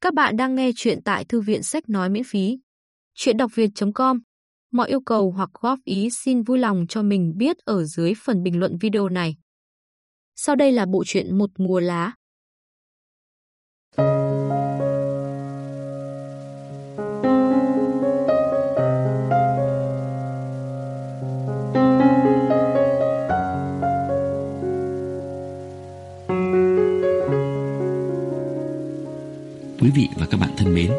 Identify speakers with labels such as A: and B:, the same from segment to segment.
A: Các bạn đang nghe chuyện tại thư viện sách nói miễn phí. Chuyện đọc việt.com Mọi yêu cầu hoặc góp ý xin vui lòng cho mình biết ở dưới phần bình luận video này. Sau đây là bộ truyện Một mùa lá.
B: Vị và các bạn thân mến,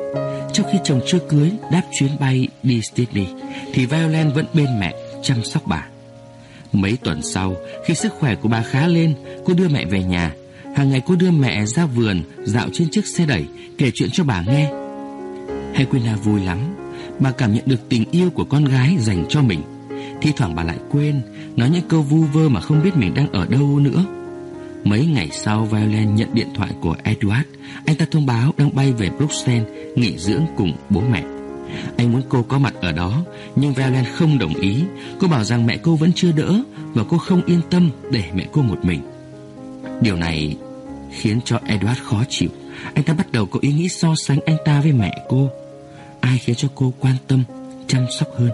B: trong khi chồng chưa cưới đáp chuyến bay đi Sydney, thì Violent vẫn bên mẹ chăm sóc bà. Mấy tuần sau, khi sức khỏe của bà khá lên, cô đưa mẹ về nhà. Hàng ngày cô đưa mẹ ra vườn, dạo trên chiếc xe đẩy, kể chuyện cho bà nghe. Hequina vui lắm, bà cảm nhận được tình yêu của con gái dành cho mình. Thi thoảng bà lại quên, nói những câu vu vơ mà không biết mình đang ở đâu nữa. Mấy ngày sau, Violent nhận điện thoại của Edward. Anh ta thông báo đang bay về Bruxelles nghỉ dưỡng cùng bố mẹ. Anh muốn cô có mặt ở đó, nhưng Violent không đồng ý. Cô bảo rằng mẹ cô vẫn chưa đỡ và cô không yên tâm để mẹ cô một mình. Điều này khiến cho Edward khó chịu. Anh ta bắt đầu có ý nghĩ so sánh anh ta với mẹ cô. Ai khiến cho cô quan tâm, chăm sóc hơn.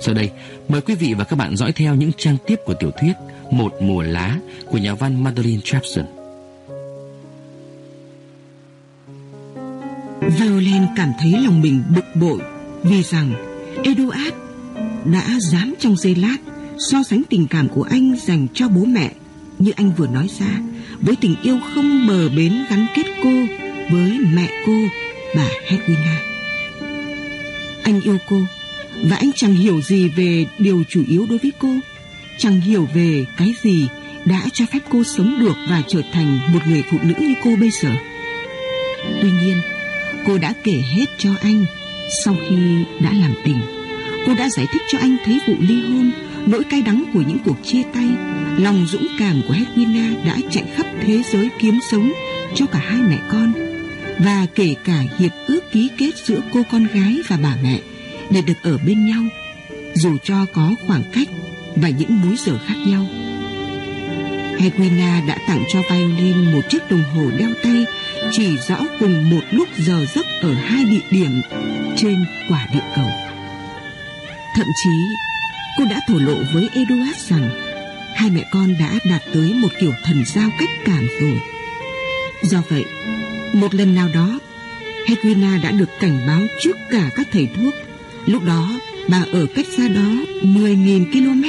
B: Sau đây, mời quý vị và các bạn dõi theo những trang tiếp của tiểu thuyết một mùa lá của nhà văn Madeline Chapson
C: Violin cảm thấy lòng mình bực bội vì rằng Eduard đã dám trong giây lát so sánh tình cảm của anh dành cho bố mẹ. Như anh vừa nói ra với tình yêu không bờ bến gắn kết cô với mẹ cô bà Hedwina. Anh yêu cô và anh chẳng hiểu gì về điều chủ yếu đối với cô, chẳng hiểu về cái gì đã cho phép cô sống được và trở thành một người phụ nữ như cô bây giờ. Tuy nhiên, cô đã kể hết cho anh sau khi đã làm tình. Cô đã giải thích cho anh thấy vụ ly hôn, nỗi cay đắng của những cuộc chia tay, lòng dũng cảm của Hedwina đã chạy khắp thế giới kiếm sống cho cả hai mẹ con và kể cả hiệp ước ký kết giữa cô con gái và bà mẹ để được ở bên nhau dù cho có khoảng cách và những múi giờ khác nhau. Hedwina đã tặng cho Violin một chiếc đồng hồ đeo tay chỉ rõ cùng một lúc giờ giấc ở hai địa điểm trên quả địa cầu. Thậm chí, cô đã thổ lộ với Eduard rằng hai mẹ con đã đạt tới một kiểu thần giao cách cảm rồi. Do vậy, một lần nào đó, Hedwina đã được cảnh báo trước cả các thầy thuốc. Lúc đó, bà ở cách xa đó 10.000 km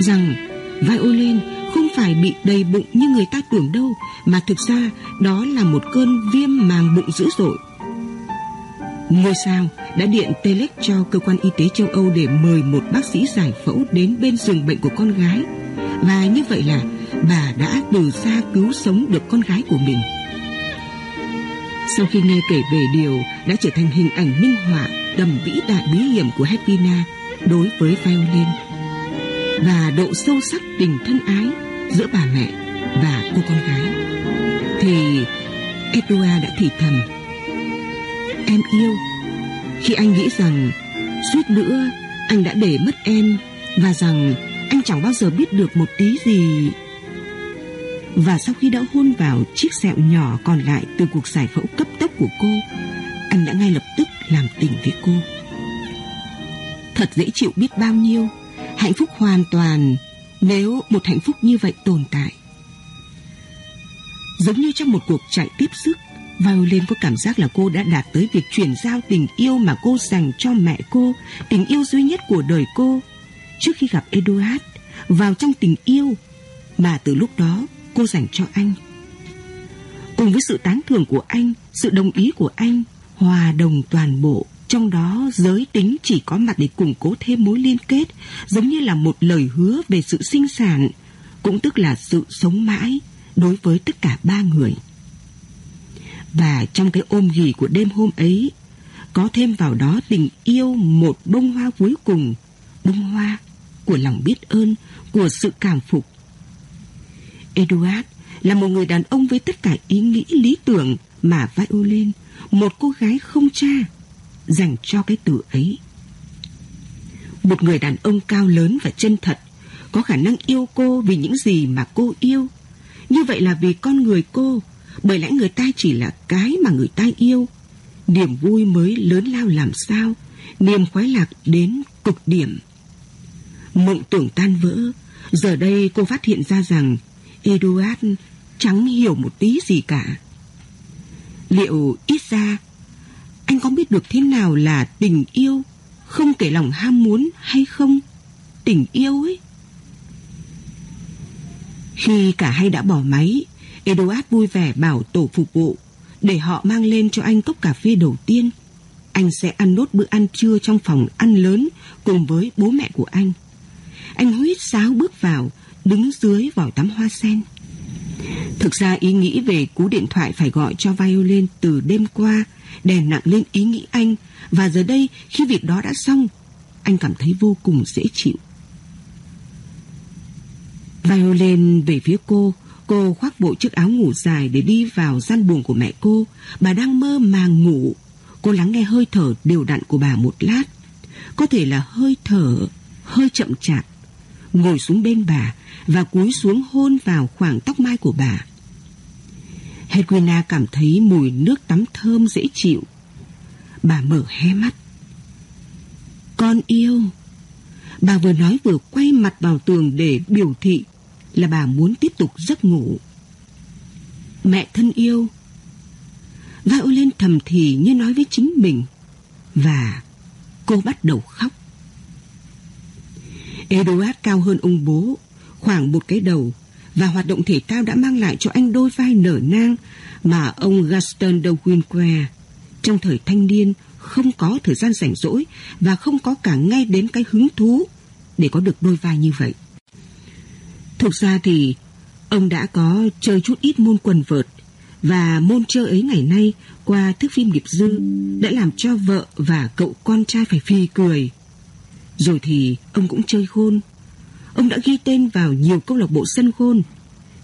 C: rằng Violin không phải bị đầy bụng như người ta tưởng đâu, mà thực ra đó là một cơn viêm màng bụng dữ dội. Ngôi sao đã điện telex cho cơ quan y tế châu Âu để mời một bác sĩ giải phẫu đến bên giường bệnh của con gái. Và như vậy là bà đã từ xa cứu sống được con gái của mình. Sau khi nghe kể về điều đã trở thành hình ảnh minh họa đầm vĩ đại bí hiểm của Hedwina đối với Violin và độ sâu sắc tình thân ái giữa bà mẹ và cô con gái. Thì Edouard đã thì thầm, em yêu, khi anh nghĩ rằng suýt nữa anh đã để mất em và rằng anh chẳng bao giờ biết được một tí gì. Và sau khi đã hôn vào chiếc sẹo nhỏ còn lại từ cuộc giải phẫu cấp tốc của cô anh đã ngay lập tức làm tình với cô thật dễ chịu biết bao nhiêu hạnh phúc hoàn toàn nếu một hạnh phúc như vậy tồn tại. Giống như trong một cuộc chạy tiếp sức, Violin có cảm giác là cô đã đạt tới việc chuyển giao tình yêu mà cô dành cho mẹ cô, tình yêu duy nhất của đời cô. Trước khi gặp Eduard, vào trong tình yêu mà từ lúc đó cô dành cho anh. Cùng với sự tán thưởng của anh, sự đồng ý của anh, hòa đồng toàn bộ trong đó giới tính chỉ có mặt để củng cố thêm mối liên kết, giống như là một lời hứa về sự sinh sản, cũng tức là sự sống mãi đối với tất cả ba người. Và trong cái ôm ghì của đêm hôm ấy, có thêm vào đó tình yêu một bông hoa cuối cùng, bông hoa của lòng biết ơn, của sự cảm phục. Eduard là một người đàn ông với tất cả ý nghĩ lý tưởng mà Violin, một cô gái không cha, dành cho cái từ ấy. Một người đàn ông cao lớn và chân thật, có khả năng yêu cô vì những gì mà cô yêu. Như vậy là vì con người cô, bởi lẽ người ta chỉ là cái mà người ta yêu. Niềm vui mới lớn lao làm sao, niềm khoái lạc đến cực điểm. Mộng tưởng tan vỡ, giờ đây cô phát hiện ra rằng Eduard chẳng hiểu một tí gì cả. Liệu ít ra anh có biết được thế nào là tình yêu, không kể lòng ham muốn hay không? Tình yêu ấy. Khi cả hai đã bỏ máy, Eduard vui vẻ bảo tổ phục vụ để họ mang lên cho anh cốc cà phê đầu tiên. Anh sẽ ăn nốt bữa ăn trưa trong phòng ăn lớn cùng với bố mẹ của anh. Anh huýt sáo bước vào, đứng dưới vòi tắm hoa sen. Thực ra ý nghĩ về cú điện thoại phải gọi cho Violin từ đêm qua đè nặng lên ý nghĩ anh và giờ đây khi việc đó đã xong, anh cảm thấy vô cùng dễ chịu. Violin về phía cô, cô khoác bộ chiếc áo ngủ dài để đi vào gian buồng của mẹ cô. Bà đang mơ màng ngủ. Cô lắng nghe hơi thở đều đặn của bà một lát. Có thể là hơi thở, hơi chậm chạp. Ngồi xuống bên bà và cúi xuống hôn vào khoảng tóc mai của bà. Hedwina cảm thấy mùi nước tắm thơm dễ chịu. Bà mở hé mắt. Con yêu. Bà vừa nói vừa quay mặt vào tường để biểu thị là bà muốn tiếp tục giấc ngủ. Mẹ thân yêu. Violin thầm thì như nói với chính mình. Và cô bắt đầu khóc. Eduard cao hơn ông bố, khoảng một cái đầu, và hoạt động thể thao đã mang lại cho anh đôi vai nở nang mà ông Gaston de Winque trong thời thanh niên không có thời gian rảnh rỗi và không có cả ngay đến cái hứng thú để có được đôi vai như vậy. Thực ra thì ông đã có chơi chút ít môn quần vợt và môn chơi ấy ngày nay qua thức phim nghiệp dư đã làm cho vợ và cậu con trai phải phi cười. Rồi thì ông cũng chơi khôn. Ông đã ghi tên vào nhiều câu lạc bộ sân khôn.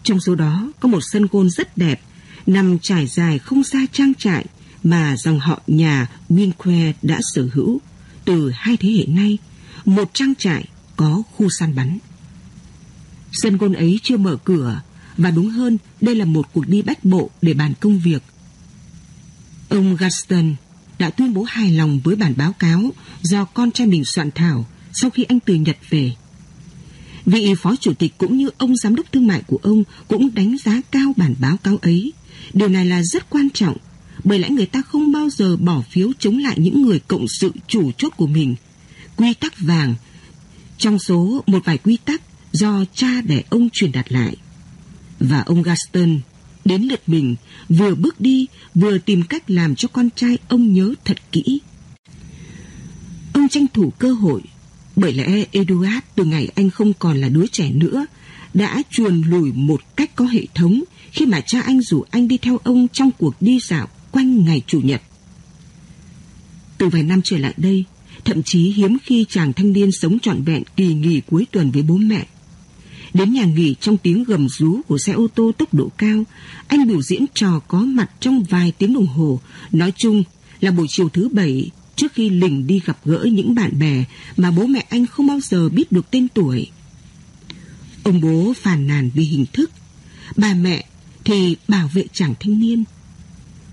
C: Trong số đó có một sân khôn rất đẹp nằm trải dài không xa trang trại mà dòng họ nhà Winque đã sở hữu từ hai thế hệ nay, một trang trại có khu săn bắn. Sân khôn ấy chưa mở cửa và đúng hơn đây là một cuộc đi bách bộ để bàn công việc. Ông Gaston đã tuyên bố hài lòng với bản báo cáo do con trai mình soạn thảo sau khi anh từ Nhật về. Vị phó chủ tịch cũng như ông giám đốc thương mại của ông cũng đánh giá cao bản báo cáo ấy. Điều này là rất quan trọng, bởi lẽ người ta không bao giờ bỏ phiếu chống lại những người cộng sự chủ chốt của mình. Quy tắc vàng, trong số một vài quy tắc do cha đẻ ông truyền đạt lại. Và ông Gaston đến lượt mình vừa bước đi vừa tìm cách làm cho con trai ông nhớ thật kỹ. Ông tranh thủ cơ hội bởi lẽ Eduard từ ngày anh không còn là đứa trẻ nữa đã chuồn lùi một cách có hệ thống khi mà cha anh rủ anh đi theo ông trong cuộc đi dạo quanh ngày Chủ nhật. Từ vài năm trở lại đây, thậm chí hiếm khi chàng thanh niên sống trọn vẹn kỳ nghỉ cuối tuần với bố mẹ. Đến nhà nghỉ trong tiếng gầm rú của xe ô tô tốc độ cao, anh biểu diễn trò có mặt trong vài tiếng đồng hồ. Nói chung là buổi chiều thứ bảy trước khi Lình đi gặp gỡ những bạn bè mà bố mẹ anh không bao giờ biết được tên tuổi. Ông bố phàn nàn vì hình thức, bà mẹ thì bảo vệ chàng thanh niên.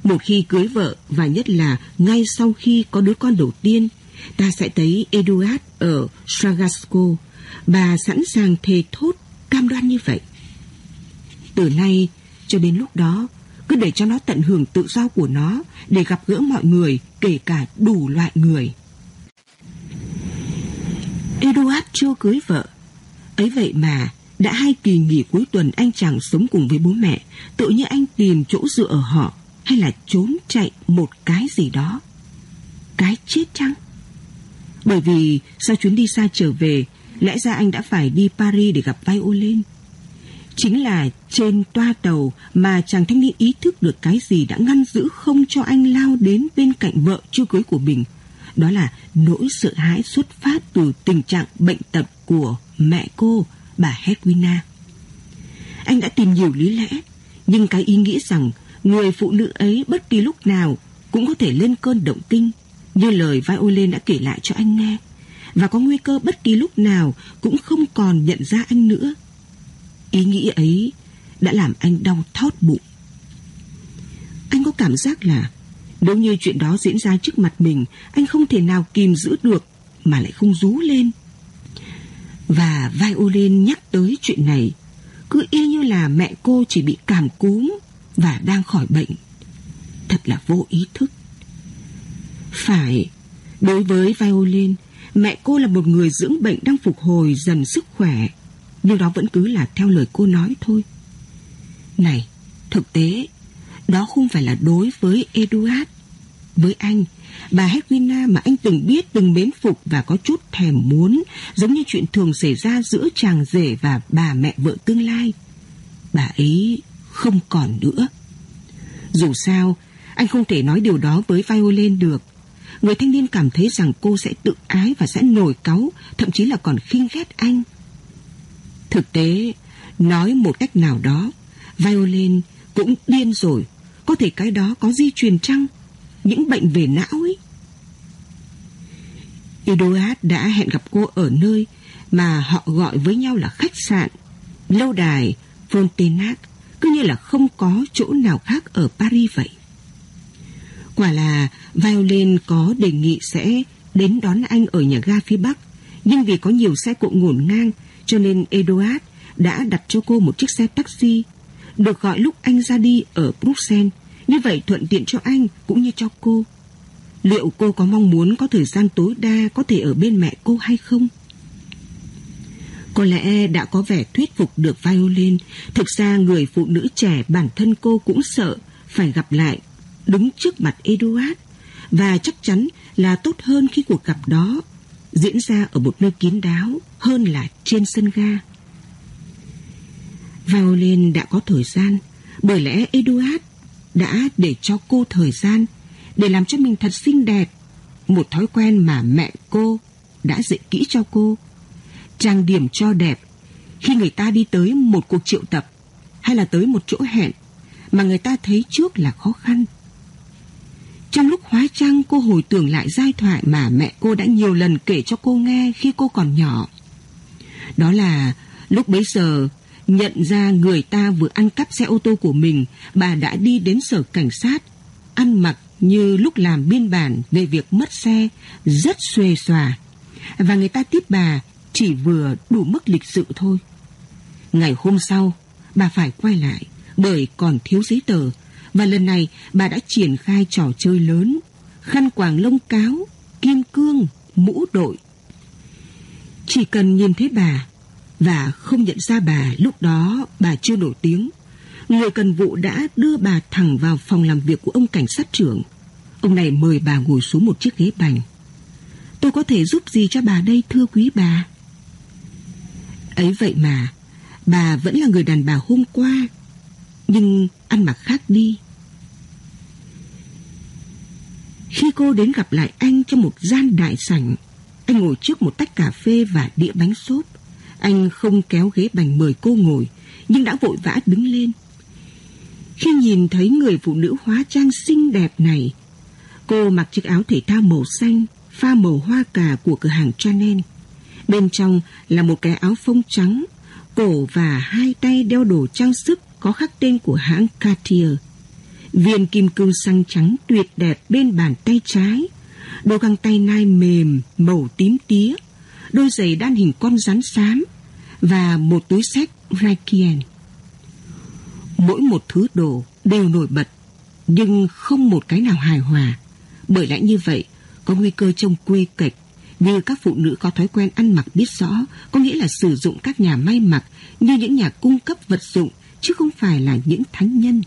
C: Một khi cưới vợ và nhất là ngay sau khi có đứa con đầu tiên, ta sẽ thấy Eduard ở Sagasco. Bà sẵn sàng thề thốt cam đoan như vậy. Từ nay cho đến lúc đó, cứ để cho nó tận hưởng tự do của nó để gặp gỡ mọi người, kể cả đủ loại người. Eduard chưa cưới vợ. Ấy vậy mà, đã hai kỳ nghỉ cuối tuần anh chàng sống cùng với bố mẹ, tự như anh tìm chỗ dựa ở họ, hay là trốn chạy một cái gì đó. Cái chết chăng? Bởi vì sau chuyến đi xa trở về, lẽ ra anh đã phải đi Paris để gặp Violin. Chính là trên toa tàu mà chàng thanh niên ý thức được cái gì đã ngăn giữ không cho anh lao đến bên cạnh vợ chưa cưới của mình. Đó là nỗi sợ hãi xuất phát từ tình trạng bệnh tật của mẹ cô, bà Hedwina. Anh đã tìm nhiều lý lẽ, nhưng cái ý nghĩ rằng người phụ nữ ấy bất kỳ lúc nào cũng có thể lên cơn động kinh, như lời Violin đã kể lại cho anh nghe, và có nguy cơ bất kỳ lúc nào cũng không còn nhận ra anh nữa. Ý nghĩ ấy đã làm anh đau thót bụng. Anh có cảm giác là nếu như chuyện đó diễn ra trước mặt mình, anh không thể nào kìm giữ được mà lại không rú lên. Và Violin nhắc tới chuyện này, cứ y như là mẹ cô chỉ bị cảm cúm và đang khỏi bệnh. Thật là vô ý thức. Phải, đối với Violin, mẹ cô là một người dưỡng bệnh đang phục hồi dần sức khỏe, nhưng đó vẫn cứ là theo lời cô nói thôi. Này, thực tế, đó không phải là đối với Eduard. Với anh, bà Hedwina mà anh từng biết, từng mến phục và có chút thèm muốn, giống như chuyện thường xảy ra giữa chàng rể và bà mẹ vợ tương lai. Bà ấy không còn nữa. Dù sao, anh không thể nói điều đó với Violin được. Người thanh niên cảm thấy rằng cô sẽ tự ái và sẽ nổi cáu, thậm chí là còn khinh ghét anh. Thực tế, nói một cách nào đó, Violin cũng điên rồi. Có thể cái đó có di truyền chăng? Những bệnh về não ấy. Eduard đã hẹn gặp cô ở nơi mà họ gọi với nhau là khách sạn, lâu đài Frontenac, cứ như là không có chỗ nào khác ở Paris vậy. Quả là Violin có đề nghị sẽ đến đón anh ở nhà ga phía Bắc, nhưng vì có nhiều xe cộ ngổn ngang, cho nên Eduard đã đặt cho cô một chiếc xe taxi, được gọi lúc anh ra đi ở Bruxelles, như vậy thuận tiện cho anh cũng như cho cô. Liệu cô có mong muốn có thời gian tối đa có thể ở bên mẹ cô hay không? Có lẽ đã có vẻ thuyết phục được Violin. Thực ra người phụ nữ trẻ bản thân cô cũng sợ phải gặp lại đứng trước mặt Eduard, và chắc chắn là tốt hơn khi cuộc gặp đó diễn ra ở một nơi kín đáo hơn là trên sân ga. Violin đã có thời gian, bởi lẽ Eduard đã để cho cô thời gian để làm cho mình thật xinh đẹp, một thói quen mà mẹ cô đã dạy kỹ cho cô trang điểm cho đẹp, khi người ta đi tới một cuộc triệu tập hay là tới một chỗ hẹn mà người ta thấy trước là khó khăn trong lúc hóa trang cô hồi tưởng lại giai thoại mà mẹ cô đã nhiều lần kể cho cô nghe khi cô còn nhỏ. Đó là lúc bấy giờ nhận ra người ta vừa ăn cắp xe ô tô của mình, bà đã đi đến sở cảnh sát, ăn mặc như lúc làm biên bản về việc mất xe, rất xuề xòa. Và người ta tiếp bà chỉ vừa đủ mức lịch sự thôi. Ngày hôm sau, bà phải quay lại bởi còn thiếu giấy tờ và lần này bà đã triển khai trò chơi lớn, khăn quàng lông cáo, kim cương, mũ đội. Chỉ cần nhìn thấy bà và không nhận ra bà lúc đó bà chưa nổi tiếng, người cần vụ đã đưa bà thẳng vào phòng làm việc của ông cảnh sát trưởng. Ông này mời bà ngồi xuống một chiếc ghế bành. Tôi có thể giúp gì cho bà đây thưa quý bà? Ấy vậy mà, bà vẫn là người đàn bà hôm qua, nhưng ăn mặc khác đi. Khi cô đến gặp lại anh trong một gian đại sảnh, anh ngồi trước một tách cà phê và đĩa bánh xốp. Anh không kéo ghế bành mời cô ngồi, nhưng đã vội vã đứng lên. Khi nhìn thấy người phụ nữ hóa trang xinh đẹp này, cô mặc chiếc áo thể thao màu xanh, pha màu hoa cà của cửa hàng Chanel. Bên trong là một cái áo phông trắng, cổ và hai tay đeo đồ trang sức có khắc tên của hãng Cartier. Viên kim cương xăng trắng tuyệt đẹp bên bàn tay trái, đôi găng tay nai mềm màu tím tía, đôi giày đan hình con rắn xám và một túi sách Raikien. Mỗi một thứ đồ đều nổi bật, nhưng không một cái nào hài hòa. Bởi lẽ như vậy, có nguy cơ trông quê kịch như các phụ nữ có thói quen ăn mặc biết rõ, có nghĩa là sử dụng các nhà may mặc như những nhà cung cấp vật dụng chứ không phải là những thánh nhân.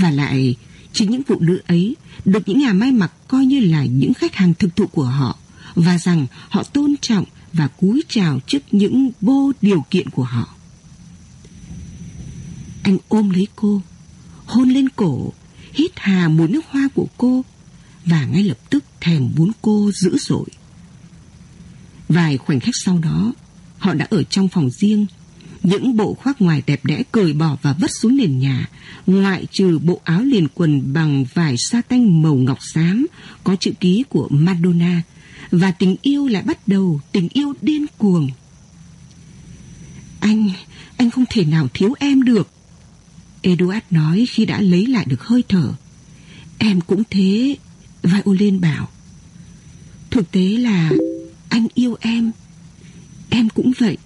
C: Và lại, chính những phụ nữ ấy được những nhà may mặc coi như là những khách hàng thực thụ của họ và rằng họ tôn trọng và cúi chào trước những vô điều kiện của họ. Anh ôm lấy cô, hôn lên cổ, hít hà mùi nước hoa của cô và ngay lập tức thèm muốn cô dữ dội. Vài khoảnh khắc sau đó, họ đã ở trong phòng riêng. Những bộ khoác ngoài đẹp đẽ cởi bỏ và vứt xuống nền nhà, ngoại trừ bộ áo liền quần bằng vải sa tanh màu ngọc xám có chữ ký của Madonna và tình yêu lại bắt đầu tình yêu điên cuồng. Anh, anh không thể nào thiếu em được. Eduard nói khi đã lấy lại được hơi thở. Em cũng thế, Violin bảo. Thực tế là anh yêu em. Em cũng vậy.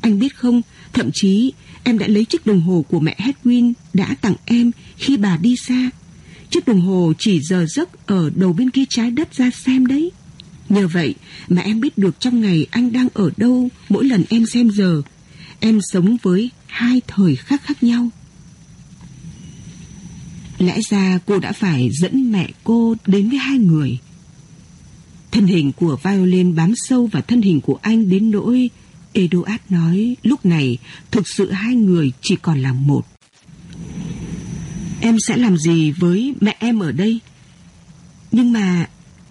C: Anh biết không, thậm chí, em đã lấy chiếc đồng hồ của mẹ Hedwin đã tặng em khi bà đi xa. Chiếc đồng hồ chỉ giờ giấc ở đầu bên kia trái đất ra xem đấy. Nhờ vậy mà em biết được trong ngày anh đang ở đâu, mỗi lần em xem giờ. Em sống với hai thời khắc khác nhau. Lẽ ra cô đã phải dẫn mẹ cô đến với hai người. Thân hình của violin bám sâu vào thân hình của anh đến nỗi Eduard nói lúc này thực sự hai người chỉ còn là một. Em sẽ làm gì với mẹ em ở đây? Nhưng mà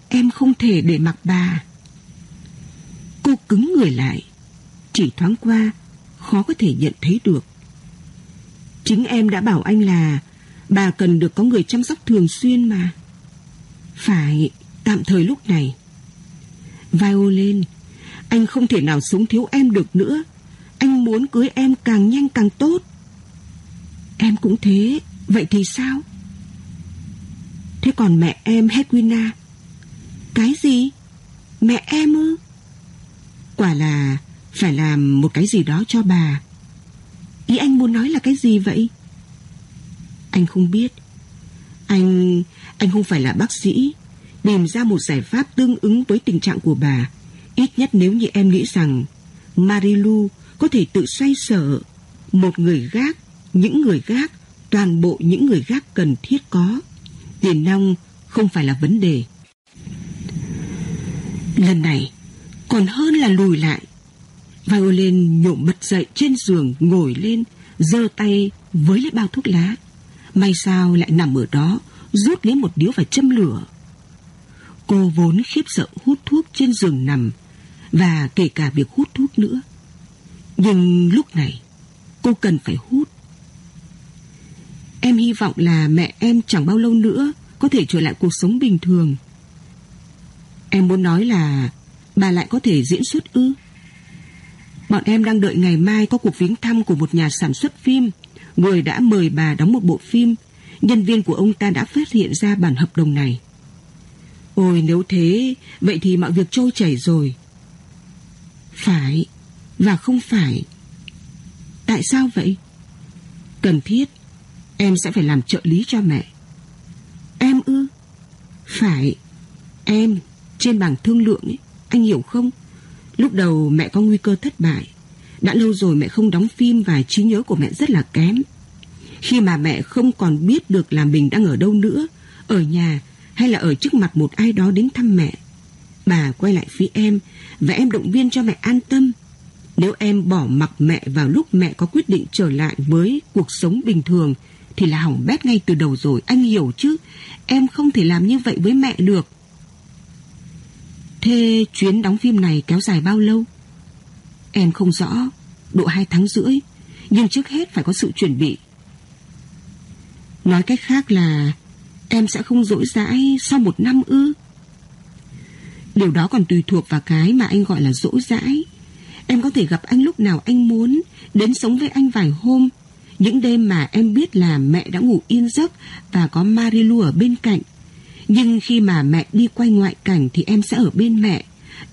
C: em không thể để mặc bà. Cô cứng người lại, chỉ thoáng qua, khó có thể nhận thấy được. Chính em đã bảo anh là bà cần được có người chăm sóc thường xuyên mà. Phải, tạm thời lúc này. Violin, anh không thể nào sống thiếu em được nữa. Anh muốn cưới em càng nhanh càng tốt. Em cũng thế, vậy thì sao? Thế còn mẹ em Hedwina? Cái gì? Mẹ em ư? Quả là phải làm một cái gì đó cho bà. Ý anh muốn nói là cái gì vậy? Anh không biết. Anh... anh không phải là bác sĩ. Tìm ra một giải pháp tương ứng với tình trạng của bà. Ít nhất nếu như em nghĩ rằng Marilu có thể tự xoay sở một người gác, những người gác, toàn bộ những người gác cần thiết có. Tiền nong không phải là vấn đề. Lần này còn hơn là lùi lại. Violin nhổ bật dậy trên giường ngồi lên, giơ tay với lấy bao thuốc lá. May sao lại nằm ở đó, rút lấy một điếu và châm lửa. Cô vốn khiếp sợ hút thuốc trên giường nằm và kể cả việc hút thuốc nữa. Nhưng lúc này cô cần phải hút. Em hy vọng là mẹ em chẳng bao lâu nữa có thể trở lại cuộc sống bình thường. Em muốn nói là bà lại có thể diễn xuất ư? Bọn em đang đợi ngày mai có cuộc viếng thăm của một nhà sản xuất phim, người đã mời bà đóng một bộ phim. Nhân viên của ông ta đã phát hiện ra bản hợp đồng này. Ôi nếu thế, vậy thì mọi việc trôi chảy rồi. Phải và không phải. Tại sao vậy? Cần thiết, em sẽ phải làm trợ lý cho mẹ. Em ư? Phải, em trên bảng thương lượng ấy, anh hiểu không? Lúc đầu mẹ có nguy cơ thất bại. Đã lâu rồi mẹ không đóng phim và trí nhớ của mẹ rất là kém. Khi mà mẹ không còn biết được là mình đang ở đâu nữa, ở nhà hay là ở trước mặt một ai đó đến thăm mẹ. Bà quay lại phía em và em động viên cho mẹ an tâm. Nếu em bỏ mặc mẹ vào lúc mẹ có quyết định trở lại với cuộc sống bình thường thì là hỏng bét ngay từ đầu rồi, anh hiểu chứ? Em không thể làm như vậy với mẹ được. Thế chuyến đóng phim này kéo dài bao lâu? Em không rõ, độ hai tháng rưỡi, nhưng trước hết phải có sự chuẩn bị. Nói cách khác là em sẽ không dỗi dãi sau một năm ư? Điều đó còn tùy thuộc vào cái mà anh gọi là dỗ dãi. Em có thể gặp anh lúc nào anh muốn, đến sống với anh vài hôm. Những đêm mà em biết là mẹ đã ngủ yên giấc và có Marilu ở bên cạnh. Nhưng khi mà mẹ đi quay ngoại cảnh thì em sẽ ở bên mẹ.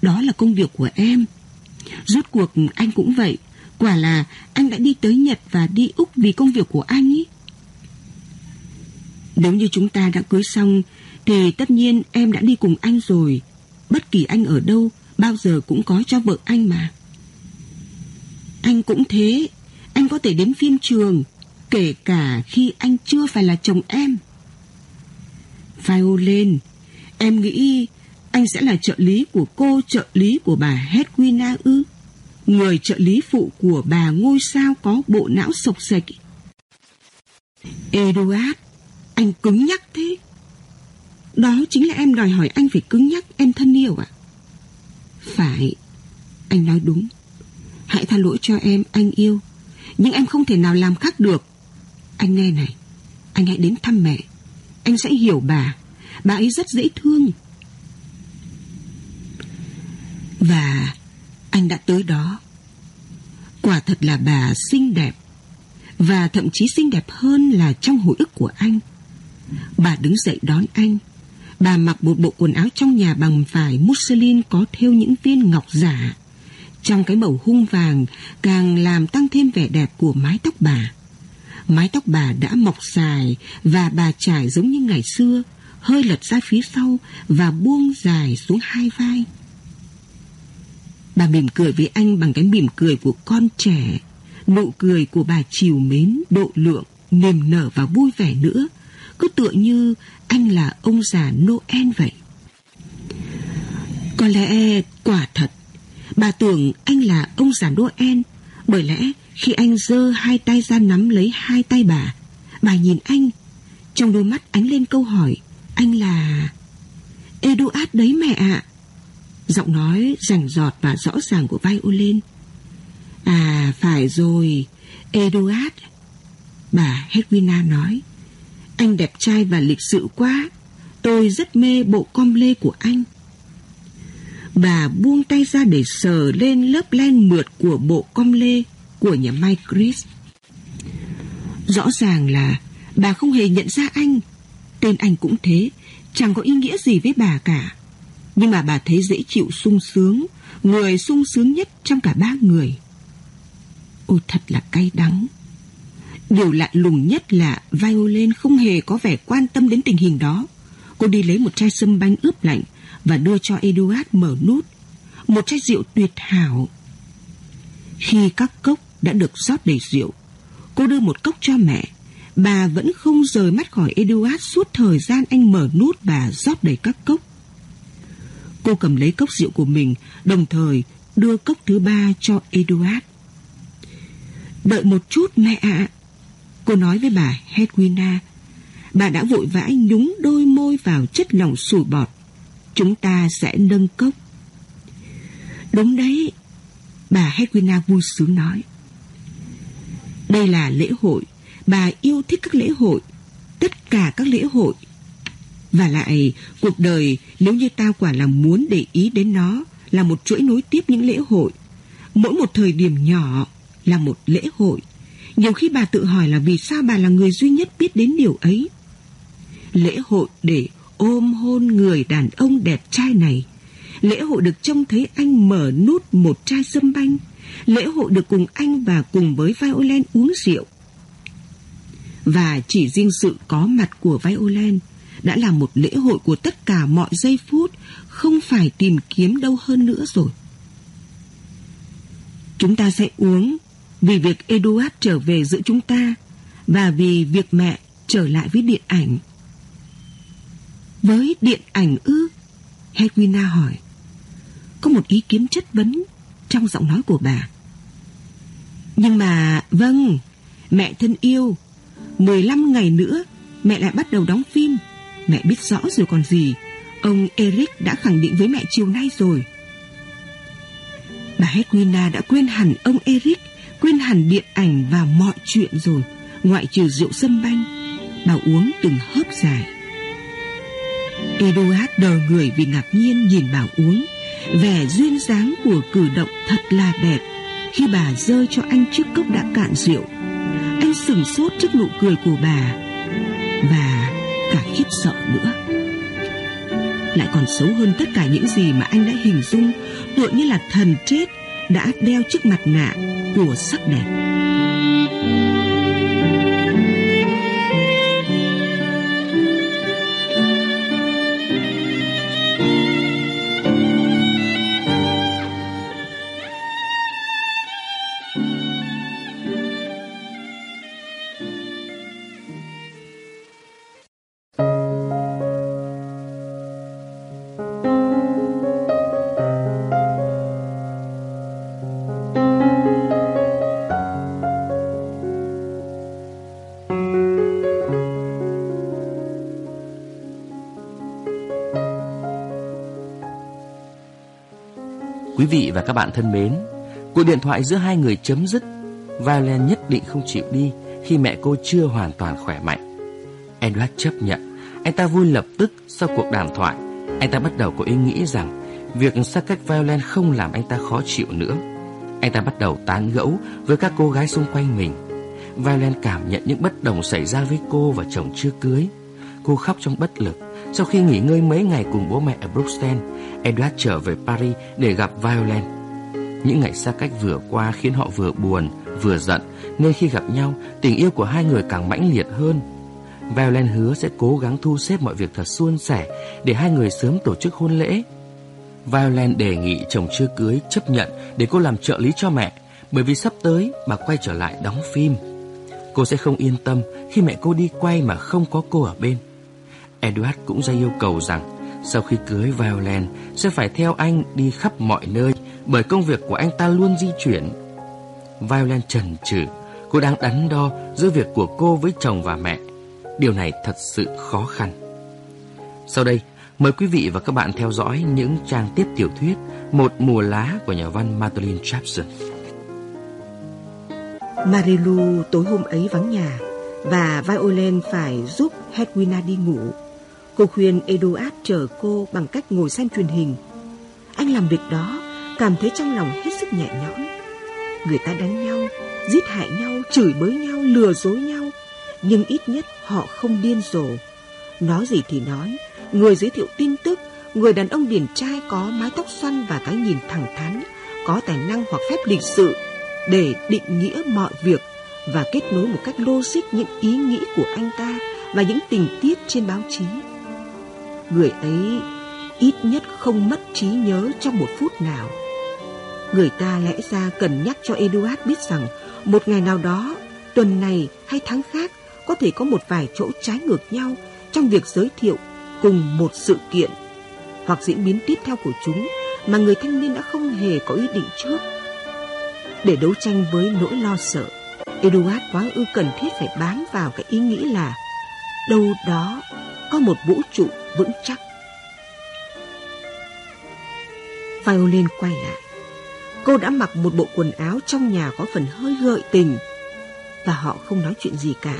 C: Đó là công việc của em. Rốt cuộc anh cũng vậy. Quả là anh đã đi tới Nhật và đi Úc vì công việc của anh ý. Nếu như chúng ta đã cưới xong thì tất nhiên em đã đi cùng anh rồi. Bất kỳ anh ở đâu bao giờ cũng có cho vợ anh mà. Anh cũng thế. Anh có thể đến phim trường kể cả khi anh chưa phải là chồng em. Violin, em nghĩ anh sẽ là trợ lý của cô trợ lý của bà Hedwina ư? Người trợ lý phụ của bà ngôi sao có bộ não sộc sạch. Eduard, anh cứng nhắc thế. Đó chính là em đòi hỏi anh phải cứng nhắc em thân yêu ạ. Phải, anh nói đúng. Hãy tha lỗi cho em, anh yêu. Nhưng em không thể nào làm khác được. Anh nghe này, anh hãy đến thăm mẹ anh sẽ hiểu bà. Bà ấy rất dễ thương. Và anh đã tới đó. Quả thật là bà xinh đẹp. và thậm chí xinh đẹp hơn là trong hồi ức của anh. Bà đứng dậy đón anh. Bà mặc một bộ quần áo trong nhà bằng vải muslin có thêu những viên ngọc giả. Trong cái màu hung vàng càng làm tăng thêm vẻ đẹp của mái tóc bà. Mái tóc bà đã mọc dài và bà trải giống như ngày xưa, hơi lật ra phía sau và buông dài xuống hai vai. Bà mỉm cười với anh bằng cái mỉm cười của con trẻ, nụ cười của bà chiều mến, độ lượng, niềm nở và vui vẻ nữa, cứ tựa như anh là ông già Noel vậy. Có lẽ quả thật, bà tưởng anh là ông già Noel, bởi lẽ khi anh giơ hai tay ra nắm lấy hai tay bà, bà nhìn anh, trong đôi mắt ánh lên câu hỏi, anh là... Eduard đấy mẹ ạ. Giọng nói rành giọt và rõ ràng của violin. À, phải rồi, Eduard. Bà Hedwina nói. Anh đẹp trai và lịch sự quá. Tôi rất mê bộ com lê của anh. Bà buông tay ra để sờ lên lớp len mượt của bộ com lê của nhà May Chris. Rõ ràng là bà không hề nhận ra anh. Tên anh cũng thế, chẳng có ý nghĩa gì với bà cả. Nhưng mà bà thấy dễ chịu sung sướng, người sung sướng nhất trong cả ba người. Ôi thật là cay đắng. Điều lạ lùng nhất là Violin không hề có vẻ quan tâm đến tình hình đó. Cô đi lấy một chai sâm banh ướp lạnh và đưa cho Eduard mở nút. Một chai rượu tuyệt hảo. Khi các cốc đã được rót đầy rượu, cô đưa một cốc cho mẹ. Bà vẫn không rời mắt khỏi Eduard suốt thời gian anh mở nút và rót đầy các cốc. Cô cầm lấy cốc rượu của mình, đồng thời đưa cốc thứ ba cho Eduard. Đợi một chút mẹ ạ. Cô nói với bà Hedwina. Bà đã vội vã nhúng đôi môi vào chất lỏng sủi bọt. Chúng ta sẽ nâng cốc. Đúng đấy. Bà Hedwina vui sướng nói. Đây là lễ hội. Bà yêu thích các lễ hội. Tất cả các lễ hội. Và lại, cuộc đời nếu như ta quả là muốn để ý đến nó là một chuỗi nối tiếp những lễ hội. Mỗi một thời điểm nhỏ là một lễ hội. Nhiều khi bà tự hỏi là vì sao bà là người duy nhất biết đến điều ấy. Lễ hội để ôm hôn người đàn ông đẹp trai này. Lễ hội được trông thấy anh mở nút một chai sâm banh. Lễ hội được cùng anh và cùng với Violent uống rượu. Và chỉ riêng sự có mặt của Violent đã là một lễ hội của tất cả mọi giây phút, không phải tìm kiếm đâu hơn nữa rồi. Chúng ta sẽ uống vì việc Eduard trở về giữa chúng ta và vì việc mẹ trở lại với điện ảnh. Với điện ảnh ư? Hedwina hỏi. Có một ý kiến chất vấn trong giọng nói của bà. Nhưng mà, vâng, mẹ thân yêu, 15 ngày nữa mẹ lại bắt đầu đóng phim. Mẹ biết rõ rồi còn gì. Ông Eric đã khẳng định với mẹ chiều nay rồi. Bà Hedwina đã quên hẳn ông Eric quên hẳn điện ảnh và mọi chuyện rồi. Ngoại trừ rượu sâm banh, bà uống từng hớp dài. Eduard đờ người vì ngạc nhiên nhìn bà uống. Vẻ duyên dáng của cử động thật là đẹp. Khi bà rơi cho anh chiếc cốc đã cạn rượu, anh sừng sốt trước nụ cười của bà và cả khiếp sợ nữa. Lại còn xấu hơn tất cả những gì mà anh đã hình dung, tựa như là thần chết đã đeo chiếc mặt nạ của sắc đẹp.
B: Vị và các bạn thân mến, cuộc điện thoại giữa hai người chấm dứt. Valen nhất định không chịu đi khi mẹ cô chưa hoàn toàn khỏe mạnh. Edward chấp nhận. Anh ta vui lập tức sau cuộc đàm thoại. Anh ta bắt đầu có ý nghĩ rằng việc xa cách Violen không làm anh ta khó chịu nữa. Anh ta bắt đầu tán gẫu với các cô gái xung quanh mình. Violet cảm nhận những bất đồng xảy ra với cô và chồng chưa cưới. Cô khóc trong bất lực. Sau khi nghỉ ngơi mấy ngày cùng bố mẹ ở Bruxelles, Edward trở về Paris để gặp Violet. Những ngày xa cách vừa qua khiến họ vừa buồn, vừa giận, nên khi gặp nhau, tình yêu của hai người càng mãnh liệt hơn. Violet hứa sẽ cố gắng thu xếp mọi việc thật suôn sẻ để hai người sớm tổ chức hôn lễ. Violet đề nghị chồng chưa cưới chấp nhận để cô làm trợ lý cho mẹ, bởi vì sắp tới bà quay trở lại đóng phim. Cô sẽ không yên tâm khi mẹ cô đi quay mà không có cô ở bên. Edward cũng ra yêu cầu rằng sau khi cưới Violent sẽ phải theo anh đi khắp mọi nơi bởi công việc của anh ta luôn di chuyển. Violent trần trừ, cô đang đắn đo giữa việc của cô với chồng và mẹ. Điều này thật sự khó khăn. Sau đây, mời quý vị và các bạn theo dõi những trang tiếp tiểu thuyết Một mùa lá của nhà văn Madeline Chapson.
C: Marilu tối hôm ấy vắng nhà và Violent phải giúp Hedwina đi ngủ. Cô khuyên Eduard chở cô bằng cách ngồi xem truyền hình. Anh làm việc đó, cảm thấy trong lòng hết sức nhẹ nhõm. Người ta đánh nhau, giết hại nhau, chửi bới nhau, lừa dối nhau. Nhưng ít nhất họ không điên rồ. Nói gì thì nói, người giới thiệu tin tức, người đàn ông điển trai có mái tóc xoăn và cái nhìn thẳng thắn, có tài năng hoặc phép lịch sự để định nghĩa mọi việc và kết nối một cách logic những ý nghĩ của anh ta và những tình tiết trên báo chí. Người ấy ít nhất không mất trí nhớ trong một phút nào. Người ta lẽ ra cần nhắc cho Eduard biết rằng một ngày nào đó, tuần này hay tháng khác có thể có một vài chỗ trái ngược nhau trong việc giới thiệu cùng một sự kiện hoặc diễn biến tiếp theo của chúng mà người thanh niên đã không hề có ý định trước. Để đấu tranh với nỗi lo sợ, Eduard quá ư cần thiết phải bám vào cái ý nghĩ là đâu đó có một vũ trụ vững chắc. Violin quay lại. Cô đã mặc một bộ quần áo trong nhà có phần hơi gợi tình và họ không nói chuyện gì cả.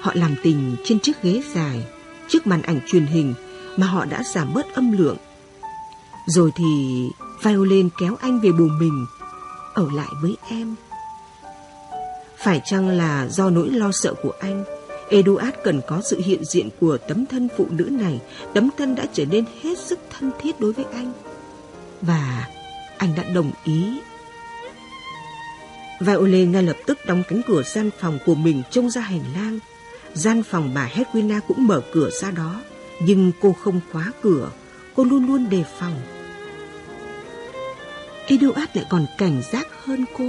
C: Họ làm tình trên chiếc ghế dài, trước màn ảnh truyền hình mà họ đã giảm bớt âm lượng. Rồi thì Violin kéo anh về buồng mình, ở lại với em. Phải chăng là do nỗi lo sợ của anh, Eduard cần có sự hiện diện của tấm thân phụ nữ này, tấm thân đã trở nên hết sức thân thiết đối với anh. Và anh đã đồng ý. Violet ngay lập tức đóng cánh cửa gian phòng của mình trông ra hành lang. Gian phòng bà Hedwina cũng mở cửa ra đó, nhưng cô không khóa cửa, cô luôn luôn đề phòng. Eduard lại còn cảnh giác hơn cô,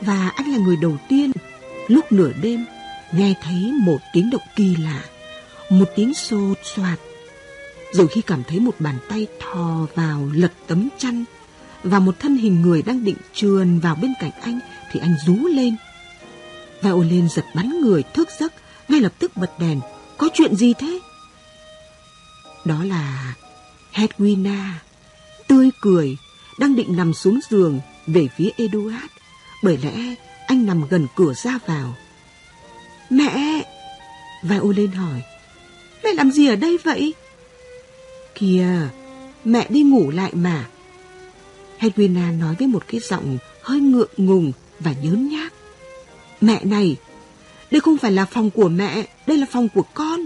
C: và anh là người đầu tiên lúc nửa đêm nghe thấy một tiếng động kỳ lạ, một tiếng xô xoạt. Rồi khi cảm thấy một bàn tay thò vào lật tấm chăn và một thân hình người đang định trườn vào bên cạnh anh thì anh rú lên. Violin giật bắn người thức giấc, ngay lập tức bật đèn. Có chuyện gì thế? Đó là Hedwina, tươi cười, đang định nằm xuống giường về phía Eduard. Bởi lẽ anh nằm gần cửa ra vào. Mẹ! vai u lên hỏi. Mẹ làm gì ở đây vậy? Kìa, mẹ đi ngủ lại mà. Hedwina nói với một cái giọng hơi ngượng ngùng và nhớn nhác. Mẹ này, đây không phải là phòng của mẹ, đây là phòng của con.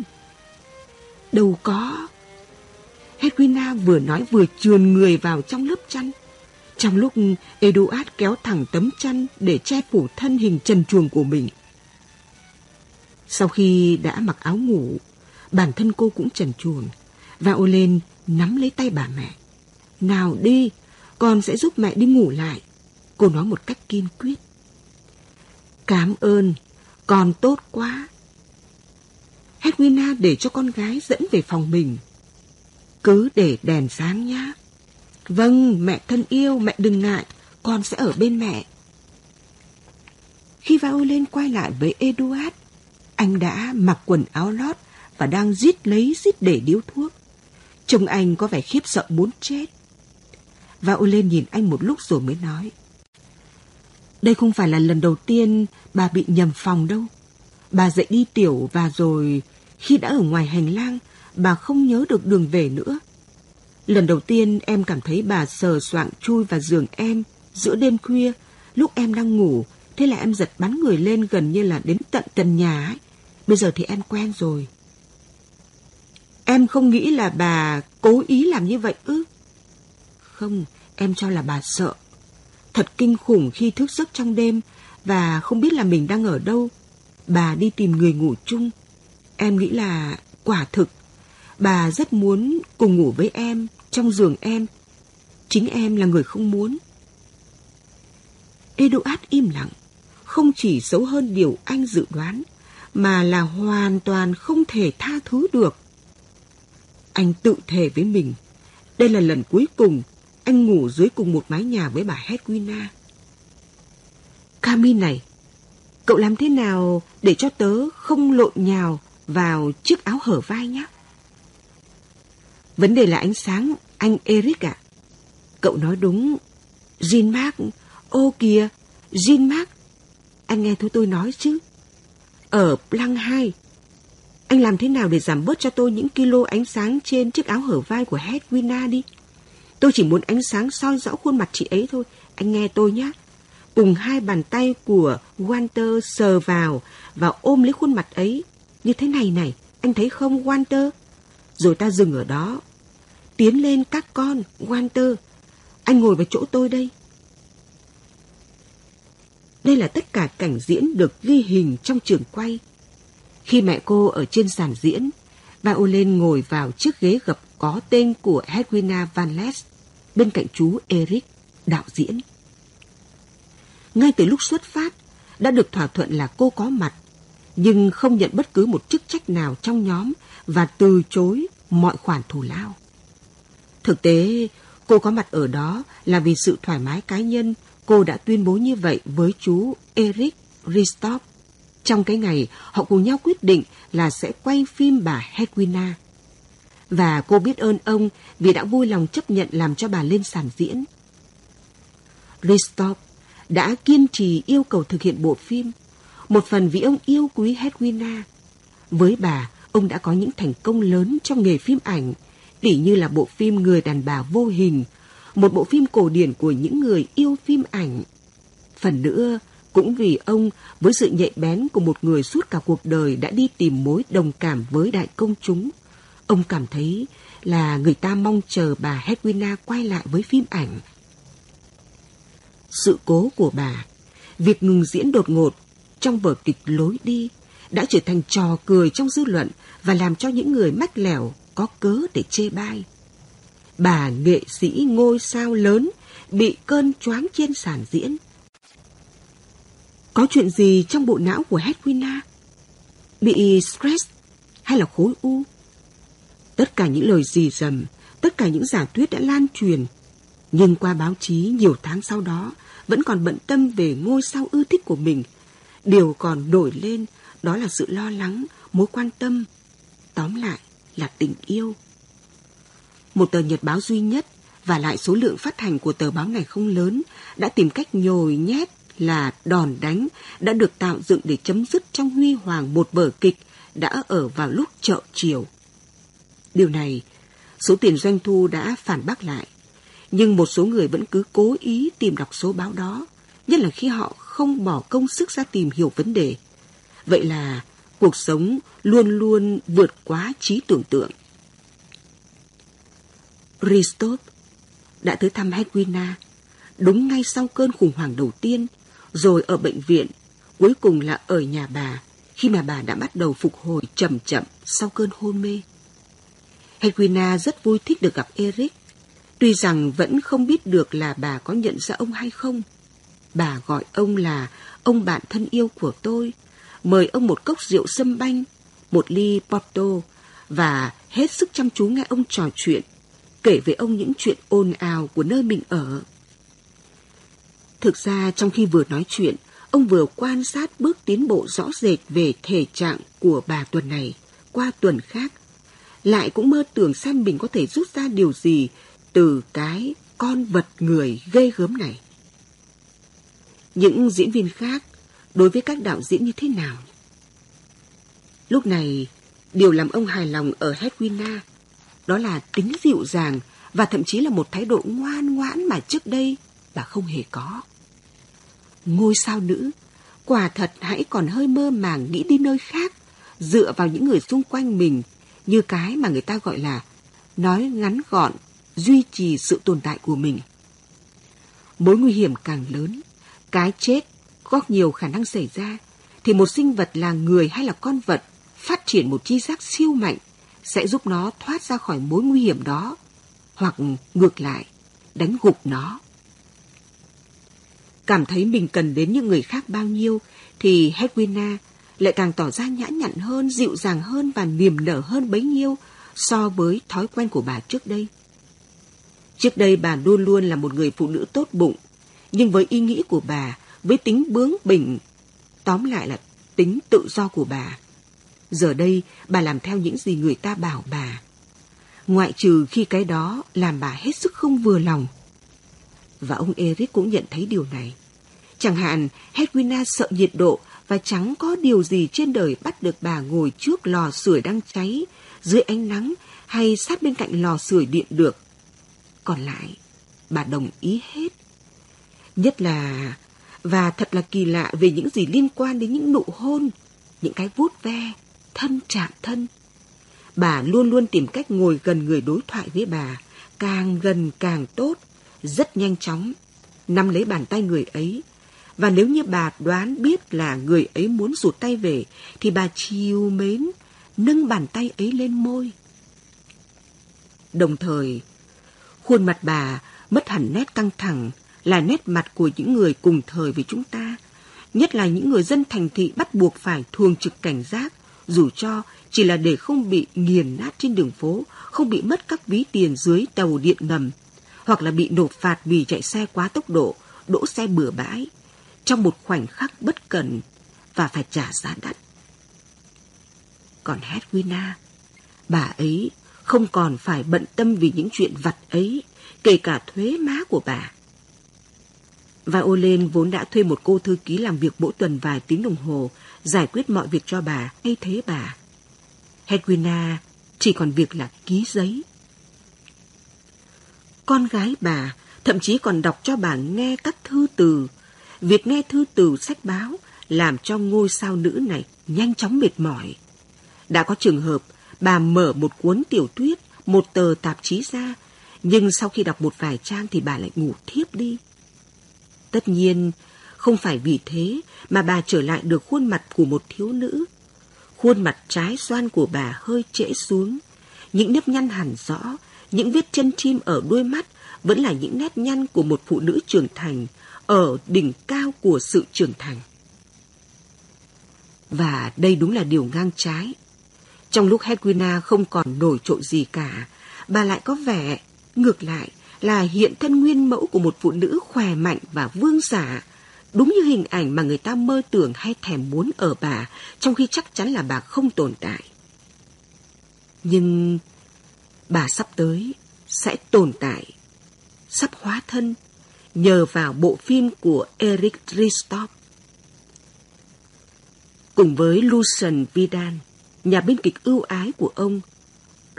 C: Đâu có. Hedwina vừa nói vừa trườn người vào trong lớp chăn. Trong lúc Eduard kéo thẳng tấm chăn để che phủ thân hình trần truồng của mình. Sau khi đã mặc áo ngủ, bản thân cô cũng trần truồng và ô lên nắm lấy tay bà mẹ. Nào đi, con sẽ giúp mẹ đi ngủ lại. Cô nói một cách kiên quyết. Cảm ơn, con tốt quá. Hedwina để cho con gái dẫn về phòng mình. Cứ để đèn sáng nhá. Vâng, mẹ thân yêu, mẹ đừng ngại, con sẽ ở bên mẹ. Khi Violin quay lại với Eduard, anh đã mặc quần áo lót và đang rít lấy rít để điếu thuốc. Trông anh có vẻ khiếp sợ muốn chết. và ulen nhìn anh một lúc rồi mới nói. Đây không phải là lần đầu tiên bà bị nhầm phòng đâu. Bà dậy đi tiểu và rồi khi đã ở ngoài hành lang, bà không nhớ được đường về nữa. Lần đầu tiên em cảm thấy bà sờ soạng chui vào giường em giữa đêm khuya lúc em đang ngủ Thế là em giật bắn người lên gần như là đến tận trần nhà ấy. Bây giờ thì em quen rồi. Em không nghĩ là bà cố ý làm như vậy ư? Không, em cho là bà sợ. Thật kinh khủng khi thức giấc trong đêm và không biết là mình đang ở đâu. Bà đi tìm người ngủ chung. Em nghĩ là quả thực bà rất muốn cùng ngủ với em trong giường em. Chính em là người không muốn. Eduard im lặng, không chỉ xấu hơn điều anh dự đoán, mà là hoàn toàn không thể tha thứ được. Anh tự thề với mình, đây là lần cuối cùng anh ngủ dưới cùng một mái nhà với bà Hedwina. Cami này, cậu làm thế nào để cho tớ không lộn nhào vào chiếc áo hở vai nhé? Vấn đề là ánh sáng, anh Eric ạ. Cậu nói đúng. Jean Mark, ô kìa, Jean Mark. Anh nghe thấy tôi nói chứ. Ở Blanc 2, anh làm thế nào để giảm bớt cho tôi những kilo ánh sáng trên chiếc áo hở vai của Hedwina đi? Tôi chỉ muốn ánh sáng soi rõ khuôn mặt chị ấy thôi. Anh nghe tôi nhé. Cùng hai bàn tay của Walter sờ vào và ôm lấy khuôn mặt ấy. Như thế này này, anh thấy không Walter? Rồi ta dừng ở đó. Tiến lên các con, Walter. Anh ngồi vào chỗ tôi đây. Đây là tất cả cảnh diễn được ghi hình trong trường quay. Khi mẹ cô ở trên sàn diễn, Violin ngồi vào chiếc ghế gập có tên của Hedwina Van Les bên cạnh chú Eric, đạo diễn. Ngay từ lúc xuất phát, đã được thỏa thuận là cô có mặt, nhưng không nhận bất cứ một chức trách nào trong nhóm và từ chối mọi khoản thù lao. Thực tế, cô có mặt ở đó là vì sự thoải mái cá nhân cô đã tuyên bố như vậy với chú Eric Ristop trong cái ngày họ cùng nhau quyết định là sẽ quay phim bà Hedwina. Và cô biết ơn ông vì đã vui lòng chấp nhận làm cho bà lên sàn diễn. Ristop đã kiên trì yêu cầu thực hiện bộ phim, một phần vì ông yêu quý Hedwina. Với bà, ông đã có những thành công lớn trong nghề phim ảnh, tỉ như là bộ phim Người đàn bà vô hình, một bộ phim cổ điển của những người yêu phim ảnh. Phần nữa, cũng vì ông với sự nhạy bén của một người suốt cả cuộc đời đã đi tìm mối đồng cảm với đại công chúng. Ông cảm thấy là người ta mong chờ bà Hedwina quay lại với phim ảnh. Sự cố của bà, việc ngừng diễn đột ngột trong vở kịch lối đi đã trở thành trò cười trong dư luận và làm cho những người mách lẻo có cớ để chê bai. Bà nghệ sĩ ngôi sao lớn bị cơn choáng trên sàn diễn có chuyện gì trong bộ não của Hedwina? Bị stress hay là khối u? Tất cả những lời gì dầm, tất cả những giả thuyết đã lan truyền. Nhưng qua báo chí nhiều tháng sau đó vẫn còn bận tâm về ngôi sao ưa thích của mình. Điều còn nổi lên đó là sự lo lắng, mối quan tâm. Tóm lại là tình yêu. Một tờ nhật báo duy nhất và lại số lượng phát hành của tờ báo này không lớn đã tìm cách nhồi nhét là đòn đánh đã được tạo dựng để chấm dứt trong huy hoàng một vở kịch đã ở vào lúc chợ chiều. Điều này, số tiền doanh thu đã phản bác lại. Nhưng một số người vẫn cứ cố ý tìm đọc số báo đó, nhất là khi họ không bỏ công sức ra tìm hiểu vấn đề. Vậy là cuộc sống luôn luôn vượt quá trí tưởng tượng. Christoph đã tới thăm Hedwina đúng ngay sau cơn khủng hoảng đầu tiên rồi ở bệnh viện, cuối cùng là ở nhà bà, khi mà bà đã bắt đầu phục hồi chậm chậm sau cơn hôn mê. Hedwina rất vui thích được gặp Eric, tuy rằng vẫn không biết được là bà có nhận ra ông hay không. Bà gọi ông là ông bạn thân yêu của tôi, mời ông một cốc rượu sâm banh, một ly Porto và hết sức chăm chú nghe ông trò chuyện, kể về ông những chuyện ồn ào của nơi mình ở. Thực ra trong khi vừa nói chuyện, ông vừa quan sát bước tiến bộ rõ rệt về thể trạng của bà tuần này qua tuần khác. Lại cũng mơ tưởng xem mình có thể rút ra điều gì từ cái con vật người ghê gớm này. Những diễn viên khác đối với các đạo diễn như thế nào? Lúc này, điều làm ông hài lòng ở Hedwina đó là tính dịu dàng và thậm chí là một thái độ ngoan ngoãn mà trước đây bà không hề có. Ngôi sao nữ quả thật hãy còn hơi mơ màng nghĩ đi nơi khác, dựa vào những người xung quanh mình như cái mà người ta gọi là nói ngắn gọn, duy trì sự tồn tại của mình. Mối nguy hiểm càng lớn, cái chết có nhiều khả năng xảy ra, thì một sinh vật là người hay là con vật phát triển một chi giác siêu mạnh sẽ giúp nó thoát ra khỏi mối nguy hiểm đó, hoặc ngược lại, đánh gục nó. Cảm thấy mình cần đến những người khác bao nhiêu, thì Hedwina lại càng tỏ ra nhã nhặn hơn, dịu dàng hơn và niềm nở hơn bấy nhiêu so với thói quen của bà trước đây. Trước đây bà luôn luôn là một người phụ nữ tốt bụng, nhưng với ý nghĩ của bà, với tính bướng bỉnh, tóm lại là tính tự do của bà. Giờ đây, bà làm theo những gì người ta bảo bà. Ngoại trừ khi cái đó làm bà hết sức không vừa lòng. Và ông Eric cũng nhận thấy điều này. Chẳng hạn, Hedwina sợ nhiệt độ và chẳng có điều gì trên đời bắt được bà ngồi trước lò sưởi đang cháy, dưới ánh nắng hay sát bên cạnh lò sưởi điện được. Còn lại, bà đồng ý hết. Nhất là, và thật là kỳ lạ về những gì liên quan đến những nụ hôn, những cái vuốt ve, thân chạm thân. Bà luôn luôn tìm cách ngồi gần người đối thoại với bà, càng gần càng tốt, rất nhanh chóng, nắm lấy bàn tay người ấy. Và nếu như bà đoán biết là người ấy muốn rụt tay về, thì bà chiều mến, nâng bàn tay ấy lên môi. Đồng thời, khuôn mặt bà mất hẳn nét căng thẳng, là nét mặt của những người cùng thời với chúng ta, nhất là những người dân thành thị bắt buộc phải thường trực cảnh giác, dù cho chỉ là để không bị nghiền nát trên đường phố, không bị mất các ví tiền dưới tàu điện ngầm, hoặc là bị nộp phạt vì chạy xe quá tốc độ, đỗ xe bừa bãi, trong một khoảnh khắc bất cần và phải trả giá đắt. Còn Hedwina, bà ấy không còn phải bận tâm vì những chuyện vặt ấy, kể cả thuế má của bà. Và ô lên vốn đã thuê một cô thư ký làm việc mỗi tuần vài tiếng đồng hồ, giải quyết mọi việc cho bà, thay thế bà. Hedwina chỉ còn việc là ký giấy. Con gái bà thậm chí còn đọc cho bà nghe các thư từ. Việc nghe thư từ sách báo làm cho ngôi sao nữ này nhanh chóng mệt mỏi. Đã có trường hợp bà mở một cuốn tiểu thuyết, một tờ tạp chí ra, nhưng sau khi đọc một vài trang thì bà lại ngủ thiếp đi. Tất nhiên, không phải vì thế mà bà trở lại được khuôn mặt của một thiếu nữ. Khuôn mặt trái xoan của bà hơi trễ xuống, những nếp nhăn hẳn rõ, những vết chân chim ở đuôi mắt vẫn là những nét nhăn của một phụ nữ trưởng thành ở đỉnh cao của sự trưởng thành. Và đây đúng là điều ngang trái. Trong lúc Hedwina không còn nổi trội gì cả, bà lại có vẻ, ngược lại, là hiện thân nguyên mẫu của một phụ nữ khỏe mạnh và vương giả, đúng như hình ảnh mà người ta mơ tưởng hay thèm muốn ở bà, trong khi chắc chắn là bà không tồn tại. Nhưng bà sắp tới sẽ tồn tại, sắp hóa thân nhờ vào bộ phim của Eric Christoph. Cùng với Lucian Vidal, nhà biên kịch ưu ái của ông,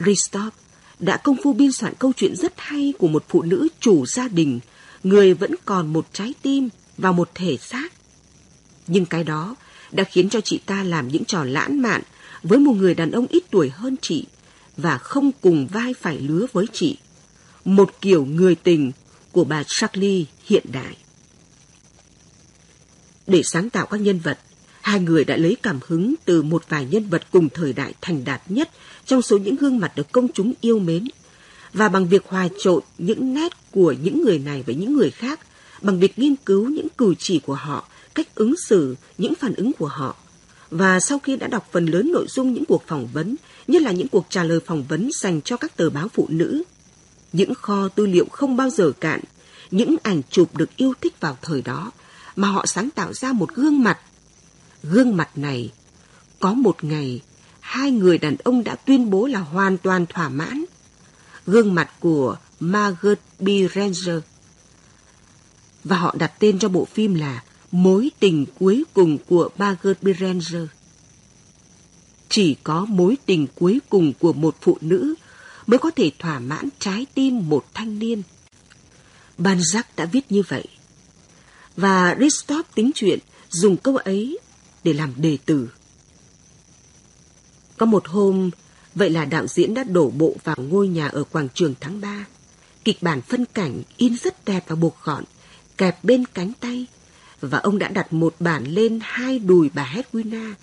C: Christoph đã công phu biên soạn câu chuyện rất hay của một phụ nữ chủ gia đình, người vẫn còn một trái tim vào một thể xác. Nhưng cái đó đã khiến cho chị ta làm những trò lãng mạn với một người đàn ông ít tuổi hơn chị và không cùng vai phải lứa với chị. Một kiểu người tình của bà Charlie hiện đại. Để sáng tạo các nhân vật, hai người đã lấy cảm hứng từ một vài nhân vật cùng thời đại thành đạt nhất trong số những gương mặt được công chúng yêu mến. Và bằng việc hòa trộn những nét của những người này với những người khác, bằng việc nghiên cứu những cử chỉ của họ, cách ứng xử, những phản ứng của họ. Và sau khi đã đọc phần lớn nội dung những cuộc phỏng vấn, nhất là những cuộc trả lời phỏng vấn dành cho các tờ báo phụ nữ, những kho tư liệu không bao giờ cạn, những ảnh chụp được yêu thích vào thời đó, mà họ sáng tạo ra một gương mặt. Gương mặt này, có một ngày hai người đàn ông đã tuyên bố là hoàn toàn thỏa mãn. Gương mặt của Margaret B. Ranger. Và họ đặt tên cho bộ phim là Mối tình cuối cùng của Margaret B. Chỉ có mối tình cuối cùng của một phụ nữ mới có thể thỏa mãn trái tim một thanh niên. Banzak đã viết như vậy. Và Ristop tính chuyện dùng câu ấy để làm đề tử. Có một hôm, vậy là đạo diễn đã đổ bộ vào ngôi nhà ở quảng trường tháng 3. Kịch bản phân cảnh in rất đẹp và buộc gọn, kẹp bên cánh tay. Và ông đã đặt một bản lên hai đùi bà Hedwina,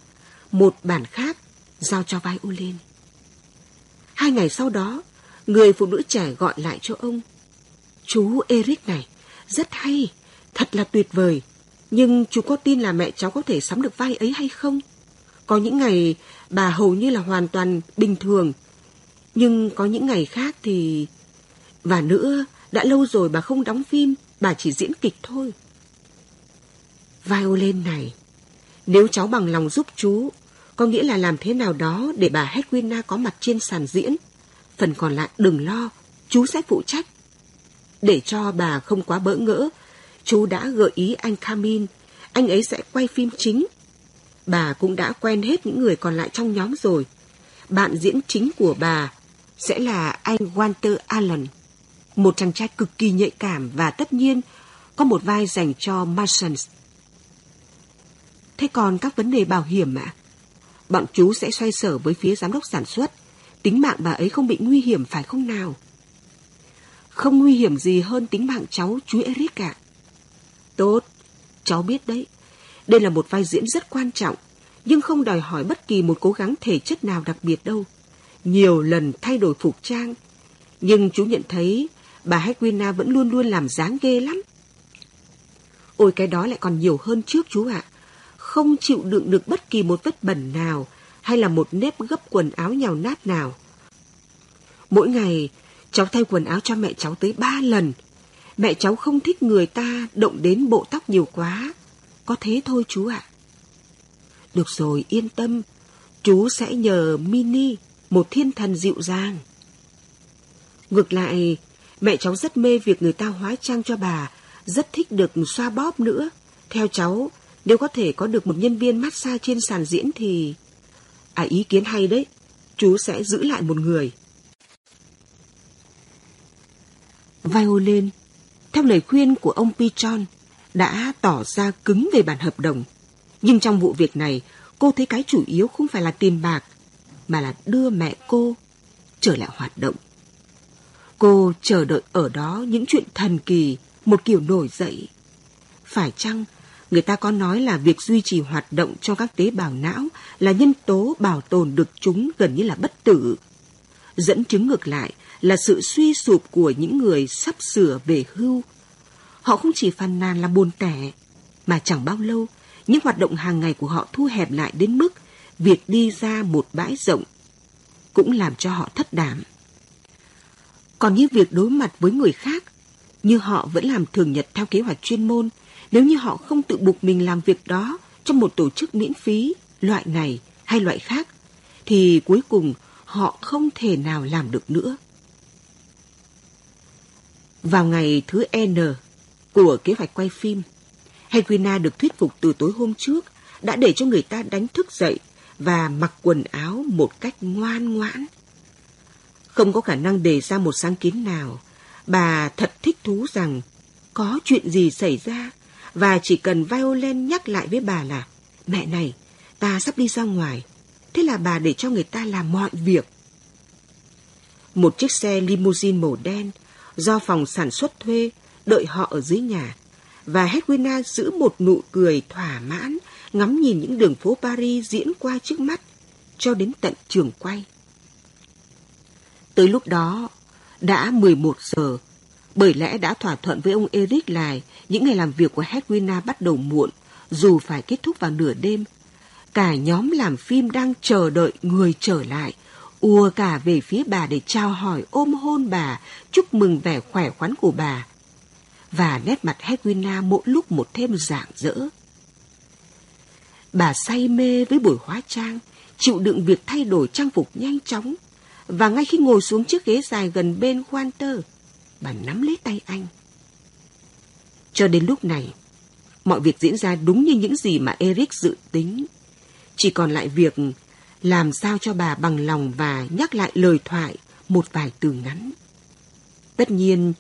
C: một bản khác giao cho vai violin. Hai ngày sau đó, người phụ nữ trẻ gọi lại cho ông. Chú Eric này, rất hay, thật là tuyệt vời. Nhưng chú có tin là mẹ cháu có thể sắm được vai ấy hay không? Có những ngày bà hầu như là hoàn toàn bình thường. Nhưng có những ngày khác thì... Và nữa, đã lâu rồi bà không đóng phim, bà chỉ diễn kịch thôi. Violin này, nếu cháu bằng lòng giúp chú, có nghĩa là làm thế nào đó để bà Hedwina có mặt trên sàn diễn. Phần còn lại đừng lo, chú sẽ phụ trách. Để cho bà không quá bỡ ngỡ, chú đã gợi ý anh Camin, anh ấy sẽ quay phim chính. Bà cũng đã quen hết những người còn lại trong nhóm rồi. Bạn diễn chính của bà sẽ là anh Walter Allen, một chàng trai cực kỳ nhạy cảm và tất nhiên có một vai dành cho Marsons. Thế còn các vấn đề bảo hiểm ạ? Bọn chú sẽ xoay sở với phía giám đốc sản xuất. Tính mạng bà ấy không bị nguy hiểm phải không nào? Không nguy hiểm gì hơn tính mạng cháu chú Eric ạ. Tốt, cháu biết đấy. Đây là một vai diễn rất quan trọng, nhưng không đòi hỏi bất kỳ một cố gắng thể chất nào đặc biệt đâu. Nhiều lần thay đổi phục trang, nhưng chú nhận thấy bà Hedwina vẫn luôn luôn làm dáng ghê lắm. Ôi cái đó lại còn nhiều hơn trước chú ạ. Không chịu đựng được bất kỳ một vết bẩn nào hay là một nếp gấp quần áo nhào nát nào. Mỗi ngày, cháu thay quần áo cho mẹ cháu tới ba lần. Mẹ cháu không thích người ta động đến bộ tóc nhiều quá. Có thế thôi chú ạ. Được rồi, yên tâm. Chú sẽ nhờ Mini, một thiên thần dịu dàng. Ngược lại, mẹ cháu rất mê việc người ta hóa trang cho bà, rất thích được xoa bóp nữa. Theo cháu, nếu có thể có được một nhân viên massage trên sàn diễn thì... À ý kiến hay đấy, chú sẽ giữ lại một người. Violin, theo lời khuyên của ông Pichon, đã tỏ ra cứng về bản hợp đồng. Nhưng trong vụ việc này, cô thấy cái chủ yếu không phải là tiền bạc, mà là đưa mẹ cô trở lại hoạt động. Cô chờ đợi ở đó những chuyện thần kỳ, một kiểu nổi dậy. Phải chăng người ta có nói là việc duy trì hoạt động cho các tế bào não là nhân tố bảo tồn được chúng gần như là bất tử. Dẫn chứng ngược lại là sự suy sụp của những người sắp sửa về hưu. Họ không chỉ phàn nàn là buồn tẻ, mà chẳng bao lâu, những hoạt động hàng ngày của họ thu hẹp lại đến mức việc đi ra một bãi rộng cũng làm cho họ thất đảm. Còn như việc đối mặt với người khác, như họ vẫn làm thường nhật theo kế hoạch chuyên môn, nếu như họ không tự buộc mình làm việc đó trong một tổ chức miễn phí, loại này hay loại khác, thì cuối cùng họ không thể nào làm được nữa. Vào ngày thứ N của kế hoạch quay phim, Hedwina được thuyết phục từ tối hôm trước đã để cho người ta đánh thức dậy và mặc quần áo một cách ngoan ngoãn. Không có khả năng đề ra một sáng kiến nào, bà thật thích thú rằng có chuyện gì xảy ra và chỉ cần Violin nhắc lại với bà là Mẹ này, ta sắp đi ra ngoài. Thế là bà để cho người ta làm mọi việc. Một chiếc xe limousine màu đen do phòng sản xuất thuê đợi họ ở dưới nhà và Hedwina giữ một nụ cười thỏa mãn ngắm nhìn những đường phố Paris diễn qua trước mắt cho đến tận trường quay. Tới lúc đó, đã 11 giờ, bởi lẽ đã thỏa thuận với ông Eric là những ngày làm việc của Hedwina bắt đầu muộn, dù phải kết thúc vào nửa đêm. Cả nhóm làm phim đang chờ đợi người trở lại, ùa cả về phía bà để chào hỏi ôm hôn bà, chúc mừng vẻ khỏe khoắn của bà. Và nét mặt Hedwina mỗi lúc một thêm rạng rỡ. Bà say mê với buổi hóa trang, chịu đựng việc thay đổi trang phục nhanh chóng. Và ngay khi ngồi xuống chiếc ghế dài gần bên khoan tơ, bà nắm lấy tay anh. Cho đến lúc này, mọi việc diễn ra đúng như những gì mà Eric dự tính. Chỉ còn lại việc làm sao cho bà bằng lòng và nhắc lại lời thoại một vài từ ngắn. Tất nhiên,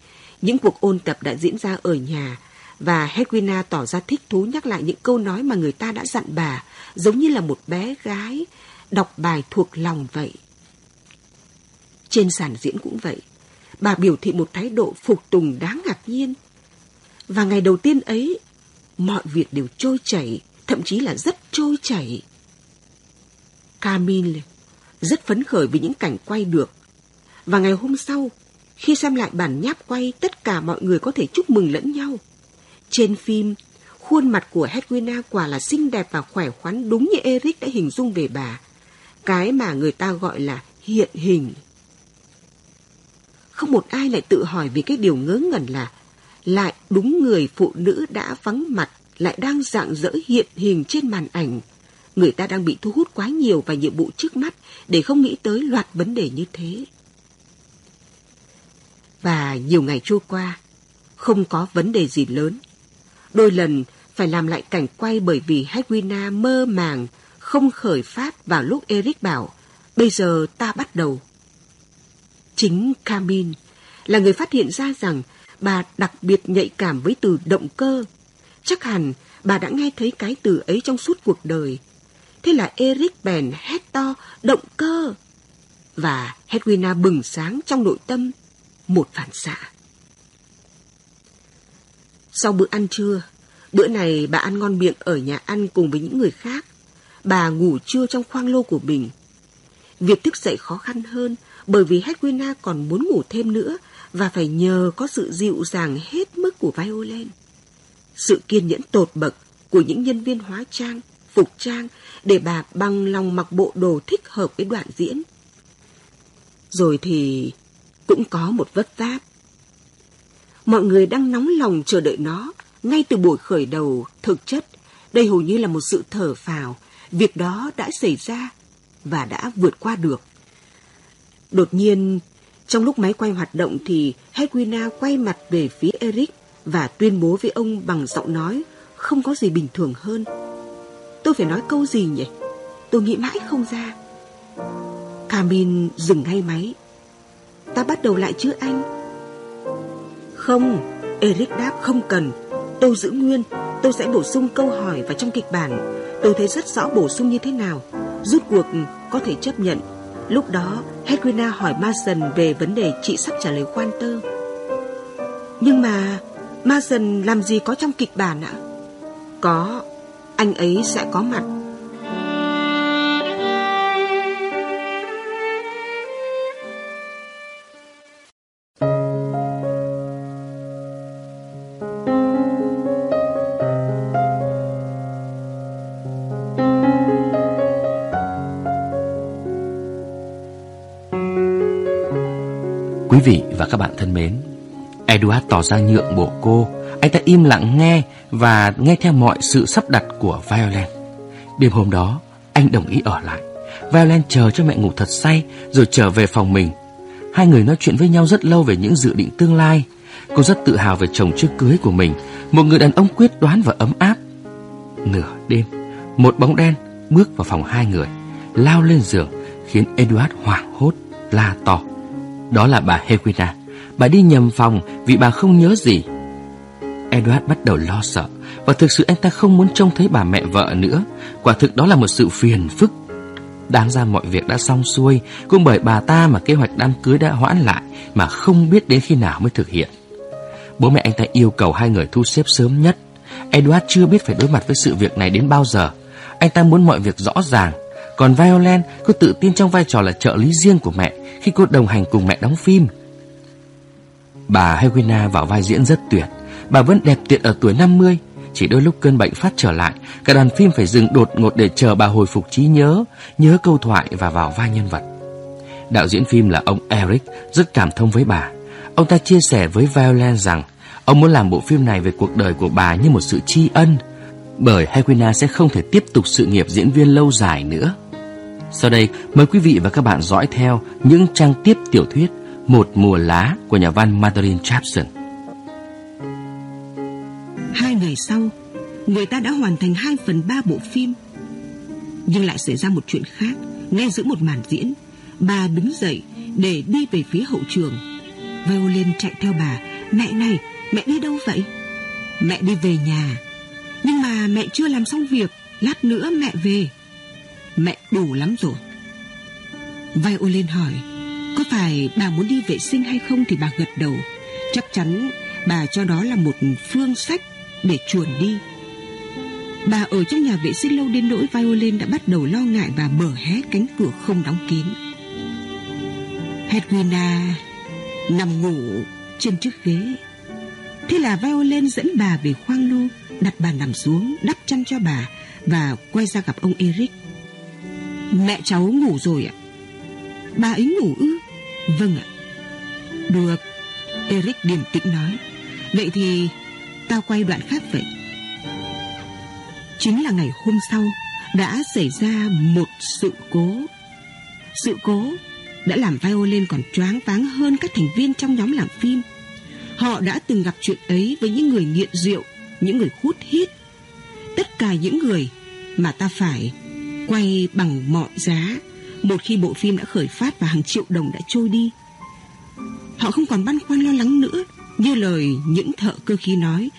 C: những cuộc ôn tập đã diễn ra ở nhà Và Hedwina tỏ ra thích thú nhắc lại những câu nói mà người ta đã dặn bà, giống như là một bé gái đọc bài thuộc lòng vậy. Trên sàn diễn cũng vậy, bà biểu thị một thái độ phục tùng đáng ngạc nhiên. Và ngày đầu tiên ấy, mọi việc đều trôi chảy, thậm chí là rất trôi chảy. Camille rất phấn khởi vì những cảnh quay được. Và ngày hôm sau, khi xem lại bản nháp quay, tất cả mọi người có thể chúc mừng lẫn nhau. Trên phim, khuôn mặt của Hedwina quả là xinh đẹp và khỏe khoắn đúng như Eric đã hình dung về bà. Cái mà người ta gọi là hiện hình. Không một ai lại tự hỏi về cái điều ngớ ngẩn là lại đúng người phụ nữ đã vắng mặt lại đang dạng dỡ hiện hình trên màn ảnh. Người ta đang bị thu hút quá nhiều vào nhiệm vụ trước mắt để không nghĩ tới loạt vấn đề như thế. Và nhiều ngày trôi qua, không có vấn đề gì lớn. Đôi lần phải làm lại cảnh quay bởi vì Hedwina mơ màng, không khởi phát vào lúc Eric bảo, bây giờ ta bắt đầu. Chính Camin là người phát hiện ra rằng bà đặc biệt nhạy cảm với từ động cơ. Chắc hẳn bà đã nghe thấy cái từ ấy trong suốt cuộc đời. Thế là Eric bèn hét to động cơ. Và Hedwina bừng sáng trong nội tâm một phản xạ. Sau bữa ăn trưa, bữa này bà ăn ngon miệng ở nhà ăn cùng với những người khác. Bà ngủ trưa trong khoang lô của mình. Việc thức dậy khó khăn hơn bởi vì Hedwina còn muốn ngủ thêm nữa và phải nhờ có sự dịu dàng hết mức của Violet. Sự kiên nhẫn tột bậc của những nhân viên hóa trang, phục trang để bà bằng lòng mặc bộ đồ thích hợp với đoạn diễn. Rồi thì cũng có một vất váp. Mọi người đang nóng lòng chờ đợi nó ngay từ buổi khởi đầu. Thực chất, đây hầu như là một sự thở phào. Việc đó đã xảy ra và đã vượt qua được. Đột nhiên, trong lúc máy quay hoạt động thì Hedwina quay mặt về phía Eric và tuyên bố với ông bằng giọng nói không có gì bình thường hơn. Tôi phải nói câu gì nhỉ? Tôi nghĩ mãi không ra. Camin dừng ngay máy. Ta bắt đầu lại chứ anh? Không. Eric đáp không cần. Tôi giữ nguyên. Tôi sẽ bổ sung câu hỏi vào trong kịch bản. Tôi thấy rất rõ bổ sung như thế nào. Rút cuộc có thể chấp nhận. Lúc đó Hedwina hỏi Mason về vấn đề chị sắp trả lời quan tơ Nhưng mà Mason làm gì có trong kịch bản ạ? Có, Anh ấy sẽ có mặt
B: vị và các bạn thân mến, Edward tỏ ra nhượng bộ cô, anh ta im lặng nghe và nghe theo mọi sự sắp đặt của Violent. Đêm hôm đó, anh đồng ý ở lại. Violent chờ cho mẹ ngủ thật say rồi trở về phòng mình. Hai người nói chuyện với nhau rất lâu về những dự định tương lai. Cô rất tự hào về chồng trước cưới của mình, một người đàn ông quyết đoán và ấm áp. Nửa đêm, một bóng đen bước vào phòng hai người, lao lên giường khiến Edward hoảng hốt, la to. Đó là bà Hewina. Bà đi nhầm phòng vì bà không nhớ gì. Edward bắt đầu lo sợ và thực sự anh ta không muốn trông thấy bà mẹ vợ nữa. Quả thực đó là một sự phiền phức. Đáng ra mọi việc đã xong xuôi, cũng bởi bà ta mà kế hoạch đám cưới đã hoãn lại mà không biết đến khi nào mới thực hiện. Bố mẹ anh ta yêu cầu hai người thu xếp sớm nhất. Edward chưa biết phải đối mặt với sự việc này đến bao giờ. Anh ta muốn mọi việc rõ ràng. Còn Violent cô tự tin trong vai trò là trợ lý riêng của mẹ khi cô đồng hành cùng mẹ đóng phim. Bà Helena vào vai diễn rất tuyệt. Bà vẫn đẹp tuyệt ở tuổi 50. Chỉ đôi lúc cơn bệnh phát trở lại, cả đoàn phim phải dừng đột ngột để chờ bà hồi phục trí nhớ, nhớ câu thoại và vào vai nhân vật. Đạo diễn phim là ông Eric rất cảm thông với bà. Ông ta chia sẻ với Violent rằng ông muốn làm bộ phim này về cuộc đời của bà như một sự tri ân, bởi hequina sẽ không thể tiếp tục sự nghiệp diễn viên lâu dài nữa. Sau đây, mời quý vị và các bạn dõi theo những trang tiếp tiểu thuyết Một mùa lá của nhà văn Madeline Chapson.
C: Hai ngày sau, người ta đã hoàn thành 2 phần 3 bộ phim. Nhưng lại xảy ra một chuyện khác, ngay giữa một màn diễn. Bà đứng dậy để đi về phía hậu trường. Violin chạy theo bà. Mẹ này, mẹ đi đâu vậy? Mẹ đi về nhà Nhưng mà mẹ chưa làm xong việc Lát nữa mẹ về Mẹ đủ lắm rồi Violin hỏi Có phải bà muốn đi vệ sinh hay không Thì bà gật đầu Chắc chắn bà cho đó là một phương sách Để chuồn đi Bà ở trong nhà vệ sinh lâu đến nỗi Violin đã bắt đầu lo ngại và mở hé cánh cửa không đóng kín. Hedwina nằm ngủ trên chiếc ghế. Thế là Violin dẫn bà về khoang lô, đặt bà nằm xuống, đắp chăn cho bà và quay ra gặp ông Eric. Mẹ cháu ngủ rồi ạ. Bà ấy ngủ ư? Vâng ạ. Được. Eric điềm tĩnh nói. Vậy thì tao quay đoạn khác vậy. Chính là ngày hôm sau đã xảy ra một sự cố. Sự cố đã làm Violin còn choáng váng hơn các thành viên trong nhóm làm phim. Họ đã từng gặp chuyện ấy với những người nghiện rượu, những người hút hít. Tất cả những người mà ta phải quay bằng mọi giá một khi bộ phim đã khởi phát và hàng triệu đồng đã trôi đi. Họ không còn băn khoăn lo lắng nữa như lời những thợ cơ khí nói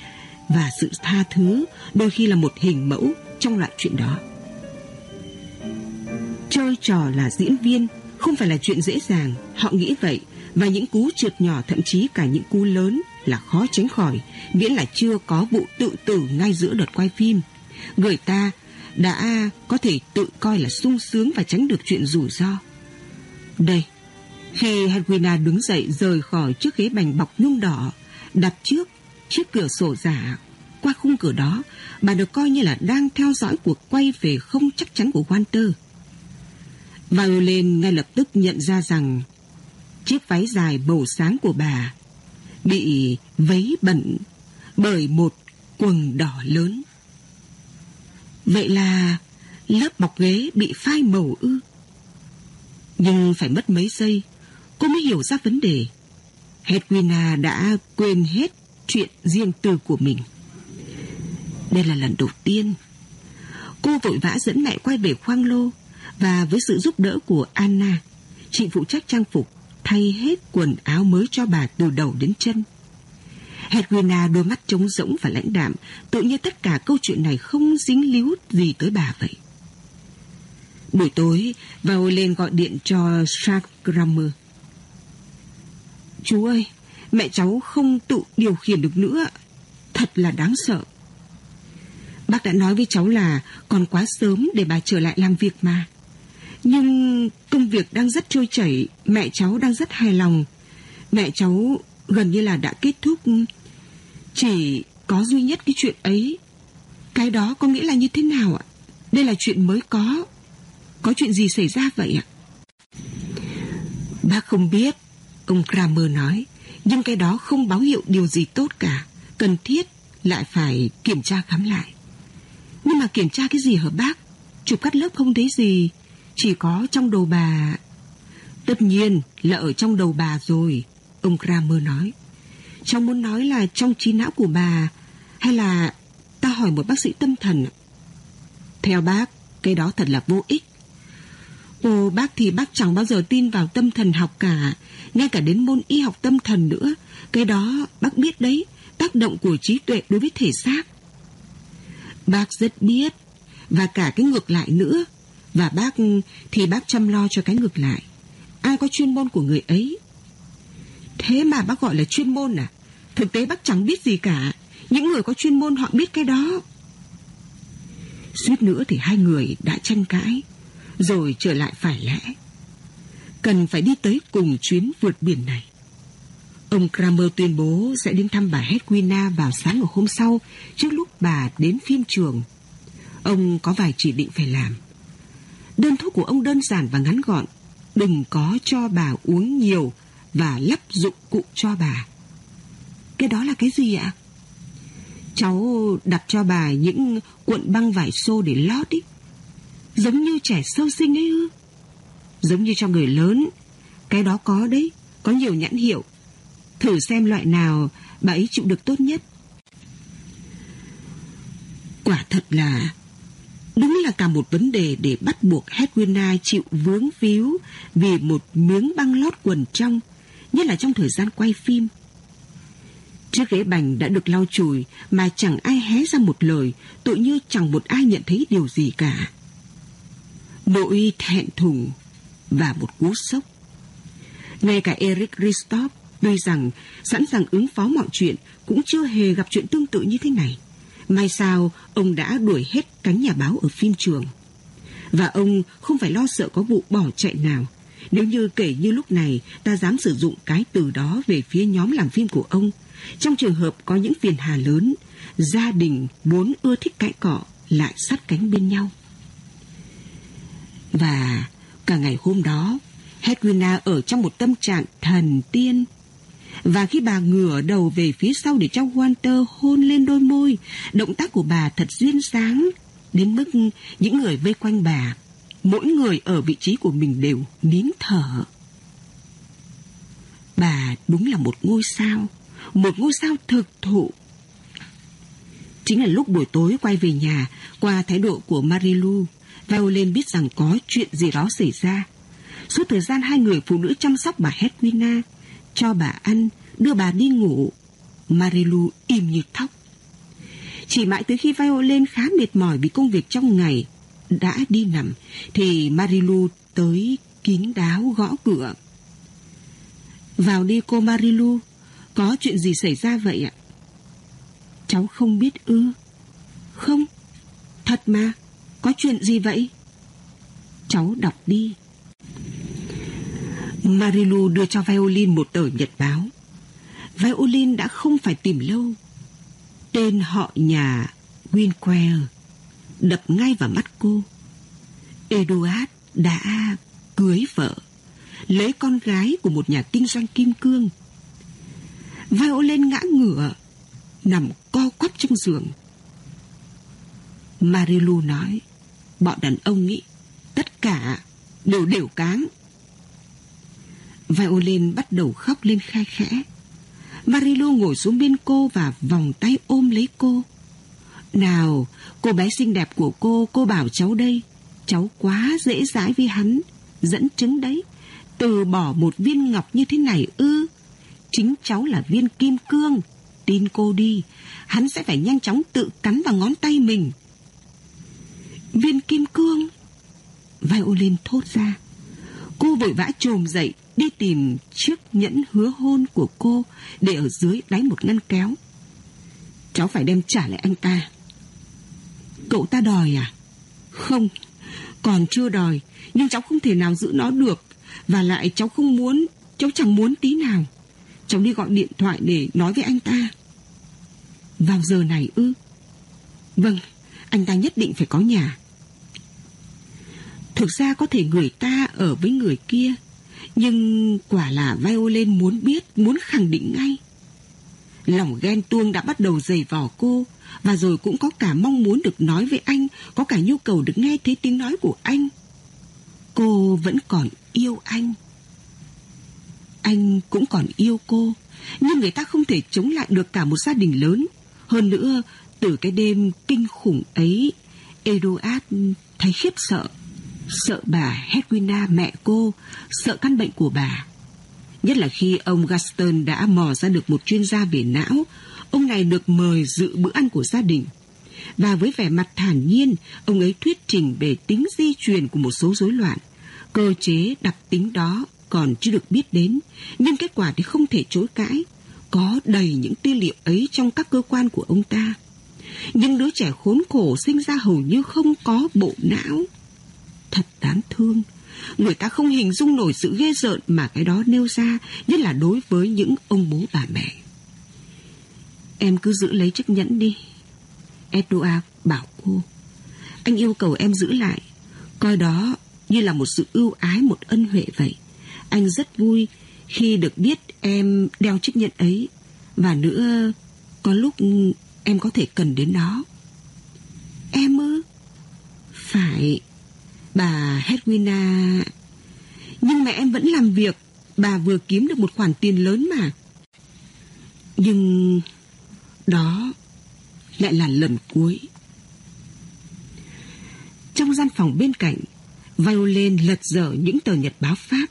C: và sự tha thứ đôi khi là một hình mẫu trong loại chuyện đó. Chơi trò là diễn viên không phải là chuyện dễ dàng, họ nghĩ vậy và những cú trượt nhỏ thậm chí cả những cú lớn là khó tránh khỏi, miễn là chưa có vụ tự tử ngay giữa đợt quay phim. Người ta đã có thể tự coi là sung sướng và tránh được chuyện rủi ro. Đây, khi Hedwina đứng dậy rời khỏi chiếc ghế bành bọc nhung đỏ, đặt trước chiếc cửa sổ giả. Qua khung cửa đó, bà được coi như là đang theo dõi cuộc quay về không chắc chắn của Walter. Violin ngay lập tức nhận ra rằng chiếc váy dài bầu sáng của bà bị vấy bẩn bởi một quần đỏ lớn. Vậy là lớp bọc ghế bị phai màu ư? Nhưng phải mất mấy giây, cô mới hiểu ra vấn đề. Hedwina đã quên hết chuyện riêng tư của mình. Đây là lần đầu tiên. Cô vội vã dẫn mẹ quay về khoang lô và với sự giúp đỡ của Anna, chị phụ trách trang phục thay hết quần áo mới cho bà từ đầu đến chân. Edwina đôi mắt trống rỗng và lãnh đạm, tự nhiên tất cả câu chuyện này không dính líu gì tới bà vậy. Buổi tối, vào lên gọi điện cho Shark Grammer. Chú ơi, mẹ cháu không tự điều khiển được nữa. Thật là đáng sợ. Bác đã nói với cháu là còn quá sớm để bà trở lại làm việc mà. Nhưng công việc đang rất trôi chảy, mẹ cháu đang rất hài lòng. Mẹ cháu gần như là đã kết thúc. Chỉ có duy nhất cái chuyện ấy. Cái đó có nghĩa là như thế nào ạ? Đây là chuyện mới có. Có chuyện gì xảy ra vậy ạ? Bác không biết, ông Kramer nói. Nhưng cái đó không báo hiệu điều gì tốt cả. Cần thiết lại phải kiểm tra khám lại. Nhưng mà kiểm tra cái gì hả bác? Chụp cắt lớp không thấy gì. Chỉ có trong đầu bà... Tất nhiên là ở trong đầu bà rồi, ông Kramer nói. Cháu muốn nói là trong trí não của bà hay là ta hỏi một bác sĩ tâm thần. Theo bác, cái đó thật là vô ích. Ồ, bác thì bác chẳng bao giờ tin vào tâm thần học cả, ngay cả đến môn y học tâm thần nữa. Cái đó bác biết đấy, tác động của trí tuệ đối với thể xác. Bác rất biết, và cả cái ngược lại nữa. Và bác thì bác chăm lo cho cái ngược lại. Ai có chuyên môn của người ấy. Thế mà bác gọi là chuyên môn à? Thực tế bác chẳng biết gì cả. Những người có chuyên môn họ biết cái đó. Suýt nữa thì hai người đã tranh cãi, rồi trở lại phải lẽ. Cần phải đi tới cùng chuyến vượt biển này. Ông Kramer tuyên bố sẽ đến thăm bà Hedwina vào sáng ngày hôm sau, trước lúc bà đến phim trường. Ông có vài chỉ định phải làm. Đơn thuốc của ông đơn giản và ngắn gọn. Đừng có cho bà uống nhiều và lắp dụng cụ cho bà. Cái đó là cái gì ạ? Cháu đặt cho bà những cuộn băng vải xô để lót ý. Giống như trẻ sơ sinh ấy ư? Giống như cho người lớn. Cái đó có đấy, có nhiều nhãn hiệu. Thử xem loại nào bà ấy chịu được tốt nhất. Quả thật là Đúng là cả một vấn đề để bắt buộc Hedwina chịu vướng víu vì một miếng băng lót quần trong, nhất là trong thời gian quay phim. Chiếc ghế bành đã được lau chùi mà chẳng ai hé ra một lời, tự như chẳng một ai nhận thấy điều gì cả. Nỗi thẹn thùng và một cú sốc. Ngay cả Eric Ristop, tuy rằng sẵn sàng ứng phó mọi chuyện cũng chưa hề gặp chuyện tương tự như thế này. May sao ông đã đuổi hết cánh nhà báo ở phim trường. Và ông không phải lo sợ có vụ bỏ chạy nào. Nếu như kể như lúc này ta dám sử dụng cái từ đó về phía nhóm làm phim của ông, trong trường hợp có những phiền hà lớn, gia đình muốn ưa thích cãi cọ lại sát cánh bên nhau. Và cả ngày hôm đó, Hedwina ở trong một tâm trạng thần tiên. Và khi bà ngửa đầu về phía sau để cho Walter hôn lên đôi môi, động tác của bà thật duyên dáng, đến mức những người vây quanh bà, mỗi người ở vị trí của mình đều nín thở. Bà đúng là một ngôi sao, một ngôi sao thực thụ. Chính là lúc buổi tối quay về nhà, qua thái độ của Marilu, Violin biết rằng có chuyện gì đó xảy ra. Suốt thời gian hai người phụ nữ chăm sóc bà Hedwina, cho bà ăn, đưa bà đi ngủ, Marilu im như thóc. Chỉ mãi tới khi Violin khá mệt mỏi vì công việc trong ngày, đã đi nằm, thì Marilu tới kín đáo gõ cửa. Vào đi cô Marilu, có chuyện gì xảy ra vậy ạ? Cháu không biết ư? Không, thật mà, có chuyện gì vậy? Cháu đọc đi. Marilu đưa cho Violin một tờ nhật báo. Violin đã không phải tìm lâu. Tên họ nhà Winquare đập ngay vào mắt cô. Eduard đã cưới vợ, lấy con gái của một nhà kinh doanh kim cương. Violin ngã ngửa, nằm co quắp trong giường. Marilu nói, bọn đàn ông nghĩ tất cả đều đều cáng. Violin bắt đầu khóc lên khai khẽ. Marilu ngồi xuống bên cô và vòng tay ôm lấy cô. Nào, cô bé xinh đẹp của cô, cô bảo cháu đây. Cháu quá dễ dãi với hắn. Dẫn chứng đấy. Từ bỏ một viên ngọc như thế này ư. Chính cháu là viên kim cương. Tin cô đi. Hắn sẽ phải nhanh chóng tự cắn vào ngón tay mình. Viên kim cương. Violin thốt ra. Cô vội vã trồm dậy đi tìm chiếc nhẫn hứa hôn của cô để ở dưới đáy một ngăn kéo. Cháu phải đem trả lại anh ta. Cậu ta đòi à? Không, còn chưa đòi, nhưng cháu không thể nào giữ nó được. Và lại cháu không muốn, cháu chẳng muốn tí nào. Cháu đi gọi điện thoại để nói với anh ta. Vào giờ này ư? Vâng, anh ta nhất định phải có nhà. Thực ra có thể người ta ở với người kia Nhưng quả là Violin muốn biết Muốn khẳng định ngay Lòng ghen tuông đã bắt đầu dày vò cô Và rồi cũng có cả mong muốn được nói với anh Có cả nhu cầu được nghe thấy tiếng nói của anh Cô vẫn còn yêu anh anh cũng còn yêu cô, Nhưng người ta không thể chống lại được cả một gia đình lớn. Hơn nữa, Từ cái đêm kinh khủng ấy Eduard thấy khiếp sợ. Sợ bà Hedwina mẹ cô, Sợ căn bệnh của bà. Nhất là khi ông Gaston đã mò ra được một chuyên gia về não, Ông này được mời dự bữa ăn của gia đình. Và với vẻ mặt thản nhiên, Ông ấy thuyết trình về tính di truyền của một số rối loạn, Cơ chế đặc tính đó còn chưa được biết đến Nhưng kết quả thì không thể chối cãi Có đầy những tư liệu ấy trong các cơ quan của ông ta nhưng đứa trẻ khốn khổ sinh ra hầu như không có bộ não thật đáng thương. Người ta không hình dung nổi sự ghê rợn mà cái đó nêu ra, nhất là đối với những ông bố bà mẹ. Em cứ giữ lấy chiếc nhẫn đi. Edouard bảo cô. Anh yêu cầu em giữ lại, coi đó như là một sự ưu ái, một ân huệ vậy. Anh rất vui khi được biết em đeo chiếc nhẫn ấy. Và nữa, có lúc em có thể cần đến nó. Em ư? Phải, Bà Hedwina... Nhưng mẹ em vẫn làm việc. Bà vừa kiếm được một khoản tiền lớn mà. Nhưng... Đó lại là lần cuối. Trong gian phòng bên cạnh, Violin lật dở những tờ nhật báo Pháp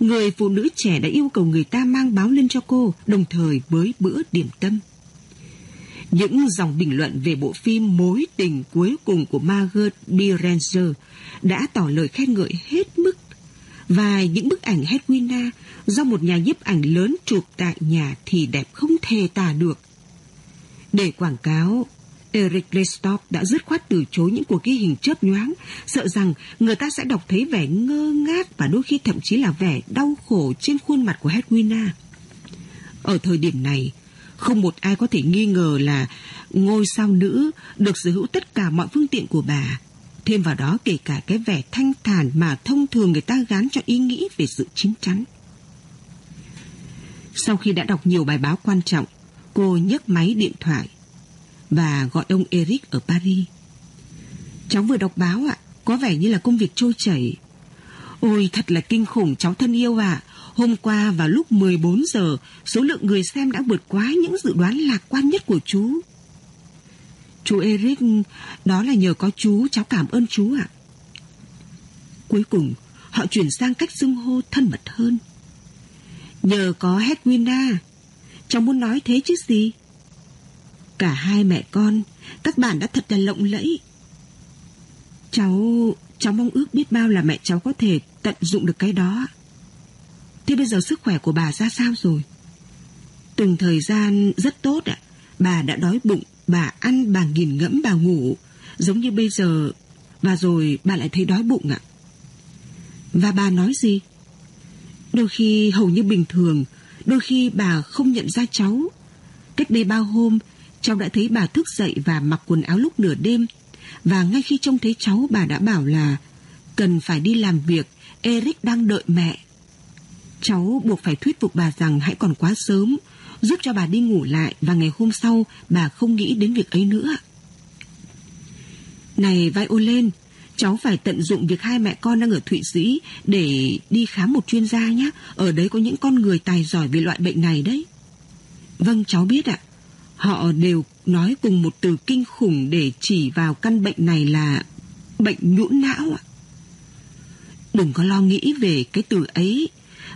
C: người phụ nữ trẻ đã yêu cầu người ta mang báo lên cho cô, đồng thời với bữa điểm tâm. Những dòng bình luận về bộ phim Mối tình cuối cùng của Margaret Berenger đã tỏ lời khen ngợi hết mức và những bức ảnh Hedwina do một nhà nhiếp ảnh lớn chụp tại nhà thì đẹp không thể tả được. Để quảng cáo, Eric Lestop đã dứt khoát từ chối những cuộc ghi hình chớp nhoáng, sợ rằng người ta sẽ đọc thấy vẻ ngơ ngác và đôi khi thậm chí là vẻ đau khổ trên khuôn mặt của Hedwina. Ở thời điểm này, không một ai có thể nghi ngờ là ngôi sao nữ được sở hữu tất cả mọi phương tiện của bà. Thêm vào đó kể cả cái vẻ thanh thản mà thông thường người ta gán cho ý nghĩ về sự chín chắn. Sau khi đã đọc nhiều bài báo quan trọng, cô nhấc máy điện thoại và gọi ông Eric ở Paris. Cháu vừa đọc báo ạ, có vẻ như là công việc trôi chảy. Ôi thật là kinh khủng cháu thân yêu ạ. Hôm qua vào lúc 14 giờ, số lượng người xem đã vượt quá những dự đoán lạc quan nhất của chú. Chú Eric, đó là nhờ có chú, cháu cảm ơn chú ạ. Cuối cùng, họ chuyển sang cách xưng hô thân mật hơn. Nhờ có Hedwina, cháu muốn nói thế chứ gì? Cả hai mẹ con, các bạn đã thật là lộng lẫy. Cháu, cháu mong ước biết bao là mẹ cháu có thể tận dụng được cái đó. Thế bây giờ sức khỏe của bà ra sao rồi? Từng thời gian rất tốt ạ. Bà đã đói bụng, bà ăn, bà nghiền ngẫm, bà ngủ. Giống như bây giờ, và rồi bà lại thấy đói bụng ạ. Và bà nói gì? Đôi khi hầu như bình thường, đôi khi bà không nhận ra cháu. Cách đây bao hôm, cháu đã thấy bà thức dậy và mặc quần áo lúc nửa đêm. Và ngay khi trông thấy cháu, bà đã bảo là cần phải đi làm việc, Eric đang đợi mẹ. Cháu buộc phải thuyết phục bà rằng hãy còn quá sớm, giúp cho bà đi ngủ lại và ngày hôm sau bà không nghĩ đến việc ấy nữa. Này vai ôn lên cháu phải tận dụng việc hai mẹ con đang ở Thụy Sĩ để đi khám một chuyên gia nhé. Ở đấy có những con người tài giỏi về loại bệnh này đấy. Vâng, cháu biết ạ. Họ đều nói cùng một từ kinh khủng để chỉ vào căn bệnh này là bệnh nhũn não ạ. Đừng có lo nghĩ về cái từ ấy.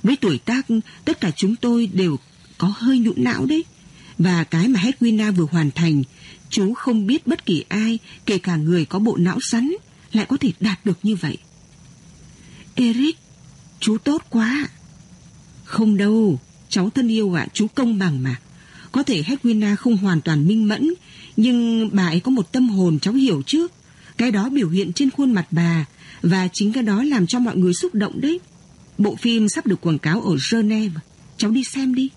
C: Với tuổi tác, tất cả chúng tôi đều có hơi nhũn não đấy. Và cái mà Hedwina vừa hoàn thành, chú không biết bất kỳ ai, kể cả người có bộ não sắn, lại có thể đạt được như vậy. Eric, chú tốt quá. Không đâu, cháu thân yêu ạ, chú công bằng mà. Có thể Hedwina không hoàn toàn minh mẫn, nhưng bà ấy có một tâm hồn cháu hiểu chứ. Cái đó biểu hiện trên khuôn mặt bà, và chính cái đó làm cho mọi người xúc động đấy. Bộ phim sắp được quảng cáo ở Geneva. Cháu đi xem đi.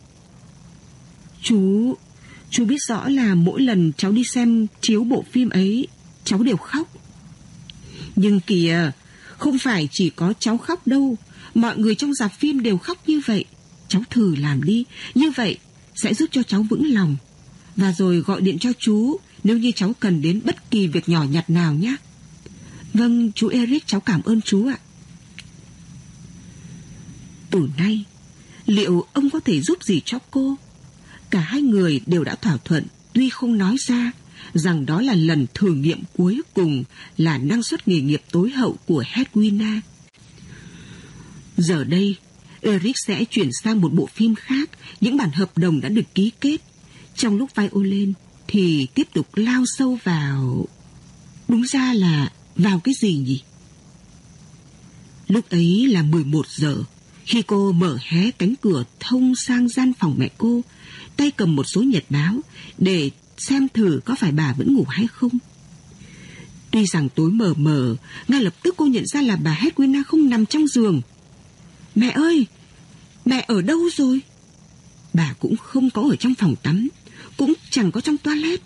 C: Chú... Chú biết rõ là mỗi lần cháu đi xem chiếu bộ phim ấy, cháu đều khóc. Nhưng kìa, không phải chỉ có cháu khóc đâu. Mọi người trong dạp phim đều khóc như vậy. Cháu thử làm đi. Như vậy sẽ giúp cho cháu vững lòng. Và rồi gọi điện cho chú nếu như cháu cần đến bất kỳ việc nhỏ nhặt nào nhé. Vâng, chú Eric cháu cảm ơn chú ạ. Từ nay, liệu ông có thể giúp gì cho cô? Cả hai người đều đã thỏa thuận, tuy không nói ra, rằng đó là lần thử nghiệm cuối cùng là năng suất nghề nghiệp tối hậu của Hedwina. Giờ đây, Eric sẽ chuyển sang một bộ phim khác, những bản hợp đồng đã được ký kết. Trong lúc vai ôn lên, thì tiếp tục lao sâu vào... Đúng ra là vào cái gì nhỉ? Lúc ấy là 11 giờ, khi cô mở hé cánh cửa thông sang gian phòng mẹ cô, tay cầm một số nhật báo để xem thử có phải bà vẫn ngủ hay không. Tuy rằng tối mờ mờ, ngay lập tức cô nhận ra là bà Hedwina không nằm trong giường. Mẹ ơi, mẹ ở đâu rồi? Bà cũng không có ở trong phòng tắm, cũng chẳng có trong toilet.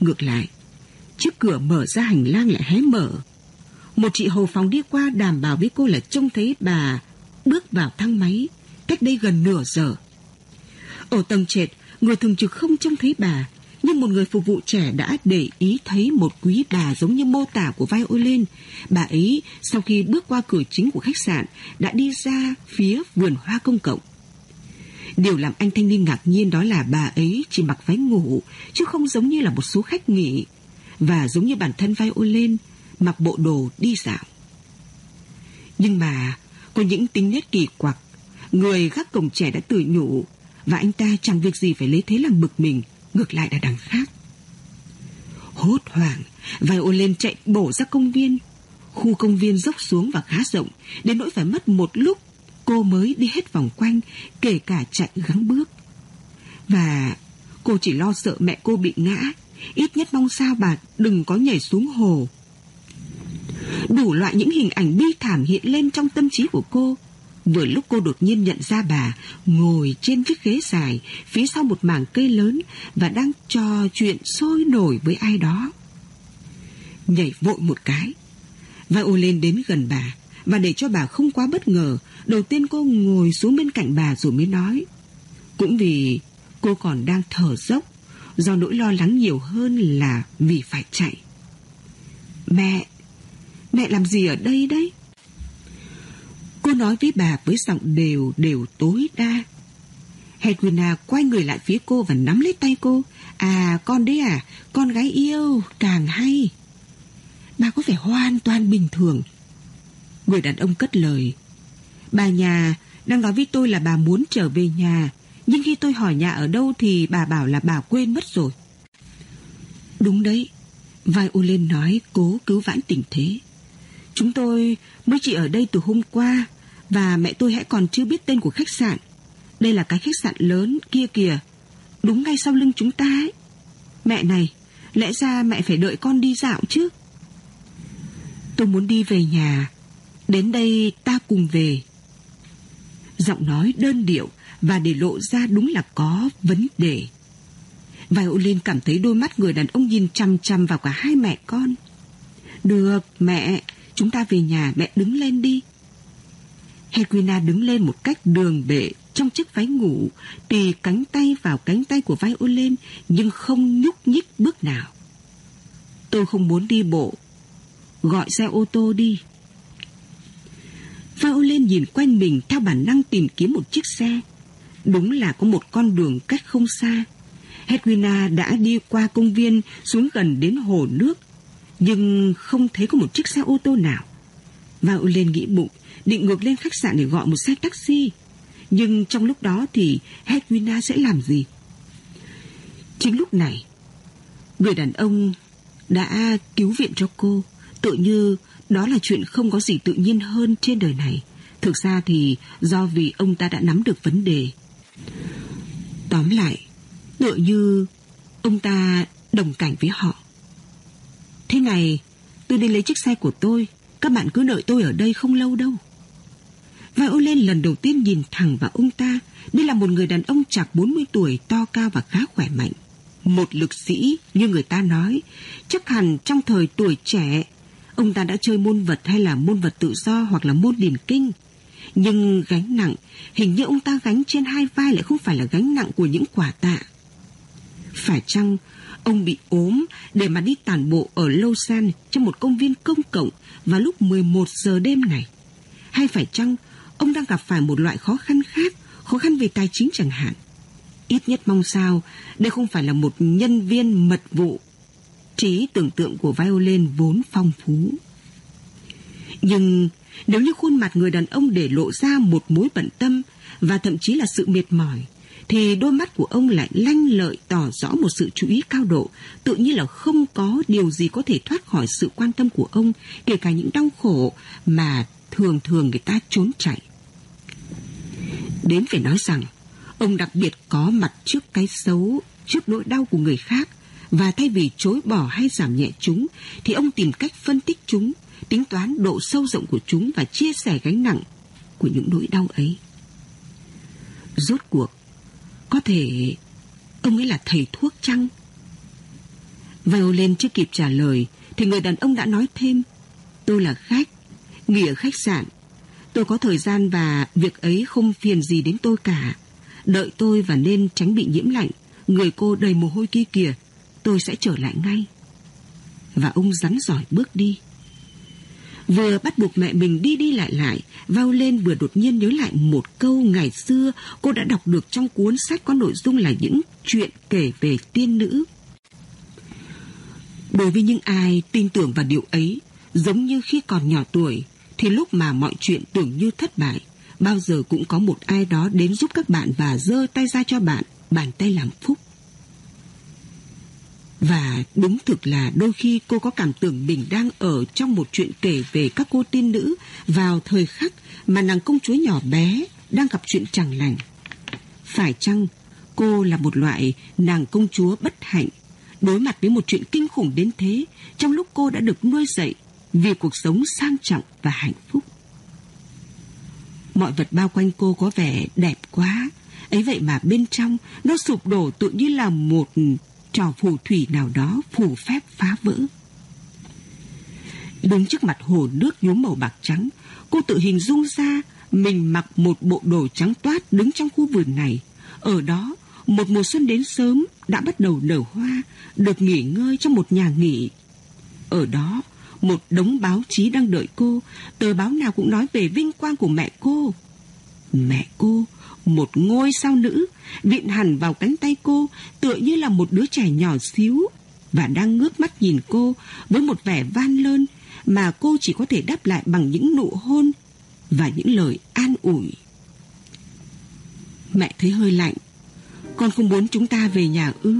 C: Ngược lại, chiếc cửa mở ra hành lang lại hé mở. Một chị hầu phòng đi qua đảm bảo với cô là trông thấy bà bước vào thang máy cách đây gần nửa giờ. Ở tầng trệt, người thường trực không trông thấy bà, nhưng một người phục vụ trẻ đã để ý thấy một quý bà giống như mô tả của vai Olin. Bà ấy, sau khi bước qua cửa chính của khách sạn, đã đi ra phía vườn hoa công cộng. Điều làm anh thanh niên ngạc nhiên đó là bà ấy chỉ mặc váy ngủ, chứ không giống như là một số khách nghỉ. Và giống như bản thân vai Olin mặc bộ đồ đi dạo. Nhưng mà có những tính nét kỳ quặc. Người gác cổng trẻ đã tự nhủ và anh ta chẳng việc gì phải lấy thế làm bực mình, ngược lại là đằng khác. Hốt hoảng, vài ô lên chạy bổ ra công viên. Khu công viên dốc xuống và khá rộng, đến nỗi phải mất một lúc cô mới đi hết vòng quanh, kể cả chạy gắng bước. Và cô chỉ lo sợ mẹ cô bị ngã, ít nhất mong sao bà đừng có nhảy xuống hồ. Đủ loại những hình ảnh bi thảm hiện lên trong tâm trí của cô. Vừa lúc cô đột nhiên nhận ra bà ngồi trên chiếc ghế dài phía sau một mảng cây lớn và đang trò chuyện sôi nổi với ai đó. Nhảy vội một cái, và ô lên đến gần bà và để cho bà không quá bất ngờ, đầu tiên cô ngồi xuống bên cạnh bà rồi mới nói. Cũng vì cô còn đang thở dốc, do nỗi lo lắng nhiều hơn là vì phải chạy. Mẹ, mẹ làm gì ở đây đấy? Cô nói với bà với giọng đều đều tối đa. Hedwina quay người lại phía cô và nắm lấy tay cô. À, con đấy à, con gái yêu, càng hay. Bà có vẻ hoàn toàn bình thường. Người đàn ông cất lời. Bà nhà đang nói với tôi là bà muốn trở về nhà. Nhưng khi tôi hỏi nhà ở đâu thì bà bảo là bà quên mất rồi. Đúng đấy. Vai ô lên nói cố cứu vãn tình thế. Chúng tôi mới chỉ ở đây từ hôm qua và mẹ tôi hãy còn chưa biết tên của khách sạn. Đây là cái khách sạn lớn kia kìa. Đúng ngay sau lưng chúng ta ấy. Mẹ này, lẽ ra mẹ phải đợi con đi dạo chứ. Tôi muốn đi về nhà. Đến đây ta cùng về. Giọng nói đơn điệu và để lộ ra đúng là có vấn đề. Violin cảm thấy đôi mắt người đàn ông nhìn chăm chăm vào cả hai mẹ con. Được, mẹ, chúng ta về nhà, mẹ đứng lên đi. Hedwina đứng lên một cách đường bệ trong chiếc váy ngủ, tì cánh tay vào cánh tay của vai Olen, nhưng không nhúc nhích bước nào. Tôi không muốn đi bộ. Gọi xe ô tô đi. Vai Olen nhìn quanh mình theo bản năng tìm kiếm một chiếc xe. Đúng là có một con đường cách không xa. Hedwina đã đi qua công viên xuống gần đến hồ nước, nhưng không thấy có một chiếc xe ô tô nào. Violin nghĩ bụng, định ngược lên khách sạn để gọi một xe taxi. Nhưng trong lúc đó thì Hedwina sẽ làm gì? Chính lúc này, người đàn ông đã cứu viện cho cô, tự như đó là chuyện không có gì tự nhiên hơn trên đời này. Thực ra thì do vì ông ta đã nắm được vấn đề. Tóm lại, tựa như ông ta đồng cảnh với họ. Thế này, tôi đi lấy chiếc xe của tôi, các bạn cứ đợi tôi ở đây không lâu đâu. Vai ô lên lần đầu tiên nhìn thẳng vào ông ta. Đây là một người đàn ông chạc 40 tuổi, to cao và khá khỏe mạnh. Một lực sĩ, như người ta nói. Chắc hẳn trong thời tuổi trẻ, ông ta đã chơi môn vật hay là môn vật tự do hoặc là môn điền kinh. Nhưng gánh nặng, hình như ông ta gánh trên hai vai lại không phải là gánh nặng của những quả tạ. Phải chăng ông bị ốm để mà đi tản bộ ở Lausanne trong một công viên công cộng vào lúc 11 giờ đêm này? Hay phải chăng ông đang gặp phải một loại khó khăn khác, khó khăn về tài chính chẳng hạn? Ít nhất mong sao, đây không phải là một nhân viên mật vụ. Trí tưởng tượng của violin vốn phong phú. Nhưng nếu như khuôn mặt người đàn ông để lộ ra một mối bận tâm và thậm chí là sự mệt mỏi, thì đôi mắt của ông lại lanh lợi tỏ rõ một sự chú ý cao độ, tự nhiên là không có điều gì có thể thoát khỏi sự quan tâm của ông, kể cả những đau khổ mà thường thường người ta trốn chạy. Đến phải nói rằng, ông đặc biệt có mặt trước cái xấu, trước nỗi đau của người khác, và thay vì chối bỏ hay giảm nhẹ chúng, thì ông tìm cách phân tích chúng, tính toán độ sâu rộng của chúng và chia sẻ gánh nặng của những nỗi đau ấy. Rốt cuộc, có thể ông ấy là thầy thuốc chăng? Violin chưa kịp trả lời thì người đàn ông đã nói thêm Tôi là khách, nghỉ ở khách sạn. Tôi có thời gian và việc ấy không phiền gì đến tôi cả. Đợi tôi và nên tránh bị nhiễm lạnh. Người cô đầy mồ hôi kia kìa. Tôi sẽ trở lại ngay. Và ông rắn giỏi bước đi. Vừa bắt buộc mẹ mình đi đi lại lại, Vao lên vừa đột nhiên nhớ lại một câu ngày xưa cô đã đọc được trong cuốn sách có nội dung là những chuyện kể về tiên nữ. Đối với những ai tin tưởng vào điều ấy, giống như khi còn nhỏ tuổi, thì lúc mà mọi chuyện tưởng như thất bại, bao giờ cũng có một ai đó đến giúp các bạn và giơ tay ra cho bạn, bàn tay làm phúc. Và đúng thực là đôi khi cô có cảm tưởng mình đang ở trong một chuyện kể về các cô tiên nữ vào thời khắc mà nàng công chúa nhỏ bé đang gặp chuyện chẳng lành. Phải chăng cô là một loại nàng công chúa bất hạnh đối mặt với một chuyện kinh khủng đến thế trong lúc cô đã được nuôi dạy vì cuộc sống sang trọng và hạnh phúc. Mọi vật bao quanh cô có vẻ đẹp quá, ấy vậy mà bên trong nó sụp đổ tự như là một trò phù thủy nào đó phù phép phá vỡ. Đứng trước mặt hồ nước nhuốm màu bạc trắng, cô tự hình dung ra mình mặc một bộ đồ trắng toát đứng trong khu vườn này. Ở đó, một mùa xuân đến sớm đã bắt đầu nở hoa, được nghỉ ngơi trong một nhà nghỉ. Ở đó, một đống báo chí đang đợi cô, tờ báo nào cũng nói về vinh quang của mẹ cô. Mẹ cô, một ngôi sao nữ, vịn hẳn vào cánh tay cô, tựa như là một đứa trẻ nhỏ xíu, và đang ngước mắt nhìn cô với một vẻ van lơn mà cô chỉ có thể đáp lại bằng những nụ hôn và những lời an ủi. Mẹ thấy hơi lạnh. Con không muốn chúng ta về nhà ư?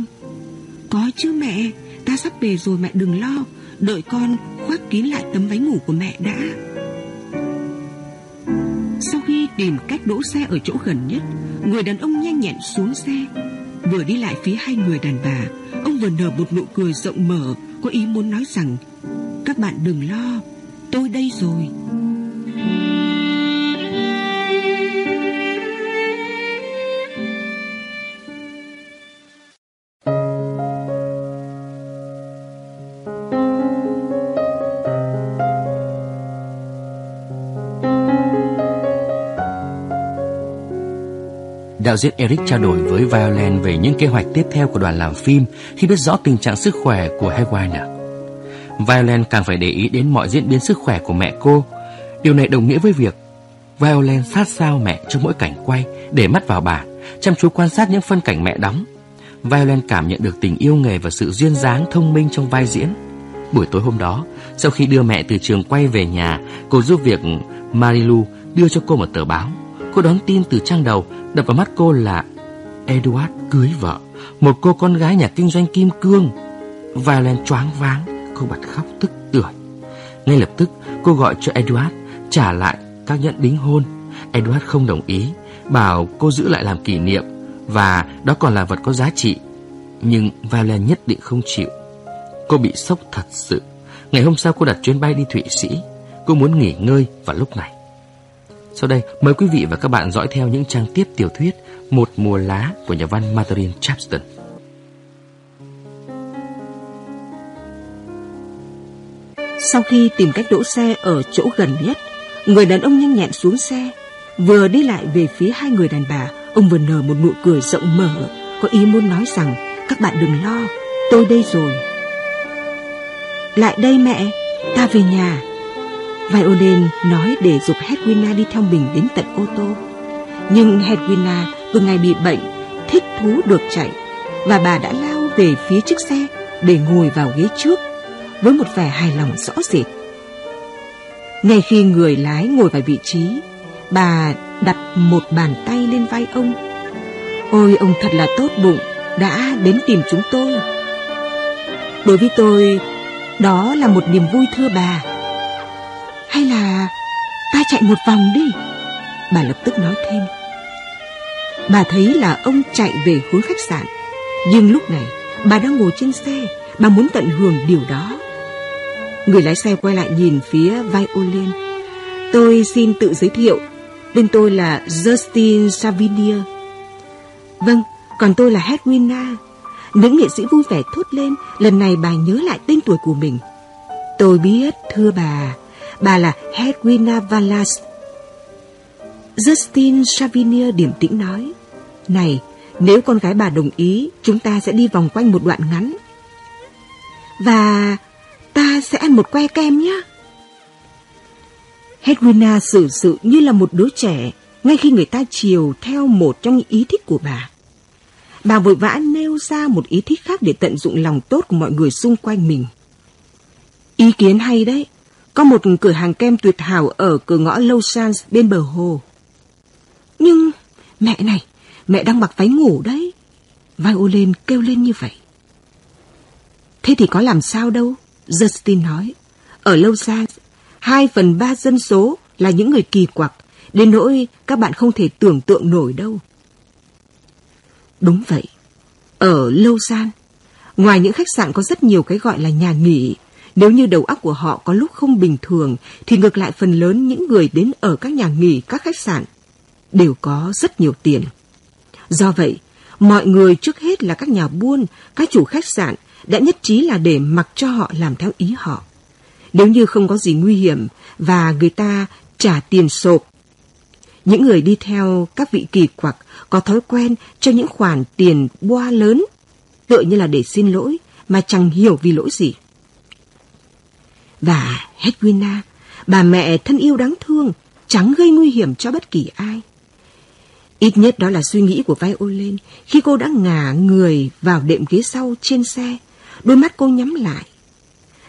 C: Có chứ mẹ, ta sắp về rồi mẹ đừng lo. Đợi con khoác kín lại tấm váy ngủ của mẹ đã. Sau khi tìm cách đỗ xe ở chỗ gần nhất, người đàn ông nhanh nhẹn xuống xe. Vừa đi lại phía hai người đàn bà, ông vừa nở một nụ cười rộng mở, có ý muốn nói rằng các bạn đừng lo, tôi đây rồi.
B: Đạo diễn Eric trao đổi với Violent về những kế hoạch tiếp theo của đoàn làm phim khi biết rõ tình trạng sức khỏe của Hedwiner. Violent càng phải để ý đến mọi diễn biến sức khỏe của mẹ cô. Điều này đồng nghĩa với việc Violent sát sao mẹ trong mỗi cảnh quay, để mắt vào bà, chăm chú quan sát những phân cảnh mẹ đóng. Violent cảm nhận được tình yêu nghề và sự duyên dáng thông minh trong vai diễn. Buổi tối hôm đó, sau khi đưa mẹ từ trường quay về nhà, cô giúp việc Marilu đưa cho cô một tờ báo. Cô đón tin từ trang đầu, Đập vào mắt cô là Edward cưới vợ. Một cô con gái nhà kinh doanh kim cương Valen choáng váng, Cô bật khóc tức tưởi. Ngay lập tức, cô gọi cho Edward, Trả lại các nhận đính hôn. Edward không đồng ý, Bảo cô giữ lại làm kỷ niệm, Và đó còn là vật có giá trị, Nhưng Valen nhất định không chịu. Cô bị sốc thật sự. Ngày hôm sau, cô đặt chuyến bay đi Thụy Sĩ. Cô muốn nghỉ ngơi vào lúc này sau đây, mời quý vị và các bạn dõi theo những trang tiếp tiểu thuyết Một mùa lá của nhà văn Madeline Chapston.
C: Sau khi tìm cách đỗ xe ở chỗ gần nhất, người đàn ông nhanh nhẹn xuống xe. Vừa đi lại về phía hai người đàn bà, ông vừa nở một nụ cười rộng mở, có ý muốn nói rằng các bạn đừng lo, tôi đây rồi. Lại đây mẹ, ta về nhà. Violin nói để dục Hedwina đi theo mình đến tận ô tô. Nhưng Hedwina từ ngày bị bệnh thích thú được chạy và bà đã lao về phía chiếc xe để ngồi vào ghế trước với một vẻ hài lòng rõ rệt. Ngay khi người lái ngồi vào vị trí, bà đặt một bàn tay lên vai ông. Ôi ông thật là tốt bụng, đã đến tìm chúng tôi. Đối với tôi, đó là một niềm vui thưa bà. Hay là ta chạy một vòng đi? Bà lập tức nói thêm. Bà thấy là ông chạy về hướng khách sạn. Nhưng lúc này bà đang ngồi trên xe. Bà muốn tận hưởng điều đó. Người lái xe quay lại nhìn phía Violin. Tôi xin tự giới thiệu. Tên tôi là Justin Savinier Vâng, còn tôi là Hedwina Nữ nghệ sĩ vui vẻ thốt lên Lần này bà nhớ lại tên tuổi của mình. Tôi biết, thưa bà. Bà là Hedwina Valas. Justin Savinier điểm tĩnh nói, Này, nếu con gái bà đồng ý, chúng ta sẽ đi vòng quanh một đoạn ngắn. Và ta sẽ ăn một que kem nhé. Hedwina xử sự như là một đứa trẻ ngay khi người ta chiều theo một trong những ý thích của bà. Bà vội vã nêu ra một ý thích khác để tận dụng lòng tốt của mọi người xung quanh mình. Ý kiến hay đấy, có một cửa hàng kem tuyệt hảo ở cửa ngõ Lausanne bên bờ hồ. Nhưng, mẹ này, mẹ đang mặc váy ngủ đấy. Violin kêu lên như vậy. Thế thì có làm sao đâu, Justin nói. Ở Lausanne, hai phần ba dân số là những người kỳ quặc, đến nỗi các bạn không thể tưởng tượng nổi đâu. Đúng vậy, ở Lausanne, ngoài những khách sạn có rất nhiều cái gọi là nhà nghỉ, nếu như đầu óc của họ có lúc không bình thường, thì ngược lại phần lớn những người đến ở các nhà nghỉ, các khách sạn đều có rất nhiều tiền. Do vậy, mọi người trước hết là các nhà buôn, các chủ khách sạn đã nhất trí là để mặc cho họ làm theo ý họ. Nếu như không có gì nguy hiểm và người ta trả tiền sộp. Những người đi theo các vị kỳ quặc có thói quen cho những khoản tiền boa lớn, tựa như là để xin lỗi mà chẳng hiểu vì lỗi gì. Và Hedwina, bà mẹ thân yêu đáng thương, chẳng gây nguy hiểm cho bất kỳ ai. Ít nhất đó là suy nghĩ của vai lên khi cô đã ngả người vào đệm ghế sau trên xe. Đôi mắt cô nhắm lại.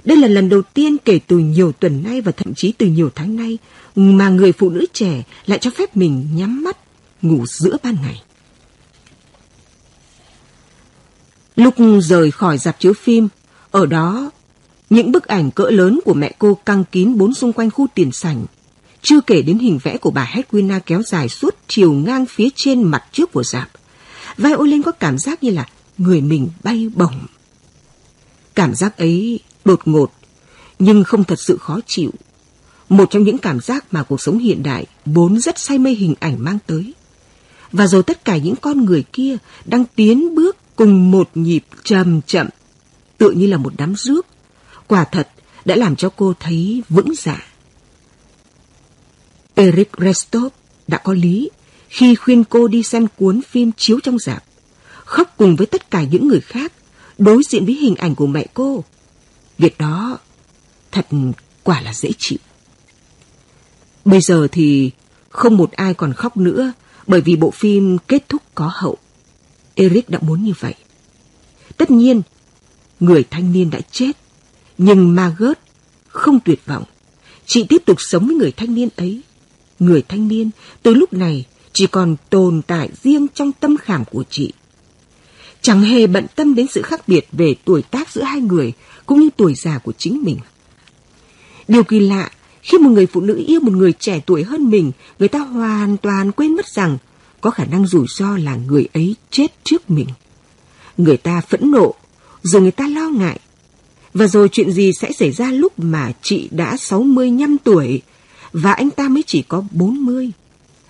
C: Đây là lần đầu tiên kể từ nhiều tuần nay và thậm chí từ nhiều tháng nay mà người phụ nữ trẻ lại cho phép mình nhắm mắt ngủ giữa ban ngày. Lúc rời khỏi dạp chiếu phim, ở đó những bức ảnh cỡ lớn của mẹ cô căng kín bốn xung quanh khu tiền sảnh. Chưa kể đến hình vẽ của bà Hedwina kéo dài suốt chiều ngang phía trên mặt trước của dạp. Violin có cảm giác như là người mình bay bổng. Cảm giác ấy đột ngột, nhưng không thật sự khó chịu. Một trong những cảm giác mà cuộc sống hiện đại vốn rất say mê hình ảnh mang tới. Và rồi tất cả những con người kia đang tiến bước cùng một nhịp chậm chậm, tựa như là một đám rước quả thật đã làm cho cô thấy vững dạ. Eric Restov đã có lý khi khuyên cô đi xem cuốn phim chiếu trong rạp, khóc cùng với tất cả những người khác, đối diện với hình ảnh của mẹ cô. Việc đó thật quả là dễ chịu. Bây giờ thì không một ai còn khóc nữa bởi vì bộ phim kết thúc có hậu. Eric đã muốn như vậy. Tất nhiên, người thanh niên đã chết nhưng Margaret không tuyệt vọng. Chị tiếp tục sống với người thanh niên ấy. Người thanh niên từ lúc này chỉ còn tồn tại riêng trong tâm khảm của chị. Chẳng hề bận tâm đến sự khác biệt về tuổi tác giữa hai người cũng như tuổi già của chính mình. Điều kỳ lạ, khi một người phụ nữ yêu một người trẻ tuổi hơn mình, người ta hoàn toàn quên mất rằng có khả năng rủi ro là người ấy chết trước mình. Người ta phẫn nộ, rồi người ta lo ngại, và rồi chuyện gì sẽ xảy ra lúc mà chị đã 65 tuổi và anh ta mới chỉ có 40?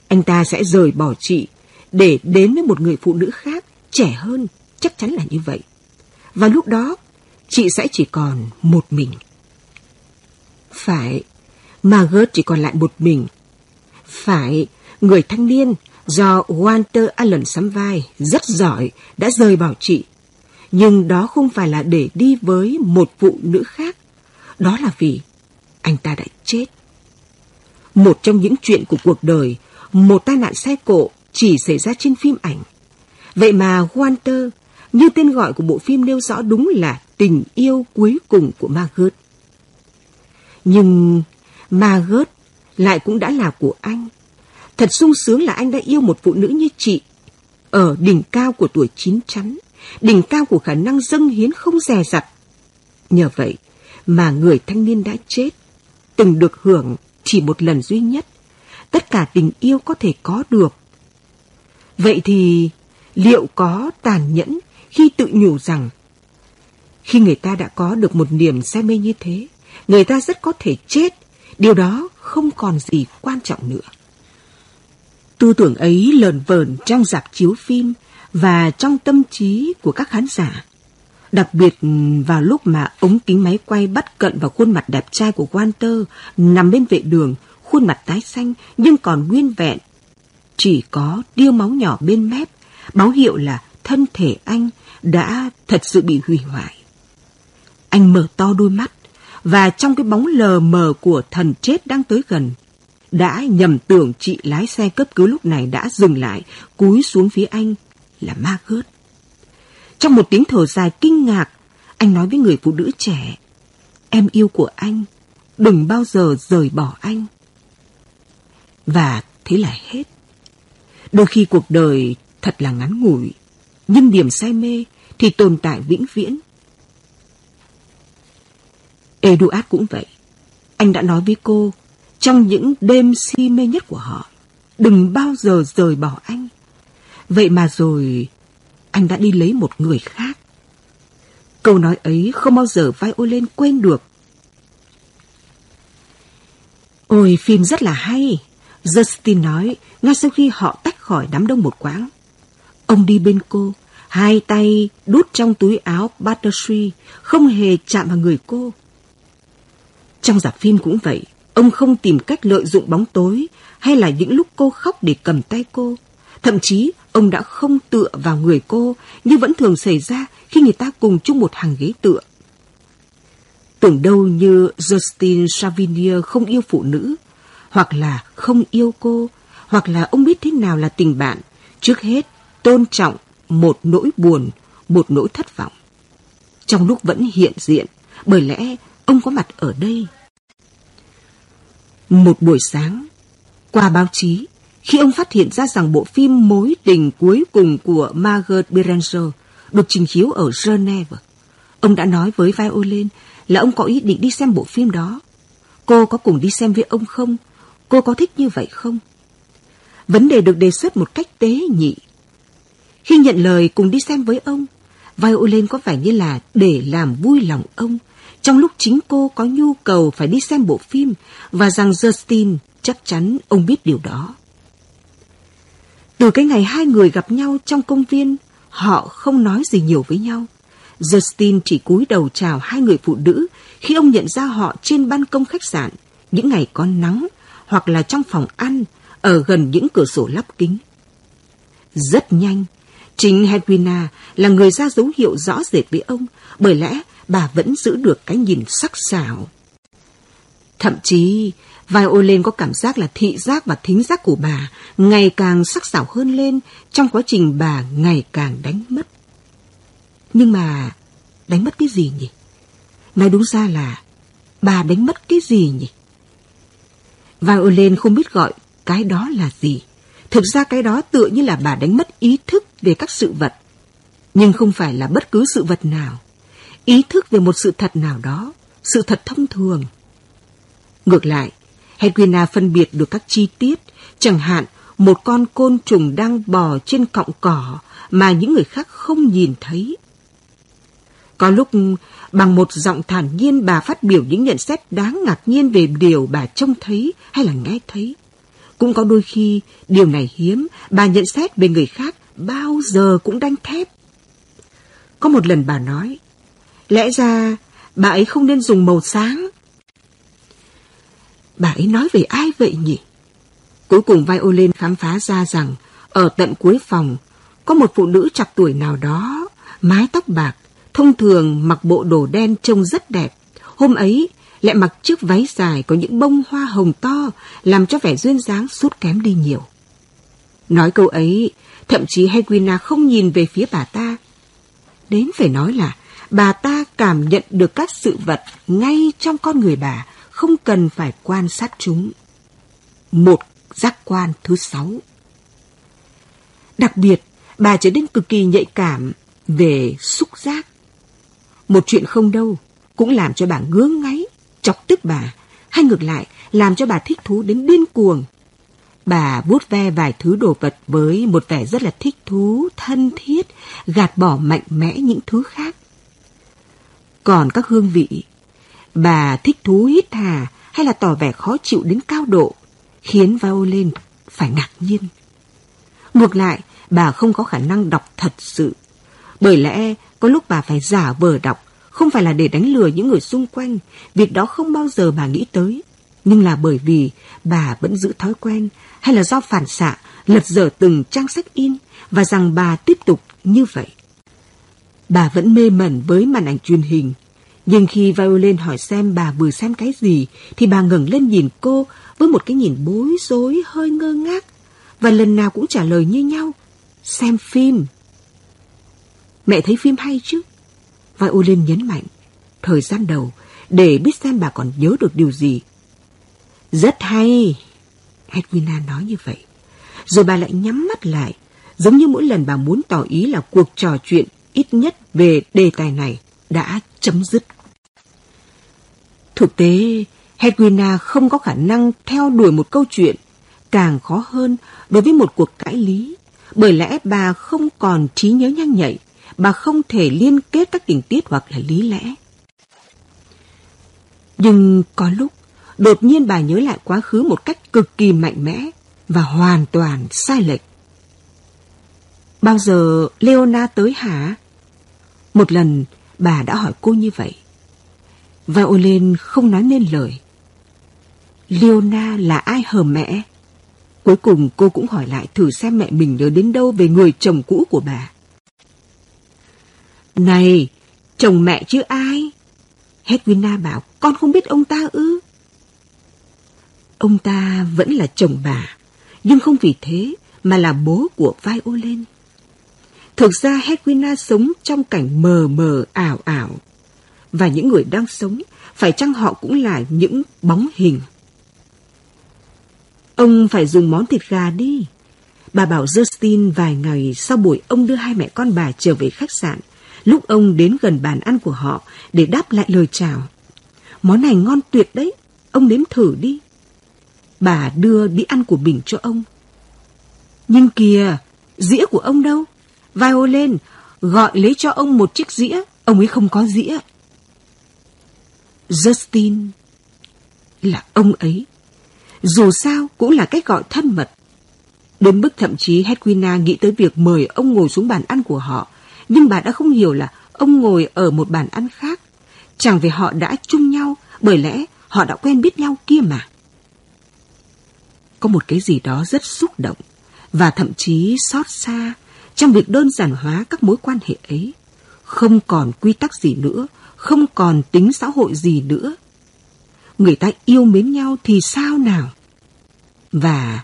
C: Anh ta sẽ rời bỏ chị để đến với một người phụ nữ khác trẻ hơn, chắc chắn là như vậy. Và lúc đó, chị sẽ chỉ còn một mình. Phải, Margaret chỉ còn lại một mình. Phải, người thanh niên do Walter Allen sắm vai rất giỏi đã rời bỏ chị nhưng đó không phải là để đi với một phụ nữ khác. Đó là vì anh ta đã chết. Một trong những chuyện của cuộc đời, một tai nạn xe cộ chỉ xảy ra trên phim ảnh. Vậy mà Walter, như tên gọi của bộ phim nêu rõ đúng là tình yêu cuối cùng của Margaret. Nhưng Margaret lại cũng đã là của anh. Thật sung sướng là anh đã yêu một phụ nữ như chị, ở đỉnh cao của tuổi chín chắn đỉnh cao của khả năng dâng hiến không dè dặt. Nhờ vậy mà người thanh niên đã chết, từng được hưởng chỉ một lần duy nhất, tất cả tình yêu có thể có được. Vậy thì liệu có tàn nhẫn khi tự nhủ rằng khi người ta đã có được một niềm say mê như thế, người ta rất có thể chết, điều đó không còn gì quan trọng nữa. Tư tưởng ấy lờn vờn trong dạp chiếu phim và trong tâm trí của các khán giả. Đặc biệt vào lúc mà ống kính máy quay bắt cận vào khuôn mặt đẹp trai của Walter nằm bên vệ đường, khuôn mặt tái xanh nhưng còn nguyên vẹn. Chỉ có điêu máu nhỏ bên mép, báo hiệu là thân thể anh đã thật sự bị hủy hoại. Anh mở to đôi mắt và trong cái bóng lờ mờ của thần chết đang tới gần, đã nhầm tưởng chị lái xe cấp cứu lúc này đã dừng lại, cúi xuống phía anh là Margaret. Trong một tiếng thở dài kinh ngạc, anh nói với người phụ nữ trẻ, em yêu của anh đừng bao giờ rời bỏ anh. Và thế là hết. Đôi khi cuộc đời thật là ngắn ngủi, nhưng niềm say mê thì tồn tại vĩnh viễn. Eduard cũng vậy. Anh đã nói với cô, trong những đêm si mê nhất của họ, đừng bao giờ rời bỏ anh. Vậy mà rồi, anh đã đi lấy một người khác. Câu nói ấy không bao giờ vai ôi lên quên được. Ôi, phim rất là hay. Justin nói, ngay sau khi họ tách khỏi đám đông một quãng. Ông đi bên cô, hai tay đút trong túi áo Battersea, không hề chạm vào người cô. Trong giả phim cũng vậy, ông không tìm cách lợi dụng bóng tối hay là những lúc cô khóc để cầm tay cô. Thậm chí, ông đã không tựa vào người cô như vẫn thường xảy ra khi người ta cùng chung một hàng ghế tựa. Tưởng đâu như Justin Savinier không yêu phụ nữ, hoặc là không yêu cô, hoặc là ông biết thế nào là tình bạn, trước hết tôn trọng một nỗi buồn, một nỗi thất vọng. Trong lúc vẫn hiện diện, bởi lẽ ông có mặt ở đây. Một buổi sáng, qua báo chí, khi ông phát hiện ra rằng bộ phim Mối tình cuối cùng của Margaret Beranger được trình chiếu ở Geneva, ông đã nói với Violin là ông có ý định đi xem bộ phim đó. Cô có cùng đi xem với ông không? Cô có thích như vậy không? Vấn đề được đề xuất một cách tế nhị. Khi nhận lời cùng đi xem với ông, Violin có vẻ như là để làm vui lòng ông, trong lúc chính cô có nhu cầu phải đi xem bộ phim và rằng Justin chắc chắn ông biết điều đó. Từ cái ngày hai người gặp nhau trong công viên, họ không nói gì nhiều với nhau. Justin chỉ cúi đầu chào hai người phụ nữ khi ông nhận ra họ trên ban công khách sạn, những ngày có nắng, hoặc là trong phòng ăn, ở gần những cửa sổ lắp kính. Rất nhanh, chính Hedwina là người ra dấu hiệu rõ rệt với ông, bởi lẽ bà vẫn giữ được cái nhìn sắc sảo. Thậm chí, Violin có cảm giác là thị giác và thính giác của bà ngày càng sắc sảo hơn lên trong quá trình bà ngày càng đánh mất. Nhưng mà đánh mất cái gì nhỉ? Nói đúng ra là bà đánh mất cái gì nhỉ? Violin không biết gọi cái đó là gì. Thực ra cái đó tựa như là bà đánh mất ý thức về các sự vật. Nhưng không phải là bất cứ sự vật nào. Ý thức về một sự thật nào đó, sự thật thông thường. Ngược lại, Hedwina phân biệt được các chi tiết, chẳng hạn một con côn trùng đang bò trên cọng cỏ mà những người khác không nhìn thấy. Có lúc bằng một giọng thản nhiên bà phát biểu những nhận xét đáng ngạc nhiên về điều bà trông thấy hay là nghe thấy. Cũng có đôi khi điều này hiếm, bà nhận xét về người khác bao giờ cũng đanh thép. Có một lần bà nói, lẽ ra bà ấy không nên dùng màu sáng. Bà ấy nói về ai vậy nhỉ? Cuối cùng Violin khám phá ra rằng ở tận cuối phòng có một phụ nữ chọc tuổi nào đó, mái tóc bạc, thông thường mặc bộ đồ đen trông rất đẹp. Hôm ấy lại mặc chiếc váy dài có những bông hoa hồng to làm cho vẻ duyên dáng sút kém đi nhiều. Nói câu ấy, thậm chí Hedwina không nhìn về phía bà ta. Đến phải nói là bà ta cảm nhận được các sự vật ngay trong con người bà, không cần phải quan sát chúng. Một giác quan thứ sáu. Đặc biệt, bà trở nên cực kỳ nhạy cảm về xúc giác. Một chuyện không đâu, cũng làm cho bà ngứa ngáy, chọc tức bà, hay ngược lại, làm cho bà thích thú đến điên cuồng. Bà vuốt ve vài thứ đồ vật với một vẻ rất là thích thú, thân thiết, gạt bỏ mạnh mẽ những thứ khác. Còn các hương vị, bà thích thú hít hà hay là tỏ vẻ khó chịu đến cao độ, khiến Violin phải ngạc nhiên. Ngược lại, bà không có khả năng đọc thật sự. Bởi lẽ, có lúc bà phải giả vờ đọc, không phải là để đánh lừa những người xung quanh. Việc đó không bao giờ bà nghĩ tới. Nhưng là bởi vì bà vẫn giữ thói quen, hay là do phản xạ, lật dở từng trang sách in, và rằng bà tiếp tục như vậy. Bà vẫn mê mẩn với màn ảnh truyền hình. Nhưng khi Violin hỏi xem bà vừa xem cái gì, thì bà ngẩng lên nhìn cô với một cái nhìn bối rối hơi ngơ ngác và lần nào cũng trả lời như nhau. Xem phim. Mẹ thấy phim hay chứ? Violin nhấn mạnh. Thời gian đầu, để biết xem bà còn nhớ được điều gì. Rất hay, Edwina nói như vậy. Rồi bà lại nhắm mắt lại, giống như mỗi lần bà muốn tỏ ý là cuộc trò chuyện ít nhất về đề tài này đã chấm dứt. Thực tế, Hedwina không có khả năng theo đuổi một câu chuyện, càng khó hơn đối với một cuộc cãi lý, bởi lẽ bà không còn trí nhớ nhanh nhạy, bà không thể liên kết các tình tiết hoặc là lý lẽ. Nhưng có lúc, đột nhiên bà nhớ lại quá khứ một cách cực kỳ mạnh mẽ và hoàn toàn sai lệch. Bao giờ Leona tới hả? Một lần, bà đã hỏi cô như vậy. Violin không nói nên lời. Leona là ai hờ mẹ? Cuối cùng cô cũng hỏi lại thử xem mẹ mình nhớ đến đâu về người chồng cũ của bà. Này, chồng mẹ chứ ai? Hedwina bảo, con không biết ông ta ư? Ông ta vẫn là chồng bà, nhưng không vì thế mà là bố của Violin. Thực ra Hedwina sống trong cảnh mờ mờ ảo ảo. Và những người đang sống, phải chăng họ cũng là những bóng hình? Ông phải dùng món thịt gà đi. Bà bảo Justin vài ngày sau buổi ông đưa hai mẹ con bà trở về khách sạn, lúc ông đến gần bàn ăn của họ để đáp lại lời chào. Món này ngon tuyệt đấy, ông nếm thử đi. Bà đưa đĩa ăn của mình cho ông. Nhưng kìa, dĩa của ông đâu? Violin gọi lấy cho ông một chiếc dĩa, ông ấy không có dĩa. Justin là ông ấy. Dù sao cũng là cách gọi thân mật. Đến mức thậm chí Hedwina nghĩ tới việc mời ông ngồi xuống bàn ăn của họ, nhưng bà đã không hiểu là ông ngồi ở một bàn ăn khác. Chẳng vì họ đã chung nhau, bởi lẽ họ đã quen biết nhau kia mà. Có một cái gì đó rất xúc động và thậm chí xót xa trong việc đơn giản hóa các mối quan hệ ấy. Không còn quy tắc gì nữa, không còn tính xã hội gì nữa. Người ta yêu mến nhau thì sao nào? Và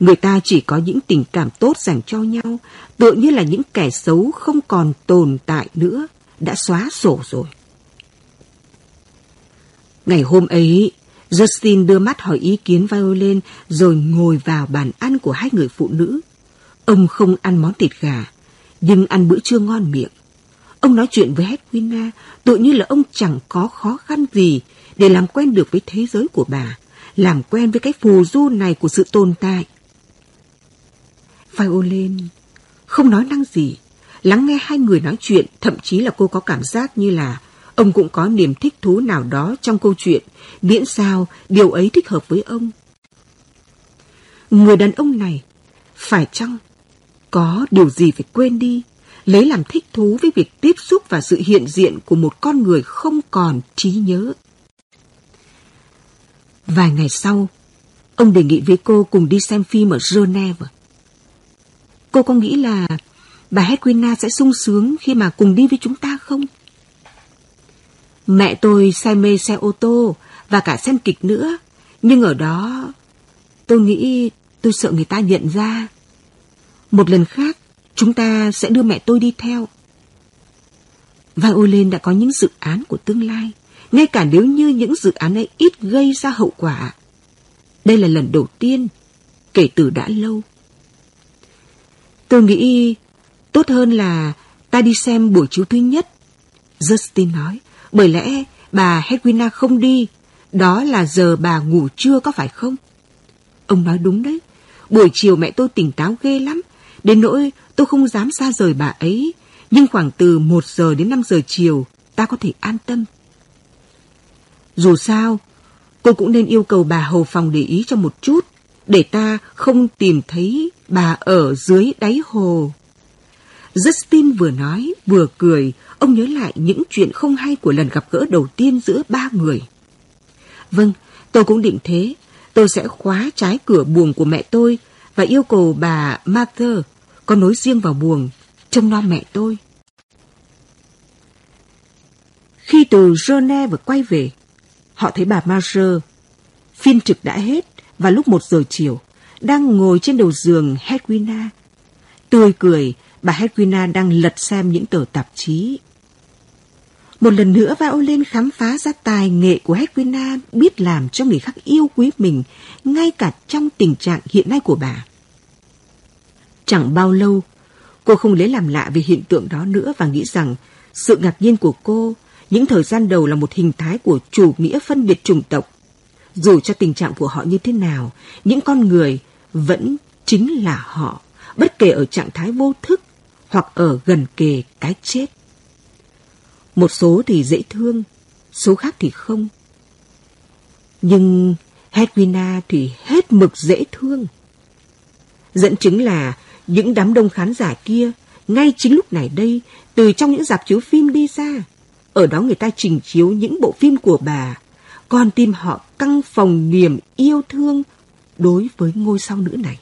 C: người ta chỉ có những tình cảm tốt dành cho nhau, tựa như là những kẻ xấu không còn tồn tại nữa, đã xóa sổ rồi. Ngày hôm ấy, Justin đưa mắt hỏi ý kiến Violin rồi ngồi vào bàn ăn của hai người phụ nữ. Ông không ăn món thịt gà, nhưng ăn bữa trưa ngon miệng. Ông nói chuyện với Hedwina, tự như là ông chẳng có khó khăn gì để làm quen được với thế giới của bà, làm quen với cái phù du này của sự tồn tại. Violin không nói năng gì, lắng nghe hai người nói chuyện, thậm chí là cô có cảm giác như là ông cũng có niềm thích thú nào đó trong câu chuyện, miễn sao điều ấy thích hợp với ông. Người đàn ông này, phải chăng có điều gì phải quên đi, lấy làm thích thú với việc tiếp xúc và sự hiện diện của một con người không còn trí nhớ. Vài ngày sau, ông đề nghị với cô cùng đi xem phim ở Geneva. Cô có nghĩ là bà Hedwina sẽ sung sướng khi mà cùng đi với chúng ta không? Mẹ tôi say mê xe ô tô và cả xem kịch nữa. Nhưng ở đó, tôi nghĩ tôi sợ người ta nhận ra. Một lần khác, chúng ta sẽ đưa mẹ tôi đi theo. Violin đã có những dự án của tương lai, ngay cả nếu như những dự án ấy ít gây ra hậu quả. Đây là lần đầu tiên, kể từ đã lâu. Tôi nghĩ tốt hơn là ta đi xem buổi chiếu thứ nhất. Justin nói, bởi lẽ bà Hedwina không đi, đó là giờ bà ngủ trưa có phải không? Ông nói đúng đấy, buổi chiều mẹ tôi tỉnh táo ghê lắm, Đến nỗi tôi không dám xa rời bà ấy, nhưng khoảng từ 1 giờ đến 5 giờ chiều, ta có thể an tâm. Dù sao, cô cũng nên yêu cầu bà hầu phòng để ý cho một chút, để ta không tìm thấy bà ở dưới đáy hồ. Justin vừa nói, vừa cười, ông nhớ lại những chuyện không hay của lần gặp gỡ đầu tiên giữa ba người. Vâng, tôi cũng định thế. Tôi sẽ khóa trái cửa buồng của mẹ tôi và yêu cầu bà Martha có nối riêng vào buồng, trông lo mẹ tôi. Khi từ Geneva quay về, họ thấy bà Martha Phiên trực đã hết và lúc một giờ chiều, đang ngồi trên đầu giường Hedwina. Tươi cười, bà Hedwina đang lật xem những tờ tạp chí. Một lần nữa Violin khám phá ra tài nghệ của Hedwina biết làm cho người khác yêu quý mình, ngay cả trong tình trạng hiện nay của bà. Chẳng bao lâu, cô không lấy làm lạ về hiện tượng đó nữa và nghĩ rằng sự ngạc nhiên của cô những thời gian đầu là một hình thái của chủ nghĩa phân biệt chủng tộc. Dù cho tình trạng của họ như thế nào, những con người vẫn chính là họ, bất kể ở trạng thái vô thức hoặc ở gần kề cái chết. Một số thì dễ thương, số khác thì không. Nhưng Hedwina thì hết mực dễ thương. Dẫn chứng là những đám đông khán giả kia, ngay chính lúc này đây, từ trong những dạp chiếu phim đi ra. Ở đó người ta trình chiếu những bộ phim của bà. Con tim họ căng phòng niềm yêu thương đối với ngôi sao nữ này.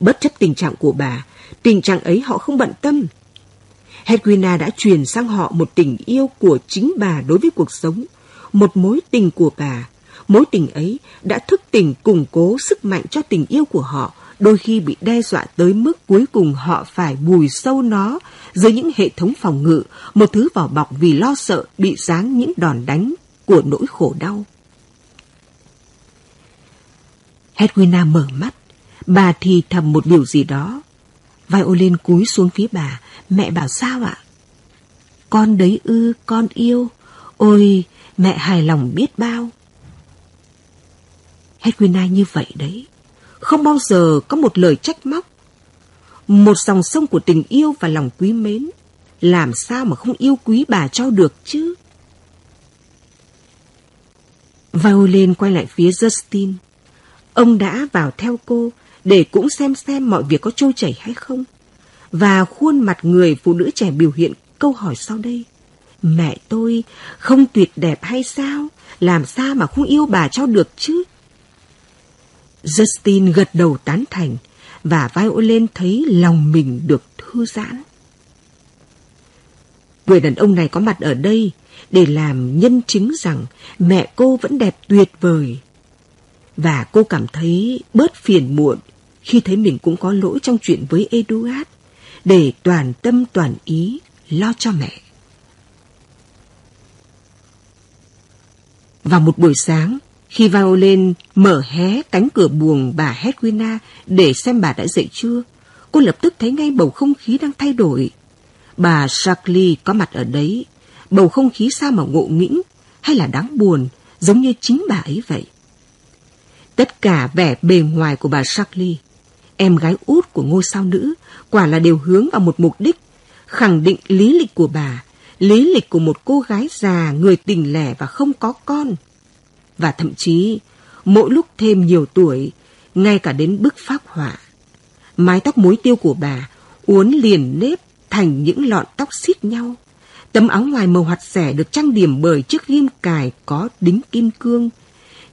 C: Bất chấp tình trạng của bà, tình trạng ấy họ không bận tâm. Hedwina đã truyền sang họ một tình yêu của chính bà đối với cuộc sống, một mối tình của bà. Mối tình ấy đã thức tỉnh củng cố sức mạnh cho tình yêu của họ, đôi khi bị đe dọa tới mức cuối cùng họ phải bùi sâu nó dưới những hệ thống phòng ngự, một thứ vỏ bọc vì lo sợ bị giáng những đòn đánh của nỗi khổ đau. Hedwina mở mắt, bà thì thầm một điều gì đó. Violin cúi xuống phía bà, mẹ bảo sao ạ? Con đấy ư, con yêu. Ôi, mẹ hài lòng biết bao. Hedwina như vậy đấy. Không bao giờ có một lời trách móc. Một dòng sông của tình yêu và lòng quý mến. Làm sao mà không yêu quý bà cho được chứ? Violin quay lại phía Justin. Ông đã vào theo cô để cũng xem xem mọi việc có trôi chảy hay không. Và khuôn mặt người phụ nữ trẻ biểu hiện câu hỏi sau đây. Mẹ tôi không tuyệt đẹp hay sao? Làm sao mà không yêu bà cho được chứ? Justin gật đầu tán thành và Violin thấy lòng mình được thư giãn. Người đàn ông này có mặt ở đây để làm nhân chứng rằng mẹ cô vẫn đẹp tuyệt vời. Và cô cảm thấy bớt phiền muộn khi thấy mình cũng có lỗi trong chuyện với Eduard để toàn tâm toàn ý lo cho mẹ. Vào một buổi sáng, khi vào lên, mở hé cánh cửa buồng bà Hedwina để xem bà đã dậy chưa, cô lập tức thấy ngay bầu không khí đang thay đổi. Bà Shackley có mặt ở đấy, bầu không khí sao mà ngộ nghĩnh hay là đáng buồn, giống như chính bà ấy vậy. Tất cả vẻ bề ngoài của bà Shackley, em gái út của ngôi sao nữ, quả là đều hướng vào một mục đích, khẳng định lý lịch của bà, lý lịch của một cô gái già, người tình lẻ và không có con. Và thậm chí, mỗi lúc thêm nhiều tuổi, ngay cả đến bức phác họa. Mái tóc mối tiêu của bà uốn liền nếp thành những lọn tóc xít nhau. Tấm áo ngoài màu hoạt rẻ được trang điểm bởi chiếc ghim cài có đính kim cương.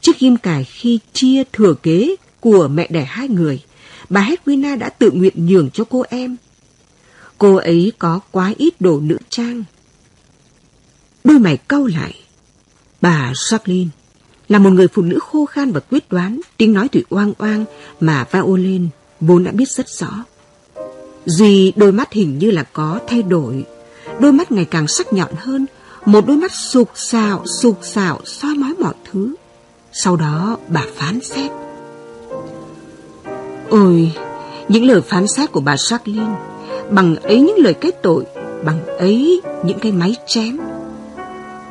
C: Chiếc ghim cài khi chia thừa kế của mẹ đẻ hai người, bà Hedwina đã tự nguyện nhường cho cô em. Cô ấy có quá ít đồ nữ trang. Đôi mày cau lại. Bà Jacqueline là một người phụ nữ khô khan và quyết đoán, tiếng nói thì oang oang mà Violin vốn đã biết rất rõ. Duy đôi mắt hình như là có thay đổi, đôi mắt ngày càng sắc nhọn hơn, một đôi mắt sục sạo, sục sạo soi mói mọi thứ. Sau đó bà phán xét. Ôi, những lời phán xét của bà Jacqueline, bằng ấy những lời kết tội, bằng ấy những cái máy chém.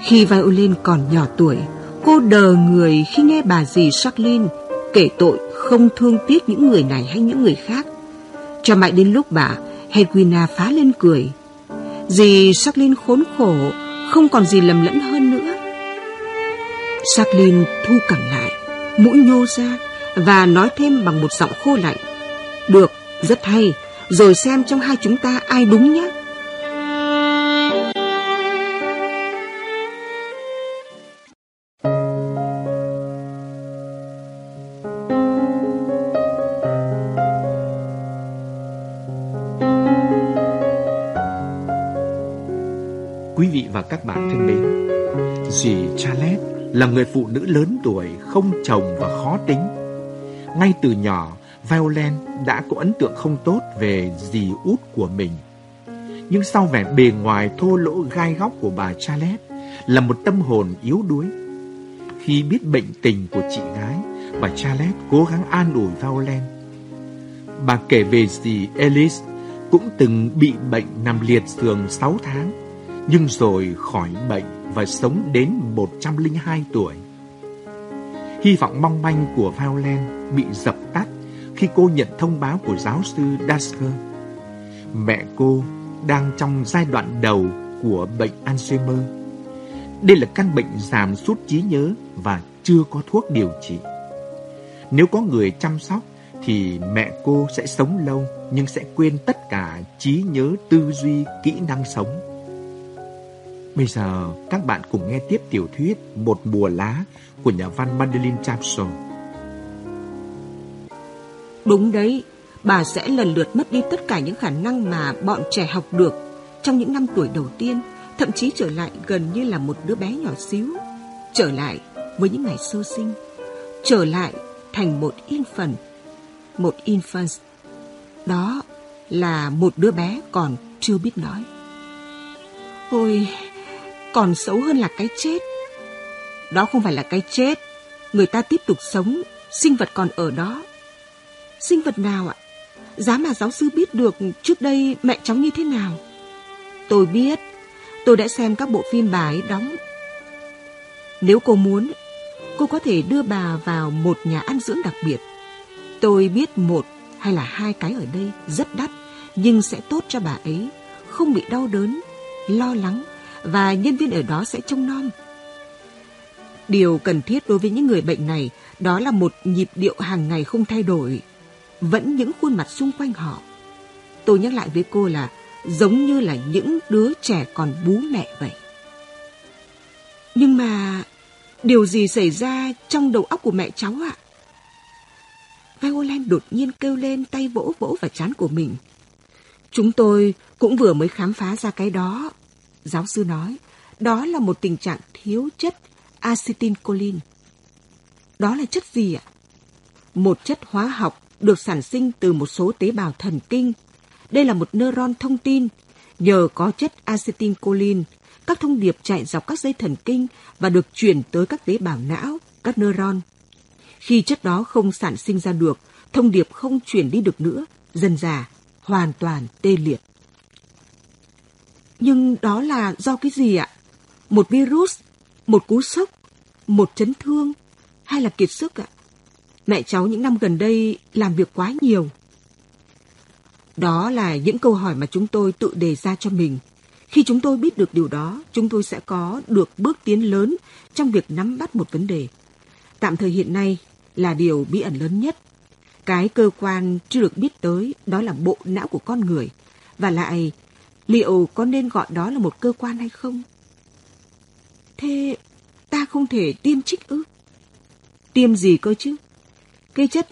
C: Khi Violin còn nhỏ tuổi, cô đờ người khi nghe bà dì Jacqueline kể tội không thương tiếc những người này hay những người khác. Cho mãi đến lúc bà Hedwina phá lên cười. Dì Jacqueline khốn khổ, không còn gì lầm lẫn hơn nữa. Jacqueline thu cẳng lại, mũi nhô ra và nói thêm bằng một giọng khô lạnh. Được, rất hay, rồi xem trong hai chúng ta ai đúng nhé.
D: Là người phụ nữ lớn tuổi, không chồng và khó tính. Ngay từ nhỏ, Violent đã có ấn tượng không tốt về dì út của mình. Nhưng sau vẻ bề ngoài thô lỗ gai góc của bà Charlotte là một tâm hồn yếu đuối. Khi biết bệnh tình của chị gái, bà Charlotte cố gắng an ủi Violent. Bà kể về dì Alice cũng từng bị bệnh nằm liệt giường 6 tháng, nhưng rồi khỏi bệnh và sống đến 102 tuổi. Hy vọng mong manh của Violent bị dập tắt khi cô nhận thông báo của giáo sư Dasker. Mẹ cô đang trong giai đoạn đầu của bệnh Alzheimer. Đây là căn bệnh giảm sút trí nhớ và chưa có thuốc điều trị. Nếu có người chăm sóc thì mẹ cô sẽ sống lâu nhưng sẽ quên tất cả trí nhớ, tư duy, kỹ năng sống. Bây giờ các bạn cùng nghe tiếp tiểu thuyết Một mùa lá của nhà văn Madeline Chapson.
C: Đúng đấy, bà sẽ lần lượt mất đi tất cả những khả năng mà bọn trẻ học được trong những năm tuổi đầu tiên, thậm chí trở lại gần như là một đứa bé nhỏ xíu, trở lại với những ngày sơ sinh, trở lại thành một infant, một infant. Đó là một đứa bé còn chưa biết nói. Ôi, còn xấu hơn là cái chết. Đó không phải là cái chết, người ta tiếp tục sống, sinh vật còn ở đó. Sinh vật nào ạ? Giá mà giáo sư biết được trước đây mẹ cháu như thế nào? Tôi biết, tôi đã xem các bộ phim bà ấy đóng. Nếu cô muốn, cô có thể đưa bà vào một nhà ăn dưỡng đặc biệt. Tôi biết một hay là hai cái ở đây rất đắt, nhưng sẽ tốt cho bà ấy, không bị đau đớn, lo lắng và nhân viên ở đó sẽ trông nom. Điều cần thiết đối với những người bệnh này đó là một nhịp điệu hàng ngày không thay đổi, vẫn những khuôn mặt xung quanh họ. Tôi nhắc lại với cô là giống như là những đứa trẻ còn bú mẹ vậy. Nhưng mà điều gì xảy ra trong đầu óc của mẹ cháu ạ? Violent đột nhiên kêu lên tay vỗ vỗ vào chán của mình. Chúng tôi cũng vừa mới khám phá ra cái đó. Giáo sư nói, đó là một tình trạng thiếu chất acetylcholine. Đó là chất gì ạ? Một chất hóa học được sản sinh từ một số tế bào thần kinh. Đây là một neuron thông tin. Nhờ có chất acetylcholine, các thông điệp chạy dọc các dây thần kinh và được chuyển tới các tế bào não, các neuron. Khi chất đó không sản sinh ra được, thông điệp không chuyển đi được nữa, dần dà, hoàn toàn tê liệt. Nhưng đó là do cái gì ạ? Một virus, một cú sốc, một chấn thương hay là kiệt sức ạ? Mẹ cháu những năm gần đây làm việc quá nhiều. Đó là những câu hỏi mà chúng tôi tự đề ra cho mình. Khi chúng tôi biết được điều đó, chúng tôi sẽ có được bước tiến lớn trong việc nắm bắt một vấn đề. Tạm thời hiện nay là điều bí ẩn lớn nhất. Cái cơ quan chưa được biết tới đó là bộ não của con người. Và lại, liệu có nên gọi đó là một cơ quan hay không? Thế ta không thể tiêm trích ư? Tiêm gì cơ chứ? Cái chất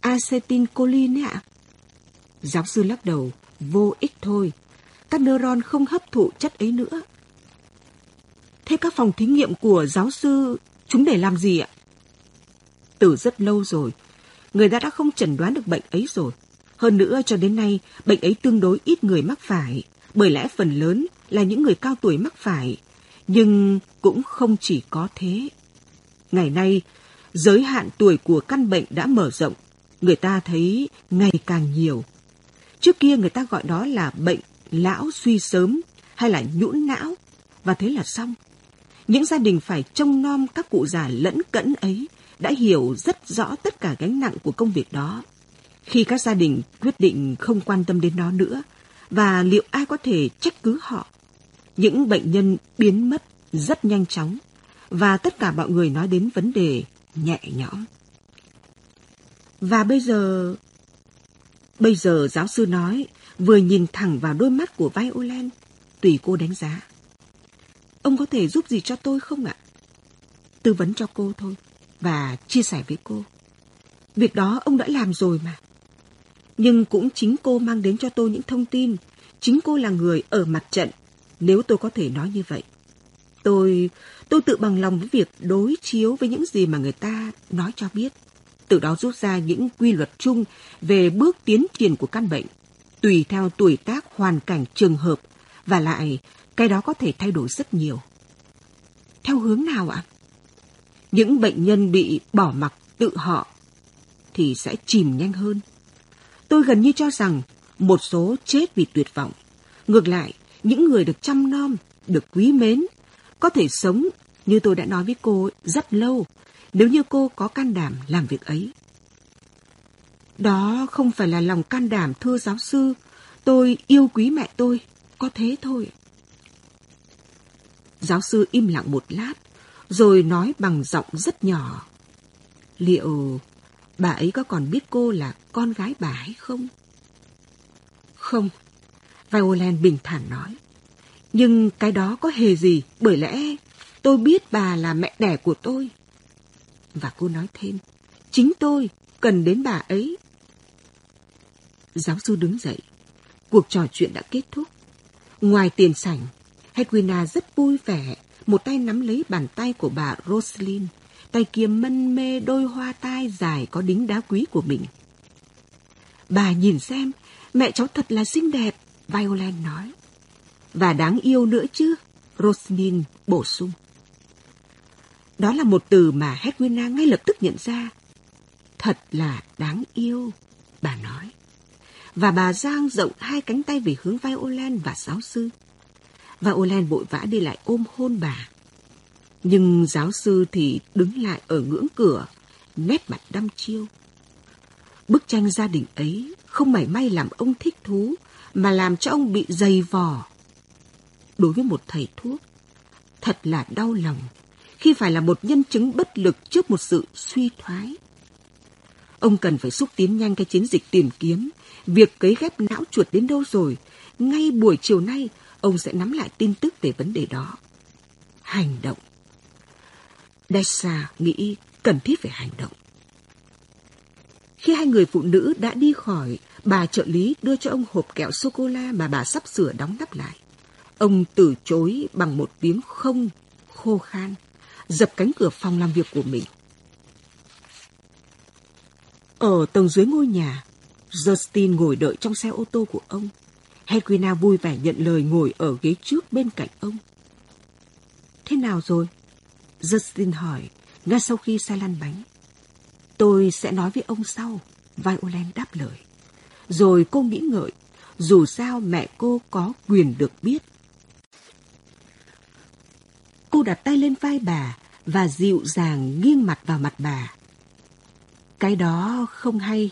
C: acetylcholine ạ? Giáo sư lắc đầu, vô ích thôi. Các neuron không hấp thụ chất ấy nữa. Thế các phòng thí nghiệm của giáo sư chúng để làm gì ạ? Từ rất lâu rồi, người ta đã không chẩn đoán được bệnh ấy rồi. Hơn nữa cho đến nay, bệnh ấy tương đối ít người mắc phải, bởi lẽ phần lớn là những người cao tuổi mắc phải. Nhưng cũng không chỉ có thế. Ngày nay, giới hạn tuổi của căn bệnh đã mở rộng, người ta thấy ngày càng nhiều. Trước kia người ta gọi đó là bệnh lão suy sớm hay là nhũn não, và thế là xong. Những gia đình phải trông nom các cụ già lẫn cẫn ấy đã hiểu rất rõ tất cả gánh nặng của công việc đó. Khi các gia đình quyết định không quan tâm đến nó nữa, và liệu ai có thể trách cứ họ? Những bệnh nhân biến mất rất nhanh chóng, và tất cả mọi người nói đến vấn đề nhẹ nhõm. Và bây giờ... Bây giờ giáo sư nói, vừa nhìn thẳng vào đôi mắt của Violent, tùy cô đánh giá. Ông có thể giúp gì cho tôi không ạ? Tư vấn cho cô thôi, và chia sẻ với cô. Việc đó ông đã làm rồi mà. Nhưng cũng chính cô mang đến cho tôi những thông tin. Chính cô là người ở mặt trận, nếu tôi có thể nói như vậy. Tôi, tôi tự bằng lòng với việc đối chiếu với những gì mà người ta nói cho biết. Từ đó rút ra những quy luật chung về bước tiến triển của căn bệnh. tùy theo tuổi tác, hoàn cảnh, trường hợp và lại cái đó có thể thay đổi rất nhiều. Theo hướng nào ạ? Những bệnh nhân bị bỏ mặc tự họ thì sẽ chìm nhanh hơn. Tôi gần như cho rằng một số chết vì tuyệt vọng. Ngược lại, những người được chăm nom, được quý mến, có thể sống như tôi đã nói với cô rất lâu nếu như cô có can đảm làm việc ấy. Đó không phải là lòng can đảm thưa giáo sư. Tôi yêu quý mẹ tôi, có thế thôi. Giáo sư im lặng một lát, rồi nói bằng giọng rất nhỏ. Liệu bà ấy có còn biết cô là con gái bà hay không? Không, Violet bình thản nói. Nhưng cái đó có hề gì, bởi lẽ tôi biết bà là mẹ đẻ của tôi. Và cô nói thêm, chính tôi cần đến bà ấy. Giáo sư đứng dậy, cuộc trò chuyện đã kết thúc. Ngoài tiền sảnh, Hedwina rất vui vẻ, một tay nắm lấy bàn tay của bà Roslyn, tay kia mân mê đôi hoa tai dài có đính đá quý của mình. Bà nhìn xem, mẹ cháu thật là xinh đẹp, Violet nói. Và đáng yêu nữa chứ, Roslyn bổ sung. Đó là một từ mà Hedwina ngay lập tức nhận ra. Thật là đáng yêu, bà nói. Và bà giang rộng hai cánh tay về hướng Violet và giáo sư. Violet vội vã đi lại ôm hôn bà. Nhưng giáo sư thì đứng lại ở ngưỡng cửa, nét mặt đăm chiêu. Bức tranh gia đình ấy không mảy may làm ông thích thú, mà làm cho ông bị dày vò. Đối với một thầy thuốc, thật là đau lòng khi phải là một nhân chứng bất lực trước một sự suy thoái. Ông cần phải xúc tiến nhanh cái chiến dịch tìm kiếm, việc cấy ghép não chuột đến đâu rồi. Ngay buổi chiều nay, ông sẽ nắm lại tin tức về vấn đề đó. Hành động. Dessa nghĩ cần thiết phải hành động. Khi hai người phụ nữ đã đi khỏi, bà trợ lý đưa cho ông hộp kẹo sô-cô-la mà bà sắp sửa đóng nắp lại. Ông từ chối bằng một tiếng không khô khan, dập cánh cửa phòng làm việc của mình. Ở tầng dưới ngôi nhà, Justin ngồi đợi trong xe ô tô của ông. Hedwina vui vẻ nhận lời ngồi ở ghế trước bên cạnh ông. Thế nào rồi? Justin hỏi, ngay sau khi xe lăn bánh. Tôi sẽ nói với ông sau, Violent đáp lời. Rồi cô nghĩ ngợi, dù sao mẹ cô có quyền được biết. Cô đặt tay lên vai bà và dịu dàng nghiêng mặt vào mặt bà. Cái đó không hay.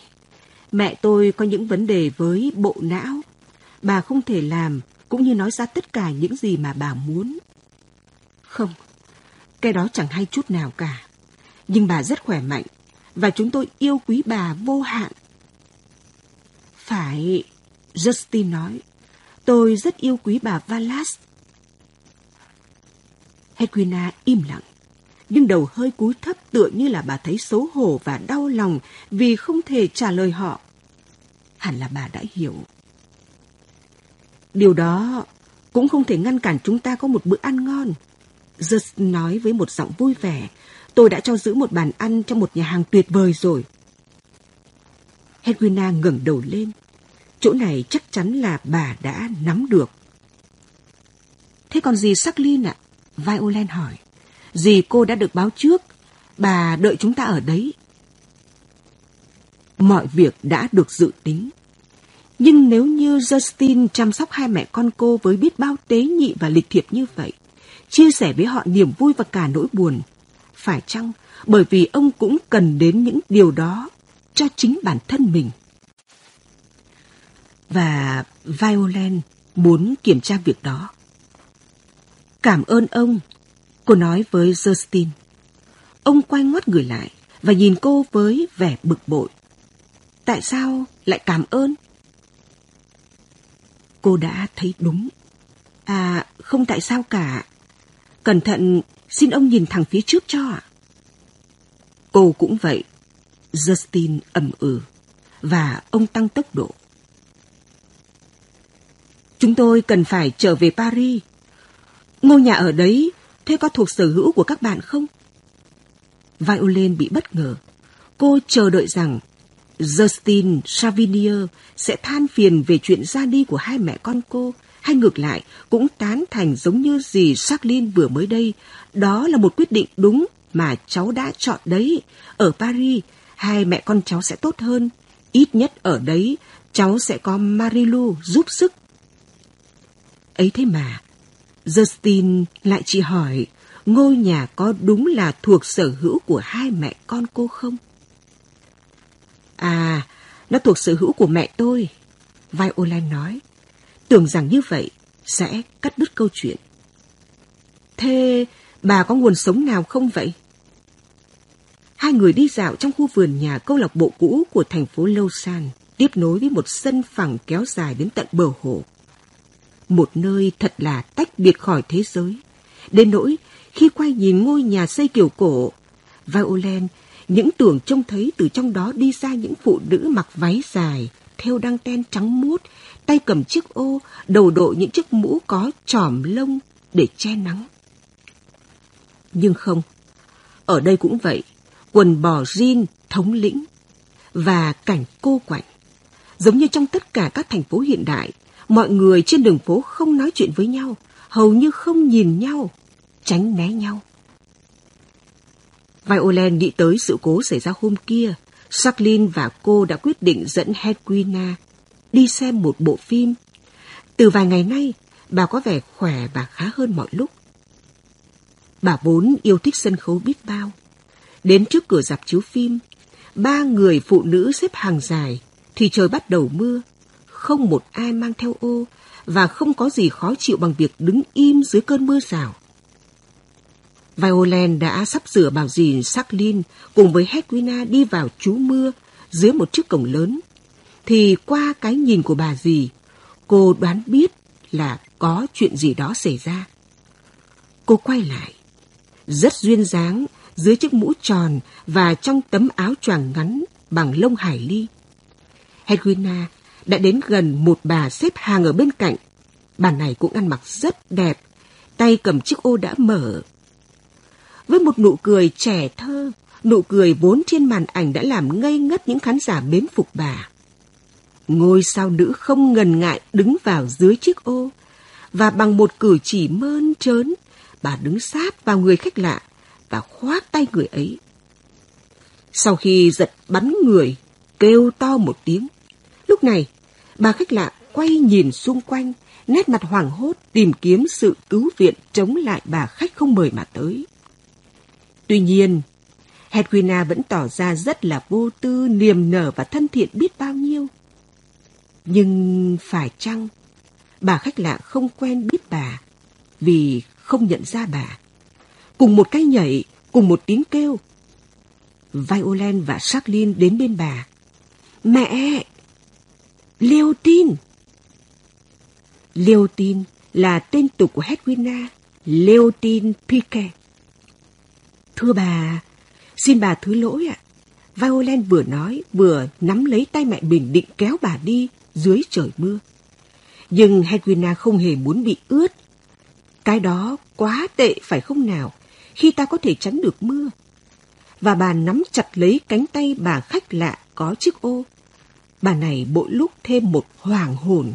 C: Mẹ tôi có những vấn đề với bộ não. Bà không thể làm cũng như nói ra tất cả những gì mà bà muốn. Không, cái đó chẳng hay chút nào cả. Nhưng bà rất khỏe mạnh và chúng tôi yêu quý bà vô hạn. Phải, Justin nói, tôi rất yêu quý bà Valas. Hedwina im lặng, nhưng đầu hơi cúi thấp tựa như là bà thấy xấu hổ và đau lòng vì không thể trả lời họ. Hẳn là bà đã hiểu. Điều đó cũng không thể ngăn cản chúng ta có một bữa ăn ngon. Just nói với một giọng vui vẻ, tôi đã cho giữ một bàn ăn trong một nhà hàng tuyệt vời rồi. Hedwina ngẩng đầu lên. Chỗ này chắc chắn là bà đã nắm được. Thế còn gì Sacklin ạ? Violet hỏi. Dì cô đã được báo trước. Bà đợi chúng ta ở đấy. Mọi việc đã được dự tính. Nhưng nếu như Justin chăm sóc hai mẹ con cô với biết bao tế nhị và lịch thiệp như vậy, chia sẻ với họ niềm vui và cả nỗi buồn, phải chăng bởi vì ông cũng cần đến những điều đó cho chính bản thân mình? Và Violent muốn kiểm tra việc đó. Cảm ơn ông, cô nói với Justin. Ông quay ngoắt người lại và nhìn cô với vẻ bực bội. Tại sao lại cảm ơn? Cô đã thấy đúng. À, không tại sao cả. Cẩn thận, xin ông nhìn thẳng phía trước cho ạ. Cô cũng vậy. Justin ầm ừ. Và ông tăng tốc độ. Chúng tôi cần phải trở về Paris. Ngôi nhà ở đấy, thế có thuộc sở hữu của các bạn không? Violin bị bất ngờ. Cô chờ đợi rằng Justin Savinier sẽ than phiền về chuyện ra đi của hai mẹ con cô, hay ngược lại cũng tán thành giống như gì Jacqueline vừa mới đây. Đó là một quyết định đúng mà cháu đã chọn đấy. Ở Paris, hai mẹ con cháu sẽ tốt hơn. Ít nhất ở đấy, cháu sẽ có Marilu giúp sức. Ấy thế mà, Justin lại chỉ hỏi ngôi nhà có đúng là thuộc sở hữu của hai mẹ con cô không? À, nó thuộc sở hữu của mẹ tôi. Viola nói. Tưởng rằng như vậy sẽ cắt đứt câu chuyện. Thế bà có nguồn sống nào không vậy? Hai người đi dạo trong khu vườn nhà câu lạc bộ cũ của thành phố Lausanne, tiếp nối với một sân phẳng kéo dài đến tận bờ hồ. Một nơi thật là tách biệt khỏi thế giới. Đến nỗi, khi quay nhìn ngôi nhà xây kiểu cổ, Violent những tưởng trông thấy từ trong đó đi ra những phụ nữ mặc váy dài, theo đăng ten trắng muốt, tay cầm chiếc ô, đầu đội những chiếc mũ có tròm lông để che nắng. Nhưng không, ở đây cũng vậy, quần bò jean thống lĩnh và cảnh cô quạnh. Giống như trong tất cả các thành phố hiện đại, mọi người trên đường phố không nói chuyện với nhau, hầu như không nhìn nhau, tránh né nhau. Violen nghĩ tới sự cố xảy ra hôm kia. Jacqueline và cô đã quyết định dẫn Hedwina đi xem một bộ phim. Từ vài ngày nay, bà có vẻ khỏe và khá hơn mọi lúc. Bà vốn yêu thích sân khấu biết bao. Đến trước cửa dạp chiếu phim, ba người phụ nữ xếp hàng dài thì trời bắt đầu mưa. Không một ai mang theo ô và không có gì khó chịu bằng việc đứng im dưới cơn mưa rào. Violent đã sắp sửa bảo dì Jacqueline cùng với Hedwina đi vào trú mưa dưới một chiếc cổng lớn. Thì qua cái nhìn của bà dì, cô đoán biết là có chuyện gì đó xảy ra. Cô quay lại, rất duyên dáng dưới chiếc mũ tròn và trong tấm áo choàng ngắn bằng lông hải ly. Hedwina đã đến gần một bà xếp hàng ở bên cạnh. Bà này cũng ăn mặc rất đẹp, tay cầm chiếc ô đã mở, với một nụ cười trẻ thơ, nụ cười vốn trên màn ảnh đã làm ngây ngất những khán giả mến phục bà. Ngôi sao nữ không ngần ngại đứng vào dưới chiếc ô, và bằng một cử chỉ mơn trớn, bà đứng sát vào người khách lạ và khoác tay người ấy. Sau khi giật bắn người, kêu to một tiếng. Lúc này, bà khách lạ quay nhìn xung quanh, nét mặt hoảng hốt tìm kiếm sự cứu viện chống lại bà khách không mời mà tới. Tuy nhiên, Hedwina vẫn tỏ ra rất là vô tư, niềm nở và thân thiện biết bao nhiêu. Nhưng phải chăng bà khách lạ không quen biết bà vì không nhận ra bà. Cùng một cái nhảy, cùng một tiếng kêu. Violent và Jacqueline đến bên bà. Mẹ! Liêu tin! Liêu tin là tên tục của Hedwina, tin Piquet. Thưa bà, xin bà thứ lỗi ạ. Violent vừa nói vừa nắm lấy tay mẹ mình định kéo bà đi dưới trời mưa. Nhưng Hedwina không hề muốn bị ướt. Cái đó quá tệ phải không nào, khi ta có thể tránh được mưa. Và bà nắm chặt lấy cánh tay bà khách lạ có chiếc ô. Bà này mỗi lúc thêm một hoàng hồn.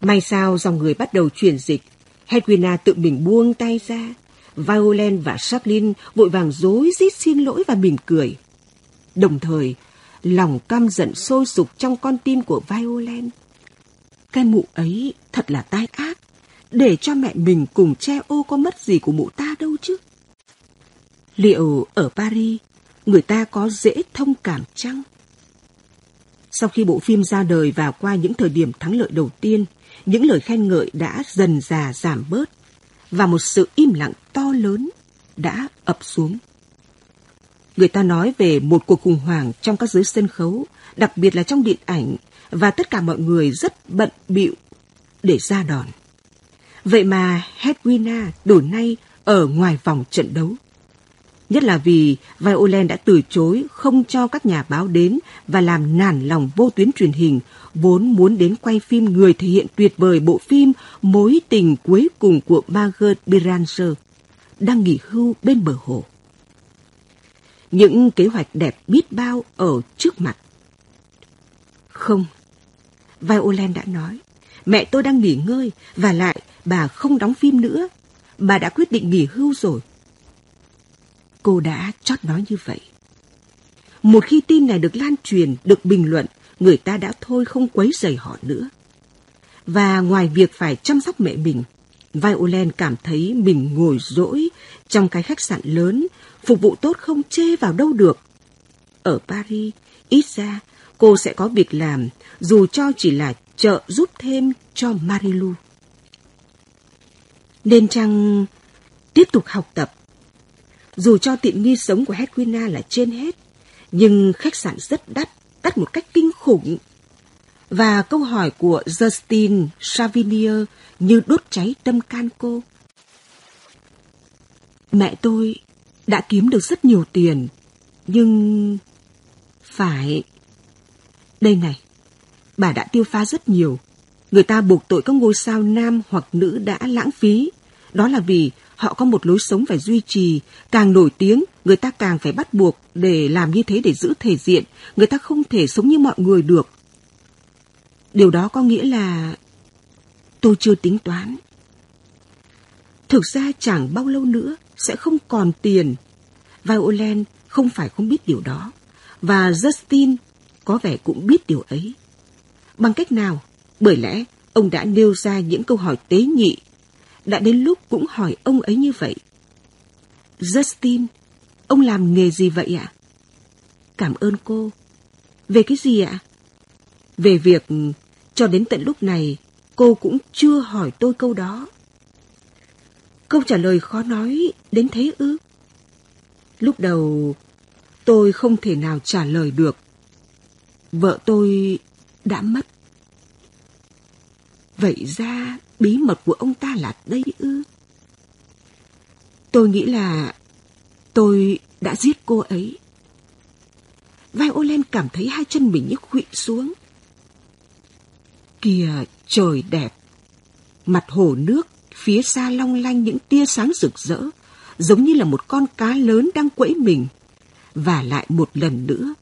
C: May sao dòng người bắt đầu chuyển dịch, Hedwina tự mình buông tay ra, Violent và Jacqueline vội vàng dối rít xin lỗi và mỉm cười. Đồng thời, lòng căm giận sôi sục trong con tim của Violent. Cái mụ ấy thật là tai ác, để cho mẹ mình cùng che ô có mất gì của mụ ta đâu chứ. Liệu ở Paris, người ta có dễ thông cảm chăng? Sau khi bộ phim ra đời và qua những thời điểm thắng lợi đầu tiên, những lời khen ngợi đã dần già giảm bớt và một sự im lặng to lớn đã ập xuống. Người ta nói về một cuộc khủng hoảng trong các giới sân khấu, đặc biệt là trong điện ảnh, và tất cả mọi người rất bận bịu để ra đòn. Vậy mà Hedwina đổi nay ở ngoài vòng trận đấu. Nhất là vì Violent đã từ chối không cho các nhà báo đến và làm nản lòng vô tuyến truyền hình vốn muốn đến quay phim người thể hiện tuyệt vời bộ phim Mối tình cuối cùng của Margaret Biranger đang nghỉ hưu bên bờ hồ những kế hoạch đẹp biết bao ở trước mặt. Không, Violent đã nói, mẹ tôi đang nghỉ ngơi và lại bà không đóng phim nữa. Bà đã quyết định nghỉ hưu rồi. Cô đã chót nói như vậy. Một khi tin này được lan truyền, được bình luận, người ta đã thôi không quấy rầy họ nữa. Và ngoài việc phải chăm sóc mẹ mình, Violent cảm thấy mình ngồi rỗi trong cái khách sạn lớn, phục vụ tốt không chê vào đâu được. Ở Paris, ít ra cô sẽ có việc làm, dù cho chỉ là trợ giúp thêm cho Marilu. Nên chăng tiếp tục học tập. Dù cho tiện nghi sống của Hedwina là trên hết, nhưng khách sạn rất đắt, đắt một cách kinh khủng. Và câu hỏi của Justin Savinier như đốt cháy tâm can cô. Mẹ tôi đã kiếm được rất nhiều tiền, nhưng... Phải... Đây này, bà đã tiêu pha rất nhiều. Người ta buộc tội các ngôi sao nam hoặc nữ đã lãng phí. Đó là vì họ có một lối sống phải duy trì. Càng nổi tiếng, người ta càng phải bắt buộc để làm như thế để giữ thể diện. Người ta không thể sống như mọi người được. Điều đó có nghĩa là tôi chưa tính toán. Thực ra chẳng bao lâu nữa sẽ không còn tiền. Violent không phải không biết điều đó. Và Justin có vẻ cũng biết điều ấy. Bằng cách nào? Bởi lẽ ông đã nêu ra những câu hỏi tế nhị. Đã đến lúc cũng hỏi ông ấy như vậy. Justin, ông làm nghề gì vậy ạ? Cảm ơn cô. Về cái gì ạ? Về việc cho đến tận lúc này, cô cũng chưa hỏi tôi câu đó. Câu trả lời khó nói đến thế ư? Lúc đầu, tôi không thể nào trả lời được. Vợ tôi đã mất. Vậy ra bí mật của ông ta là đây ư? Tôi nghĩ là tôi đã giết cô ấy. Violent cảm thấy hai chân mình như khuỵu xuống. Kìa trời đẹp, mặt hồ nước phía xa long lanh những tia sáng rực rỡ, giống như là một con cá lớn đang quẫy mình. Và lại một lần nữa,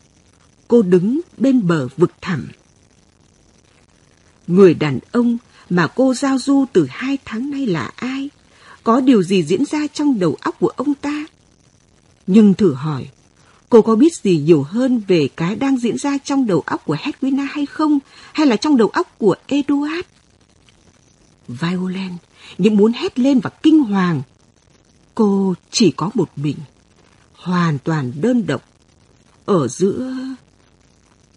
C: cô đứng bên bờ vực thẳm. Người đàn ông mà cô giao du từ hai tháng nay là ai? Có điều gì diễn ra trong đầu óc của ông ta? Nhưng thử hỏi, cô có biết gì nhiều hơn về cái đang diễn ra trong đầu óc của Hedwina hay không? Hay là trong đầu óc của Eduard? Violent, những muốn hét lên và kinh hoàng. Cô chỉ có một mình, hoàn toàn đơn độc. Ở giữa...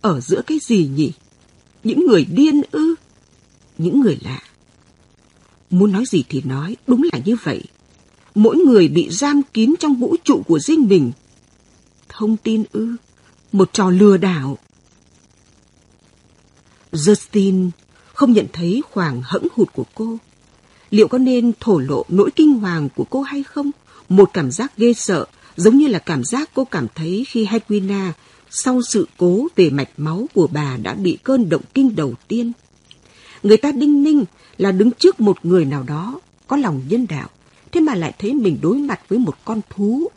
C: Ở giữa cái gì nhỉ? Những người điên ư? Những người lạ. Muốn nói gì thì nói, đúng là như vậy. Mỗi người bị giam kín trong vũ trụ của riêng mình. Thông tin ư? Một trò lừa đảo. Justin không nhận thấy khoảng hẫng hụt của cô. Liệu có nên thổ lộ nỗi kinh hoàng của cô hay không? Một cảm giác ghê sợ, giống như là cảm giác cô cảm thấy khi Hedwina sau sự cố về mạch máu của bà đã bị cơn động kinh đầu tiên. Người ta đinh ninh là đứng trước một người nào đó có lòng nhân đạo, thế mà lại thấy mình đối mặt với một con thú.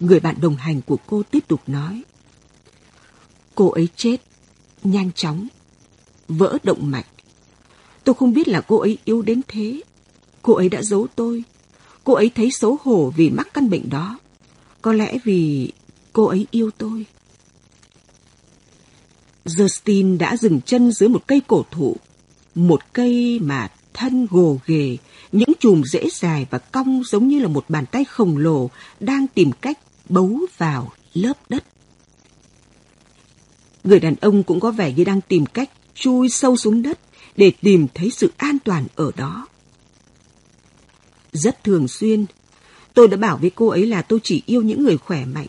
C: Người bạn đồng hành của cô tiếp tục nói. Cô ấy chết, nhanh chóng, vỡ động mạch. Tôi không biết là cô ấy yếu đến thế. Cô ấy đã giấu tôi. Cô ấy thấy xấu hổ vì mắc căn bệnh đó. Có lẽ vì cô ấy yêu tôi. Justin đã dừng chân dưới một cây cổ thụ. Một cây mà thân gồ ghề, những chùm rễ dài và cong giống như là một bàn tay khổng lồ đang tìm cách bấu vào lớp đất. Người đàn ông cũng có vẻ như đang tìm cách chui sâu xuống đất để tìm thấy sự an toàn ở đó. Rất thường xuyên, tôi đã bảo với cô ấy là tôi chỉ yêu những người khỏe mạnh.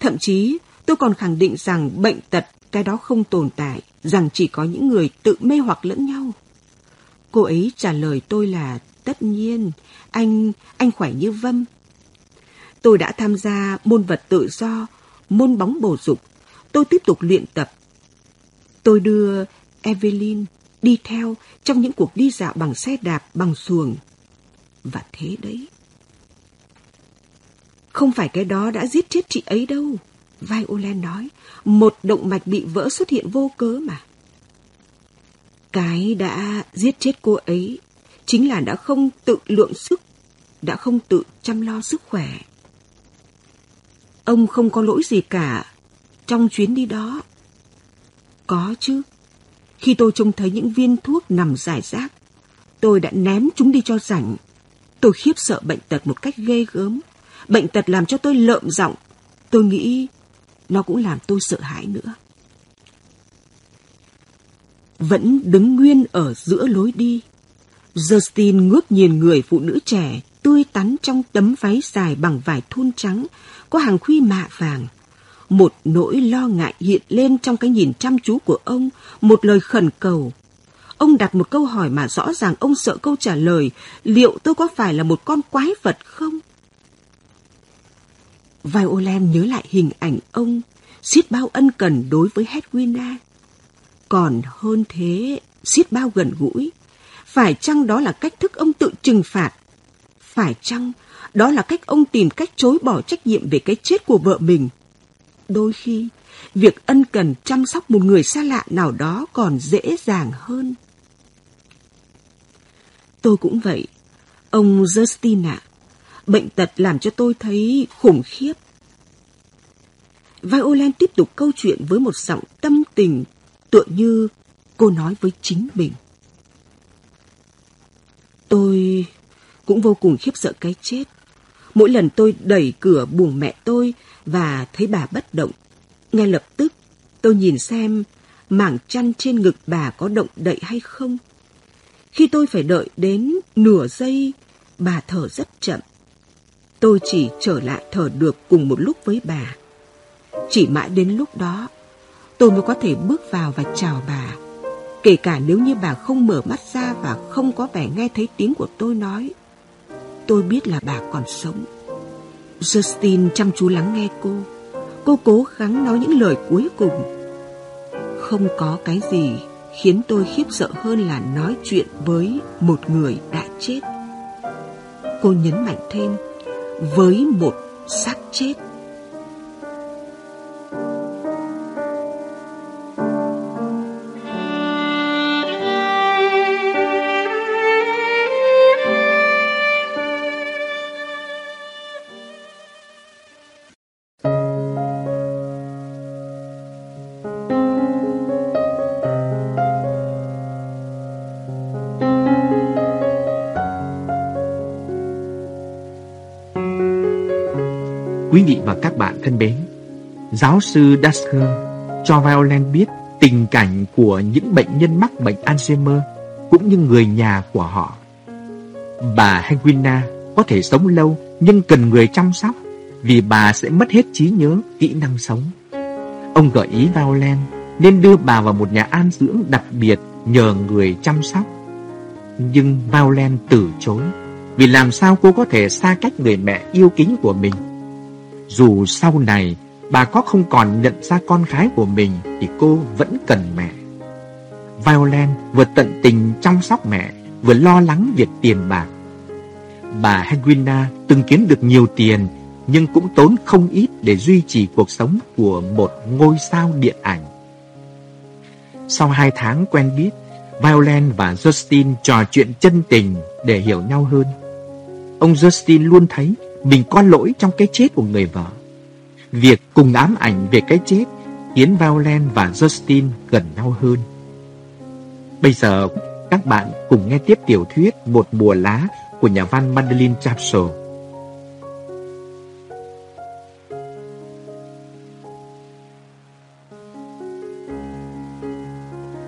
C: Thậm chí, tôi còn khẳng định rằng bệnh tật cái đó không tồn tại, rằng chỉ có những người tự mê hoặc lẫn nhau. Cô ấy trả lời tôi là tất nhiên, anh, anh khỏe như vâm. Tôi đã tham gia môn vật tự do, môn bóng bổ dục. Tôi tiếp tục luyện tập. Tôi đưa Evelyn đi theo trong những cuộc đi dạo bằng xe đạp bằng xuồng. Và thế đấy. Không phải cái đó đã giết chết chị ấy đâu. Violet nói, một động mạch bị vỡ xuất hiện vô cớ mà. Cái đã giết chết cô ấy chính là đã không tự lượng sức, đã không tự chăm lo sức khỏe. Ông không có lỗi gì cả trong chuyến đi đó. Có chứ. Khi tôi trông thấy những viên thuốc nằm rải rác, tôi đã ném chúng đi cho rảnh. Tôi khiếp sợ bệnh tật một cách ghê gớm. Bệnh tật làm cho tôi lợm giọng. Tôi nghĩ nó cũng làm tôi sợ hãi nữa. Vẫn đứng nguyên ở giữa lối đi. Justin ngước nhìn người phụ nữ trẻ, tươi tắn trong tấm váy dài bằng vải thun trắng, có hàng khuy mạ vàng. Một nỗi lo ngại hiện lên trong cái nhìn chăm chú của ông, một lời khẩn cầu. Ông đặt một câu hỏi mà rõ ràng ông sợ câu trả lời, liệu tôi có phải là một con quái vật không? Violem nhớ lại hình ảnh ông, xiết bao ân cần đối với Hedwina. Còn hơn thế, xiết bao gần gũi. Phải chăng đó là cách thức ông tự trừng phạt? Phải chăng đó là cách ông tìm cách chối bỏ trách nhiệm về cái chết của vợ mình? Đôi khi, việc ân cần chăm sóc một người xa lạ nào đó còn dễ dàng hơn. Tôi cũng vậy. Ông Justin ạ, bệnh tật làm cho tôi thấy khủng khiếp. Violent tiếp tục câu chuyện với một giọng tâm tình tựa như cô nói với chính mình. Tôi cũng vô cùng khiếp sợ cái chết. Mỗi lần tôi đẩy cửa buồng mẹ tôi và thấy bà bất động, ngay lập tức tôi nhìn xem mảng chăn trên ngực bà có động đậy hay không. Khi tôi phải đợi đến nửa giây, bà thở rất chậm. Tôi chỉ trở lại thở được cùng một lúc với bà. Chỉ mãi đến lúc đó, tôi mới có thể bước vào và chào bà. Kể cả nếu như bà không mở mắt ra và không có vẻ nghe thấy tiếng của tôi nói. Tôi biết là bà còn sống. Justin chăm chú lắng nghe cô. Cô cố gắng nói những lời cuối cùng. Không có cái gì khiến tôi khiếp sợ hơn là nói chuyện với một người đã chết. Cô nhấn mạnh thêm, với một xác chết.
D: Quý vị và các bạn thân mến, giáo sư Dasker cho Violent biết tình cảnh của những bệnh nhân mắc bệnh Alzheimer cũng như người nhà của họ. Bà Henrina có thể sống lâu nhưng cần người chăm sóc vì bà sẽ mất hết trí nhớ, kỹ năng sống. Ông gợi ý Violent nên đưa bà vào một nhà an dưỡng đặc biệt nhờ người chăm sóc. Nhưng Violent từ chối vì làm sao cô có thể xa cách người mẹ yêu kính của mình. Dù sau này bà có không còn nhận ra con gái của mình thì cô vẫn cần mẹ. Violent vừa tận tình chăm sóc mẹ, vừa lo lắng việc tiền bạc. Bà Hedwina từng kiếm được nhiều tiền nhưng cũng tốn không ít để duy trì cuộc sống của một ngôi sao điện ảnh. Sau hai tháng quen biết, Violent và Justin trò chuyện chân tình để hiểu nhau hơn. Ông Justin luôn thấy mình có lỗi trong cái chết của người vợ. Việc cùng ám ảnh về cái chết khiến Valen và Justin gần nhau hơn. Bây giờ, các bạn cùng nghe tiếp tiểu thuyết Một mùa lá của nhà văn Madeline Chapsel.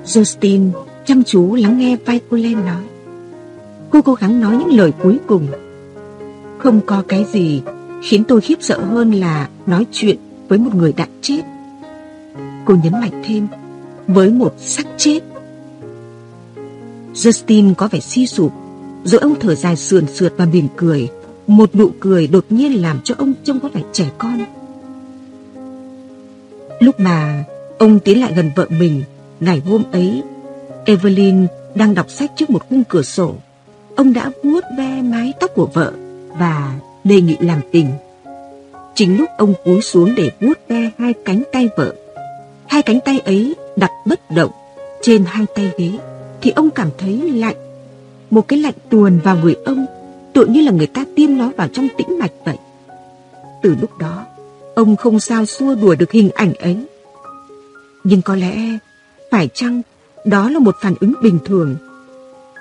C: Justin chăm chú lắng nghe Violet nói. Cô cố gắng nói những lời cuối cùng không có cái gì khiến tôi khiếp sợ hơn là nói chuyện với một người đã chết. Cô nhấn mạnh thêm, với một xác chết. Justin có vẻ suy sụp, rồi ông thở dài sườn sượt và mỉm cười. Một nụ cười đột nhiên làm cho ông trông có vẻ trẻ con. Lúc mà ông tiến lại gần vợ mình, ngày hôm ấy, Evelyn đang đọc sách trước một khung cửa sổ. Ông đã vuốt ve mái tóc của vợ và đề nghị làm tình. Chính lúc ông cúi xuống để vuốt ve hai cánh tay vợ, hai cánh tay ấy đặt bất động trên hai tay ghế, thì ông cảm thấy lạnh. Một cái lạnh tuồn vào người ông, tựa như là người ta tiêm nó vào trong tĩnh mạch vậy. Từ lúc đó, ông không sao xua đùa được hình ảnh ấy. Nhưng có lẽ, phải chăng đó là một phản ứng bình thường?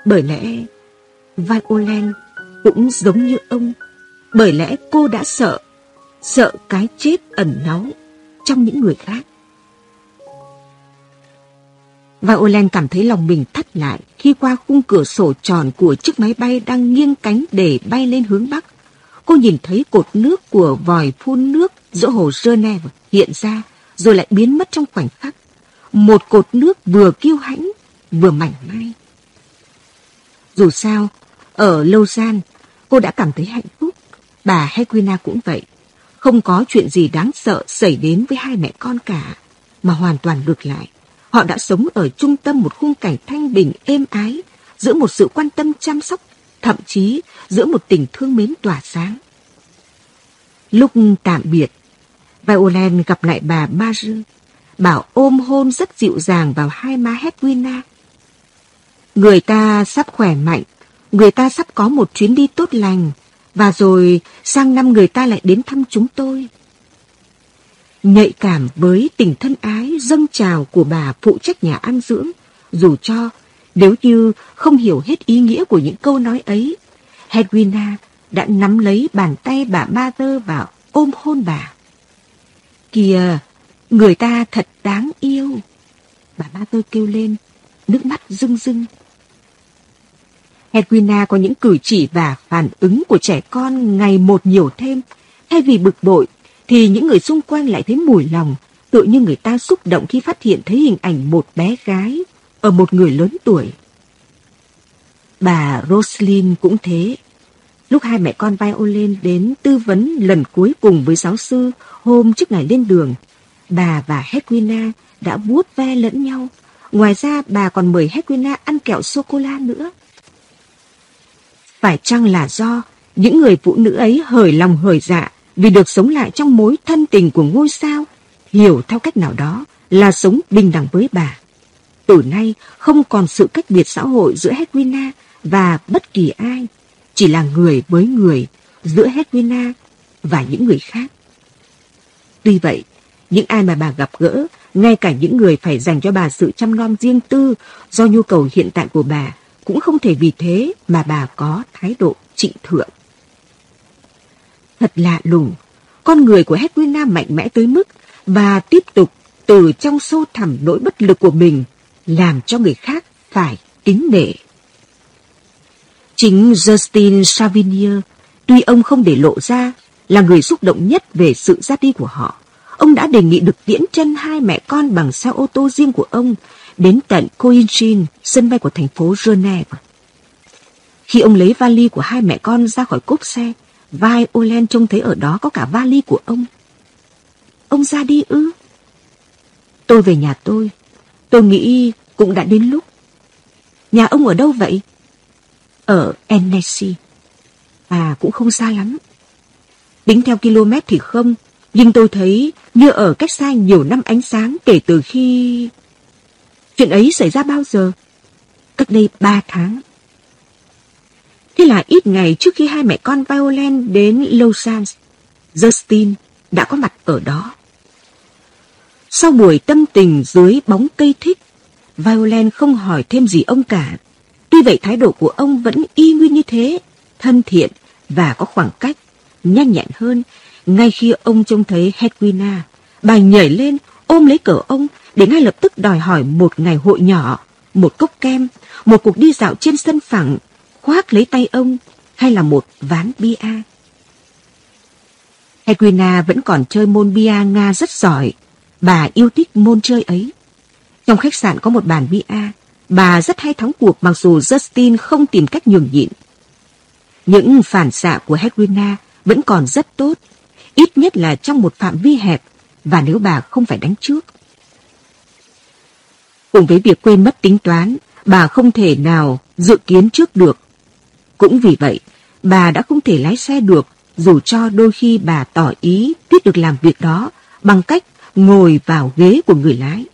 C: Bởi lẽ, Violent cũng giống như ông. Bởi lẽ cô đã sợ, sợ cái chết ẩn náu trong những người khác. Violent cảm thấy lòng mình thắt lại khi qua khung cửa sổ tròn của chiếc máy bay đang nghiêng cánh để bay lên hướng Bắc. Cô nhìn thấy cột nước của vòi phun nước giữa hồ Geneva hiện ra rồi lại biến mất trong khoảnh khắc. Một cột nước vừa kiêu hãnh, vừa mảnh mai. Dù sao, ở Lausanne, cô đã cảm thấy hạnh phúc. Bà hequina cũng vậy. Không có chuyện gì đáng sợ xảy đến với hai mẹ con cả, mà hoàn toàn ngược lại. Họ đã sống ở trung tâm một khung cảnh thanh bình êm ái, giữa một sự quan tâm chăm sóc, thậm chí giữa một tình thương mến tỏa sáng. Lúc tạm biệt, Violen gặp lại bà Marie, Bảo ôm hôn rất dịu dàng vào hai má Hedwina. Người ta sắp khỏe mạnh, người ta sắp có một chuyến đi tốt lành, và rồi sang năm người ta lại đến thăm chúng tôi. Nhạy cảm với tình thân ái dâng trào của bà phụ trách nhà ăn dưỡng, dù cho nếu như không hiểu hết ý nghĩa của những câu nói ấy, Hedwina đã nắm lấy bàn tay bà Mather và ôm hôn bà. Kìa, người ta thật đáng yêu. Bà Mather kêu lên, nước mắt rưng rưng. Hedwina có những cử chỉ và phản ứng của trẻ con ngày một nhiều thêm. Thay vì bực bội, thì những người xung quanh lại thấy mùi lòng, tự như người ta xúc động khi phát hiện thấy hình ảnh một bé gái ở một người lớn tuổi. Bà Roslyn cũng thế. Lúc hai mẹ con Violin đến tư vấn lần cuối cùng với giáo sư hôm trước ngày lên đường, bà và Hedwina đã vuốt ve lẫn nhau. Ngoài ra bà còn mời Hedwina ăn kẹo sô-cô-la nữa. Phải chăng là do những người phụ nữ ấy hởi lòng hởi dạ vì được sống lại trong mối thân tình của ngôi sao, hiểu theo cách nào đó là sống bình đẳng với bà. Từ nay không còn sự cách biệt xã hội giữa Hedwina và bất kỳ ai, chỉ là người với người giữa Hedwina và những người khác. Tuy vậy, những ai mà bà gặp gỡ, ngay cả những người phải dành cho bà sự chăm nom riêng tư do nhu cầu hiện tại của bà, cũng không thể vì thế mà bà có thái độ trịnh thượng. Thật lạ lùng, con người của Hedwina mạnh mẽ tới mức và tiếp tục từ trong sâu thẳm nỗi bất lực của mình làm cho người khác phải kính nể. Chính Justin Savinier, tuy ông không để lộ ra, là người xúc động nhất về sự ra đi của họ. Ông đã đề nghị được tiễn chân hai mẹ con bằng xe ô tô riêng của ông đến tận Coinjin, sân bay của thành phố Geneva. Khi ông lấy vali của hai mẹ con ra khỏi cốp xe, vai Olen trông thấy ở đó có cả vali của ông. Ông ra đi ư? Tôi về nhà tôi. Tôi nghĩ cũng đã đến lúc. Nhà ông ở đâu vậy? Ở Annecy. À, cũng không xa lắm. Tính theo km thì không, nhưng tôi thấy như ở cách xa nhiều năm ánh sáng kể từ khi... Chuyện ấy xảy ra bao giờ? Cách đây ba tháng. Thế là ít ngày trước khi hai mẹ con Violen đến Lausanne, Justin đã có mặt ở đó. Sau buổi tâm tình dưới bóng cây thích, Violen không hỏi thêm gì ông cả. Tuy vậy thái độ của ông vẫn y nguyên như thế, thân thiện và có khoảng cách, nhanh nhẹn hơn. Ngay khi ông trông thấy Hedwina, bà nhảy lên ôm lấy cờ ông để ngay lập tức đòi hỏi một ngày hội nhỏ, một cốc kem, một cuộc đi dạo trên sân phẳng, khoác lấy tay ông hay là một ván bia. Hedwina vẫn còn chơi môn bia Nga rất giỏi. Bà yêu thích môn chơi ấy. Trong khách sạn có một bàn bia. Bà rất hay thắng cuộc mặc dù Justin không tìm cách nhường nhịn. Những phản xạ của Hedwina vẫn còn rất tốt, ít nhất là trong một phạm vi hẹp và nếu bà không phải đánh trước. Cùng với việc quên mất tính toán, bà không thể nào dự kiến trước được. Cũng vì vậy, bà đã không thể lái xe được dù cho đôi khi bà tỏ ý biết được làm việc đó bằng cách ngồi vào ghế của người lái.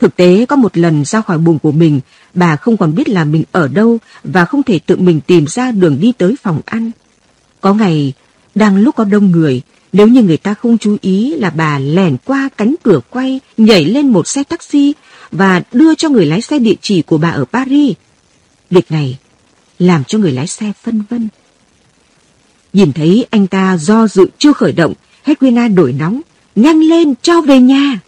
C: Thực tế có một lần ra khỏi buồng của mình, bà không còn biết là mình ở đâu và không thể tự mình tìm ra đường đi tới phòng ăn. Có ngày, đang lúc có đông người, nếu như người ta không chú ý là bà lẻn qua cánh cửa quay, nhảy lên một xe taxi và đưa cho người lái xe địa chỉ của bà ở Paris. Việc này làm cho người lái xe phân vân. Nhìn thấy anh ta do dự chưa khởi động, Hedwina đổi nóng, nhanh lên cho về nhà.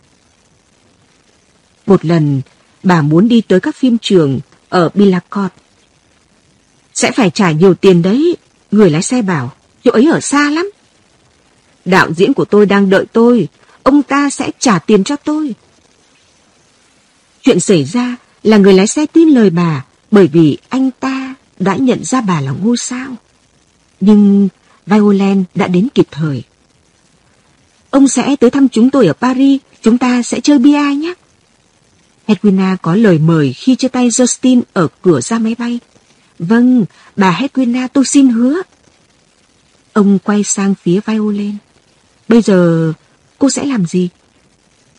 C: Một lần, bà muốn đi tới các phim trường ở Bilacot Sẽ phải trả nhiều tiền đấy, người lái xe bảo, chỗ ấy ở xa lắm. Đạo diễn của tôi đang đợi tôi, ông ta sẽ trả tiền cho tôi. Chuyện xảy ra là người lái xe tin lời bà bởi vì anh ta đã nhận ra bà là ngôi sao. Nhưng Violent đã đến kịp thời. Ông sẽ tới thăm chúng tôi ở Paris, chúng ta sẽ chơi bia nhé. Hedwina có lời mời khi chia tay Justin ở cửa ra máy bay. Vâng, bà Hedwina tôi xin hứa. Ông quay sang phía Violent. Bây giờ cô sẽ làm gì?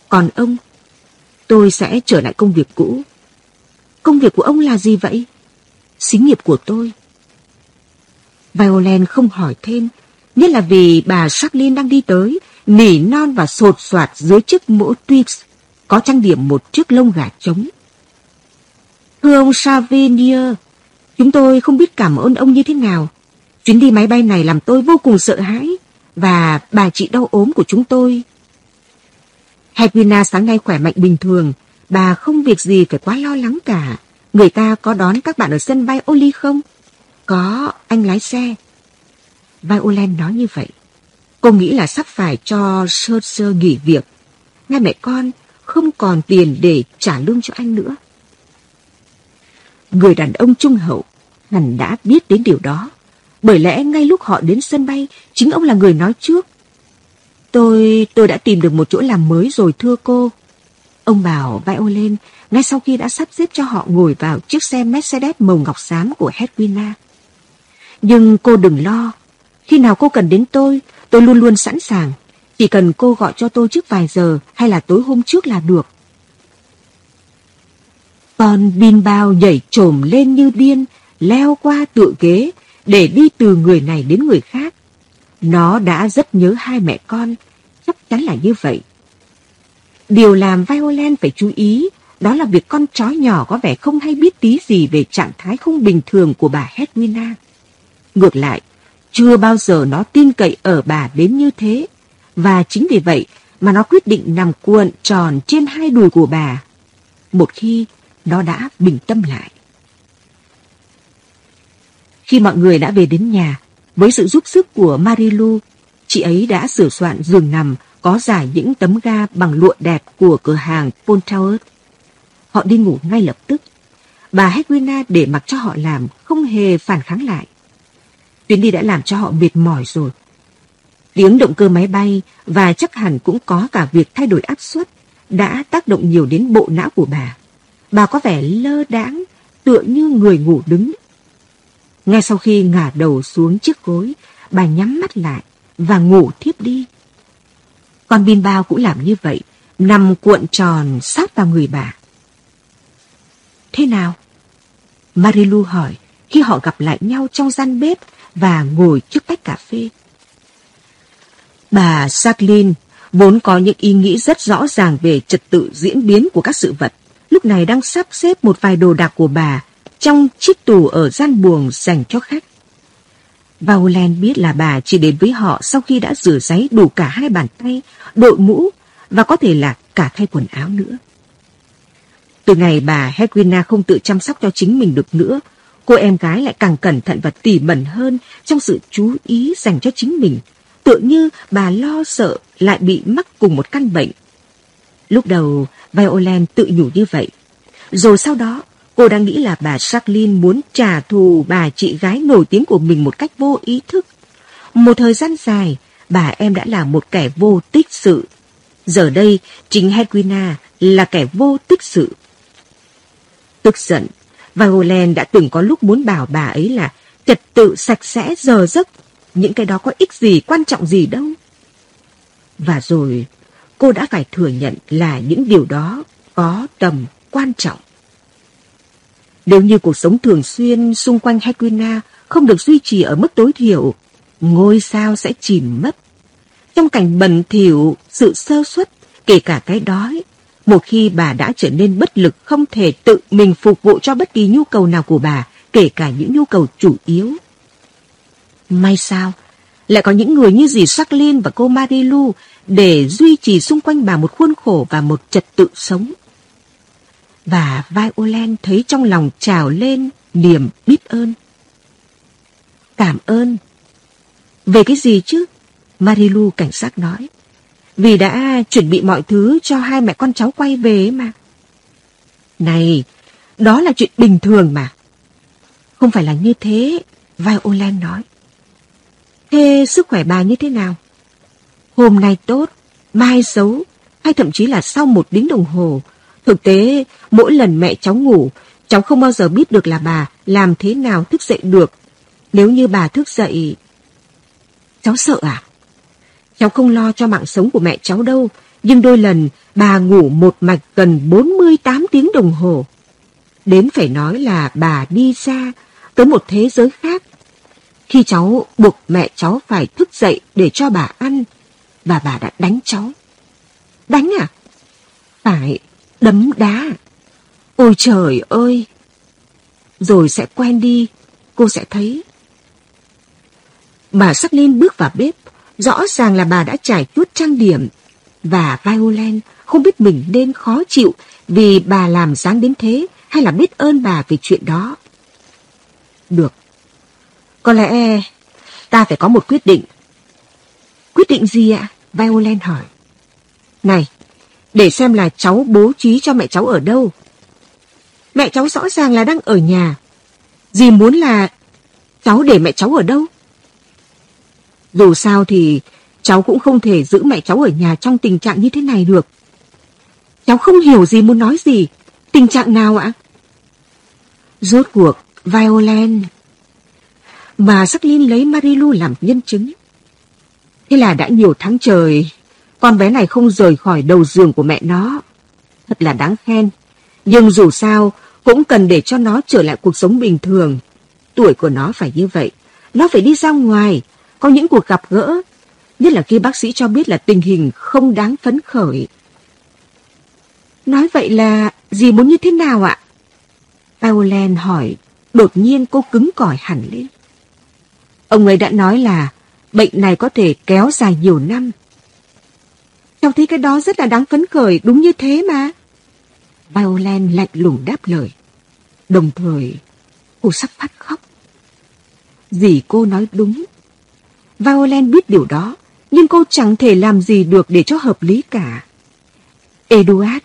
C: Còn ông, tôi sẽ trở lại công việc cũ. Công việc của ông là gì vậy? Xí nghiệp của tôi. Violent không hỏi thêm, nhất là vì bà Jacqueline đang đi tới, nỉ non và sột soạt dưới chiếc mũ Twix, có trang điểm một chiếc lông gà trống. Thưa ông Savinier, chúng tôi không biết cảm ơn ông như thế nào. Chuyến đi máy bay này làm tôi vô cùng sợ hãi, và bà chị đau ốm của chúng tôi. Hedwina sáng nay khỏe mạnh bình thường, bà không việc gì phải quá lo lắng cả. Người ta có đón các bạn ở sân bay Oli không? Có, anh lái xe. Violen nói như vậy. Cô nghĩ là sắp phải cho Sơ Sơ nghỉ việc. Ngay mẹ con không còn tiền để trả lương cho anh nữa. Người đàn ông trung hậu hẳn đã biết đến điều đó. Bởi lẽ ngay lúc họ đến sân bay, chính ông là người nói trước. Tôi, tôi đã tìm được một chỗ làm mới rồi thưa cô. Ông bảo Violen ngay sau khi đã sắp xếp cho họ ngồi vào chiếc xe Mercedes màu ngọc xám của Hedwina. Nhưng cô đừng lo, khi nào cô cần đến tôi, tôi luôn luôn sẵn sàng. Chỉ cần cô gọi cho tôi trước vài giờ hay là tối hôm trước là được. Con bin bao nhảy trồm lên như điên, leo qua tựa ghế để đi từ người này đến người khác. Nó đã rất nhớ hai mẹ con, chắc chắn là như vậy. Điều làm Violent phải chú ý đó là việc con chó nhỏ có vẻ không hay biết tí gì về trạng thái không bình thường của bà Hedwina. Ngược lại, chưa bao giờ nó tin cậy ở bà đến như thế. Và chính vì vậy mà nó quyết định nằm cuộn tròn trên hai đùi của bà. Một khi nó đã bình tâm lại. Khi mọi người đã về đến nhà, với sự giúp sức của Marilu, chị ấy đã sửa soạn giường nằm có giải những tấm ga bằng lụa đẹp của cửa hàng Paul Họ đi ngủ ngay lập tức. Bà Hedwina để mặc cho họ làm, không hề phản kháng lại. Chuyến đi đã làm cho họ mệt mỏi rồi. Tiếng động cơ máy bay và chắc hẳn cũng có cả việc thay đổi áp suất đã tác động nhiều đến bộ não của bà. Bà có vẻ lơ đãng, tựa như người ngủ đứng. Ngay sau khi ngả đầu xuống chiếc gối, bà nhắm mắt lại và ngủ thiếp đi. Con bin bao cũng làm như vậy, nằm cuộn tròn sát vào người bà. Thế nào? Marilu hỏi khi họ gặp lại nhau trong gian bếp và ngồi trước tách cà phê. Bà Jacqueline vốn có những ý nghĩ rất rõ ràng về trật tự diễn biến của các sự vật, lúc này đang sắp xếp một vài đồ đạc của bà trong chiếc tủ ở gian buồng dành cho khách. Vaulen biết là bà chỉ đến với họ sau khi đã rửa giấy đủ cả hai bàn tay, đội mũ và có thể là cả thay quần áo nữa. Từ ngày bà Hedwina không tự chăm sóc cho chính mình được nữa, cô em gái lại càng cẩn thận và tỉ mẩn hơn trong sự chú ý dành cho chính mình. Tựa như bà lo sợ lại bị mắc cùng một căn bệnh. Lúc đầu, Violent tự nhủ như vậy. Rồi sau đó, cô đang nghĩ là bà Jacqueline muốn trả thù bà chị gái nổi tiếng của mình một cách vô ý thức. Một thời gian dài, bà em đã là một kẻ vô tích sự. Giờ đây, chính Hedwina là kẻ vô tích sự. Tức giận, Violent đã từng có lúc muốn bảo bà ấy là trật tự sạch sẽ giờ giấc. Những cái đó có ích gì, quan trọng gì đâu. Và rồi cô đã phải thừa nhận là những điều đó có tầm quan trọng. Nếu như cuộc sống thường xuyên xung quanh Hedwina không được duy trì ở mức tối thiểu, ngôi sao sẽ chìm mất. Trong cảnh bẩn thỉu, sự sơ suất, kể cả cái đói, một khi bà đã trở nên bất lực không thể tự mình phục vụ cho bất kỳ nhu cầu nào của bà, kể cả những nhu cầu chủ yếu. May sao, lại có những người như dì Jacqueline và cô Marilu để duy trì xung quanh bà một khuôn khổ và một trật tự sống. Và Violet thấy trong lòng trào lên niềm biết ơn. Cảm ơn. Về cái gì chứ? Marilu cảnh sát nói. Vì đã chuẩn bị mọi thứ cho hai mẹ con cháu quay về mà. Này, đó là chuyện bình thường mà. Không phải là như thế, Violet nói. Thế sức khỏe bà như thế nào? Hôm nay tốt, mai xấu, hay thậm chí là sau một tiếng đồng hồ. Thực tế, mỗi lần mẹ cháu ngủ, cháu không bao giờ biết được là bà làm thế nào thức dậy được. Nếu như bà thức dậy... Cháu sợ à? Cháu không lo cho mạng sống của mẹ cháu đâu, nhưng đôi lần bà ngủ một mạch gần 48 tiếng đồng hồ. Đến phải nói là bà đi xa, tới một thế giới khác. Khi cháu buộc mẹ cháu phải thức dậy để cho bà ăn, và bà đã đánh cháu. Đánh à? Phải, đấm đá. Ôi trời ơi! Rồi sẽ quen đi, cô sẽ thấy. Bà sắc lên bước vào bếp, rõ ràng là bà đã trải chuốt trang điểm. Và Violent không biết mình nên khó chịu vì bà làm sáng đến thế hay là biết ơn bà vì chuyện đó. Được. Có lẽ ta phải có một quyết định. Quyết định gì ạ? Violent hỏi. Này, để xem là cháu bố trí cho mẹ cháu ở đâu. Mẹ cháu rõ ràng là đang ở nhà. Dì muốn là cháu để mẹ cháu ở đâu? Dù sao thì cháu cũng không thể giữ mẹ cháu ở nhà trong tình trạng như thế này được. Cháu không hiểu gì muốn nói gì. Tình trạng nào ạ? Rốt cuộc, Violent. Bà sắc Linh lấy Marilu làm nhân chứng. Thế là đã nhiều tháng trời, con bé này không rời khỏi đầu giường của mẹ nó. Thật là đáng khen. Nhưng dù sao, cũng cần để cho nó trở lại cuộc sống bình thường. Tuổi của nó phải như vậy. Nó phải đi ra ngoài, có những cuộc gặp gỡ, nhất là khi bác sĩ cho biết là tình hình không đáng phấn khởi. Nói vậy là dì muốn như thế nào ạ? Paulen hỏi, đột nhiên cô cứng cỏi hẳn lên. Ông ấy đã nói là bệnh này có thể kéo dài nhiều năm. Cháu thấy cái đó rất là đáng phấn khởi, đúng như thế mà. Violet lạnh lùng đáp lời. Đồng thời, cô sắp phát khóc. Dì cô nói đúng. Violet biết điều đó, nhưng cô chẳng thể làm gì được để cho hợp lý cả. Eduard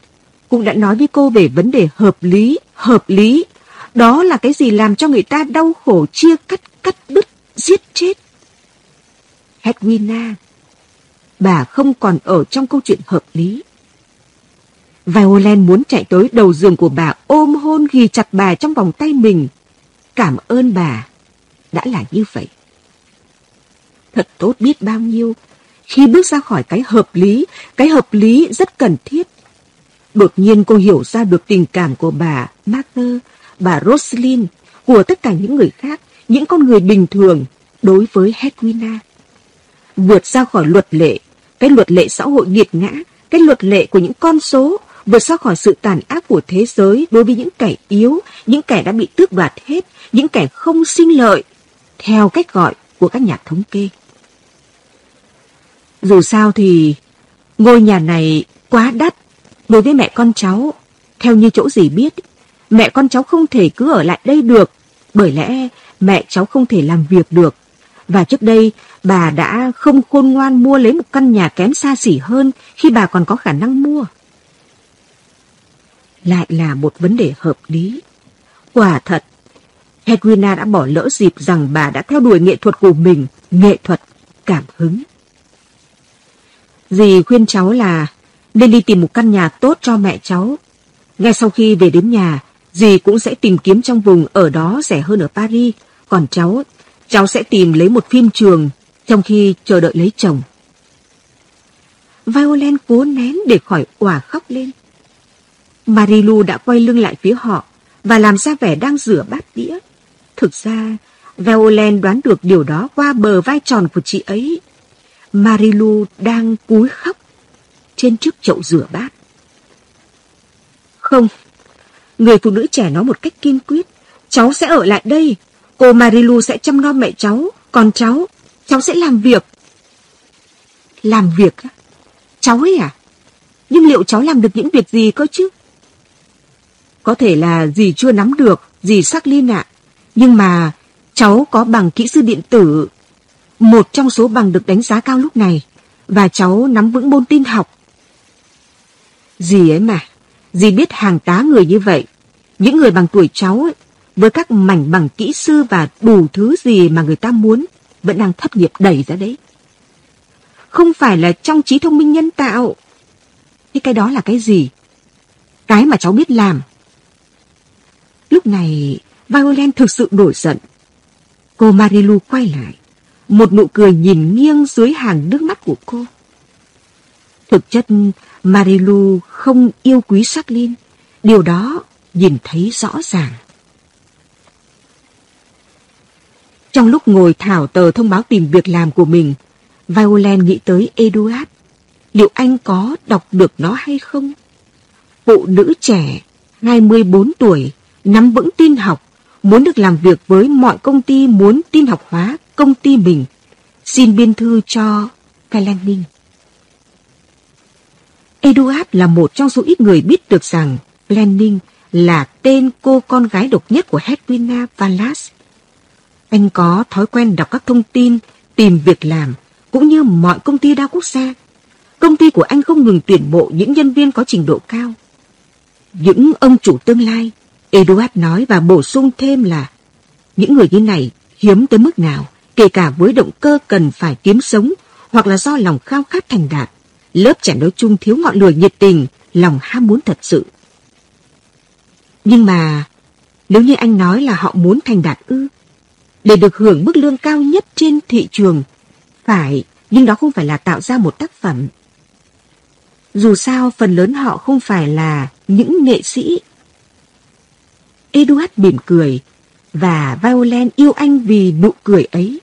C: cũng đã nói với cô về vấn đề hợp lý, hợp lý. Đó là cái gì làm cho người ta đau khổ chia cắt, cắt đứt, giết chết. Hedwina, bà không còn ở trong câu chuyện hợp lý. Violent muốn chạy tới đầu giường của bà ôm hôn ghi chặt bà trong vòng tay mình. Cảm ơn bà đã là như vậy. Thật tốt biết bao nhiêu khi bước ra khỏi cái hợp lý, cái hợp lý rất cần thiết. Đột nhiên cô hiểu ra được tình cảm của bà Martha, bà Roslyn, của tất cả những người khác, những con người bình thường đối với Hedwina. Vượt ra khỏi luật lệ, cái luật lệ xã hội nghiệt ngã, cái luật lệ của những con số, vượt ra khỏi sự tàn ác của thế giới đối với những kẻ yếu, những kẻ đã bị tước đoạt hết, những kẻ không sinh lợi, theo cách gọi của các nhà thống kê. Dù sao thì ngôi nhà này quá đắt đối với mẹ con cháu. Theo như chỗ gì biết, mẹ con cháu không thể cứ ở lại đây được, bởi lẽ mẹ cháu không thể làm việc được. Và trước đây, bà đã không khôn ngoan mua lấy một căn nhà kém xa xỉ hơn khi bà còn có khả năng mua. Lại là một vấn đề hợp lý. Quả thật, Hedwina đã bỏ lỡ dịp rằng bà đã theo đuổi nghệ thuật của mình, nghệ thuật cảm hứng. Dì khuyên cháu là nên đi tìm một căn nhà tốt cho mẹ cháu. Ngay sau khi về đến nhà, dì cũng sẽ tìm kiếm trong vùng ở đó rẻ hơn ở Paris. Còn cháu, cháu sẽ tìm lấy một phim trường trong khi chờ đợi lấy chồng. Violent cố nén để khỏi òa khóc lên. Marilu đã quay lưng lại phía họ và làm ra vẻ đang rửa bát đĩa. Thực ra, Violent đoán được điều đó qua bờ vai tròn của chị ấy. Marilu đang cúi khóc trên chiếc chậu rửa bát. Không, người phụ nữ trẻ nói một cách kiên quyết. Cháu sẽ ở lại đây. Cô Marilu sẽ chăm nom mẹ cháu. Còn cháu, cháu sẽ làm việc. Làm việc á? Cháu ấy à? Nhưng liệu cháu làm được những việc gì cơ chứ? Có thể là gì chưa nắm được, gì sắc liên ạ. Nhưng mà cháu có bằng kỹ sư điện tử, một trong số bằng được đánh giá cao lúc này, và cháu nắm vững môn tin học. Gì ấy mà, dì biết hàng tá người như vậy, những người bằng tuổi cháu ấy, với các mảnh bằng kỹ sư và đủ thứ gì mà người ta muốn, vẫn đang thất nghiệp đầy ra đấy. Không phải là trong trí thông minh nhân tạo. Thế cái đó là cái gì? Cái mà cháu biết làm. Lúc này, Violent thực sự nổi giận. Cô Marilu quay lại, một nụ cười nhìn nghiêng dưới hàng nước mắt của cô. Thực chất, Marilu không yêu quý sắc Linh. Điều đó nhìn thấy rõ ràng. Trong lúc ngồi thảo tờ thông báo tìm việc làm của mình, Violent nghĩ tới Eduard. Liệu anh có đọc được nó hay không? Phụ nữ trẻ, 24 tuổi, nắm vững tin học, muốn được làm việc với mọi công ty muốn tin học hóa công ty mình. Xin biên thư cho Fleming. Eduard là một trong số ít người biết được rằng Fleming là tên cô con gái độc nhất của Hedwina Valas. Anh có thói quen đọc các thông tin, tìm việc làm, cũng như mọi công ty đa quốc gia. Công ty của anh không ngừng tuyển mộ những nhân viên có trình độ cao. Những ông chủ tương lai, Eduard nói và bổ sung thêm là những người như này hiếm tới mức nào, kể cả với động cơ cần phải kiếm sống hoặc là do lòng khao khát thành đạt. Lớp trẻ nói chung thiếu ngọn lửa nhiệt tình, lòng ham muốn thật sự. Nhưng mà, nếu như anh nói là họ muốn thành đạt ư, để được hưởng mức lương cao nhất trên thị trường, phải, nhưng đó không phải là tạo ra một tác phẩm. Dù sao, phần lớn họ không phải là những nghệ sĩ. Eduard mỉm cười, và Violent yêu anh vì nụ cười ấy.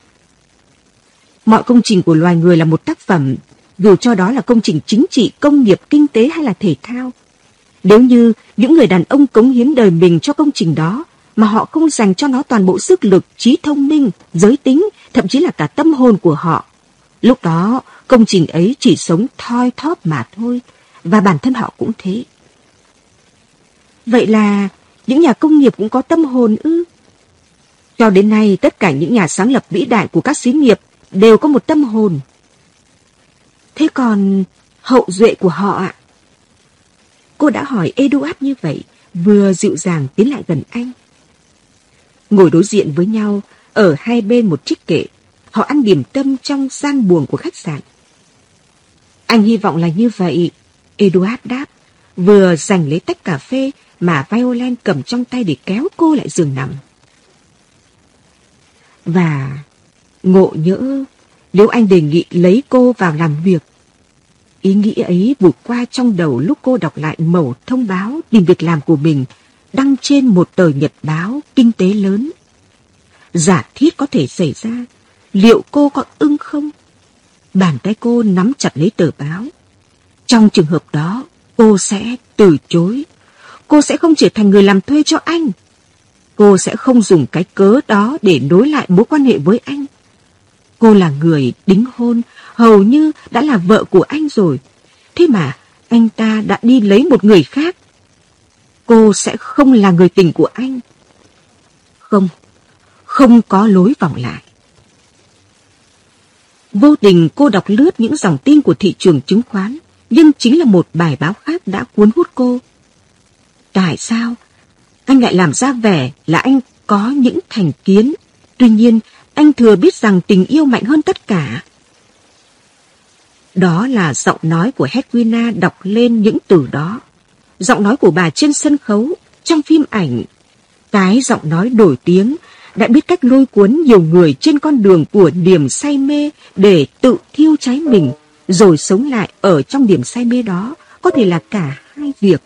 C: Mọi công trình của loài người là một tác phẩm, dù cho đó là công trình chính trị, công nghiệp, kinh tế hay là thể thao. Nếu như những người đàn ông cống hiến đời mình cho công trình đó, mà họ không dành cho nó toàn bộ sức lực, trí thông minh, giới tính, thậm chí là cả tâm hồn của họ. Lúc đó, công trình ấy chỉ sống thoi thóp mà thôi, và bản thân họ cũng thế. Vậy là những nhà công nghiệp cũng có tâm hồn ư? Cho đến nay, tất cả những nhà sáng lập vĩ đại của các xí nghiệp đều có một tâm hồn. Thế còn hậu duệ của họ ạ? Cô đã hỏi Eduard như vậy, vừa dịu dàng tiến lại gần anh. Ngồi đối diện với nhau, ở hai bên một chiếc kệ, họ ăn điểm tâm trong gian buồng của khách sạn. Anh hy vọng là như vậy, Eduard đáp, vừa giành lấy tách cà phê mà Violent cầm trong tay để kéo cô lại giường nằm. Và ngộ nhỡ nếu anh đề nghị lấy cô vào làm việc. Ý nghĩ ấy vụt qua trong đầu lúc cô đọc lại mẩu thông báo tìm việc làm của mình đăng trên một tờ nhật báo kinh tế lớn. Giả thiết có thể xảy ra, liệu cô có ưng không? Bàn tay cô nắm chặt lấy tờ báo. Trong trường hợp đó, cô sẽ từ chối. Cô sẽ không trở thành người làm thuê cho anh. Cô sẽ không dùng cái cớ đó để nối lại mối quan hệ với anh. Cô là người đính hôn, hầu như đã là vợ của anh rồi. Thế mà anh ta đã đi lấy một người khác. Cô sẽ không là người tình của anh. Không, không có lối vòng lại. Vô tình cô đọc lướt những dòng tin của thị trường chứng khoán, nhưng chính là một bài báo khác đã cuốn hút cô. Tại sao? Anh lại làm ra vẻ là anh có những thành kiến. Tuy nhiên, anh thừa biết rằng tình yêu mạnh hơn tất cả. Đó là giọng nói của Hedwina đọc lên những từ đó. Giọng nói của bà trên sân khấu, trong phim ảnh. Cái giọng nói nổi tiếng đã biết cách lôi cuốn nhiều người trên con đường của niềm say mê để tự thiêu cháy mình, rồi sống lại ở trong điểm say mê đó có thể là cả hai việc.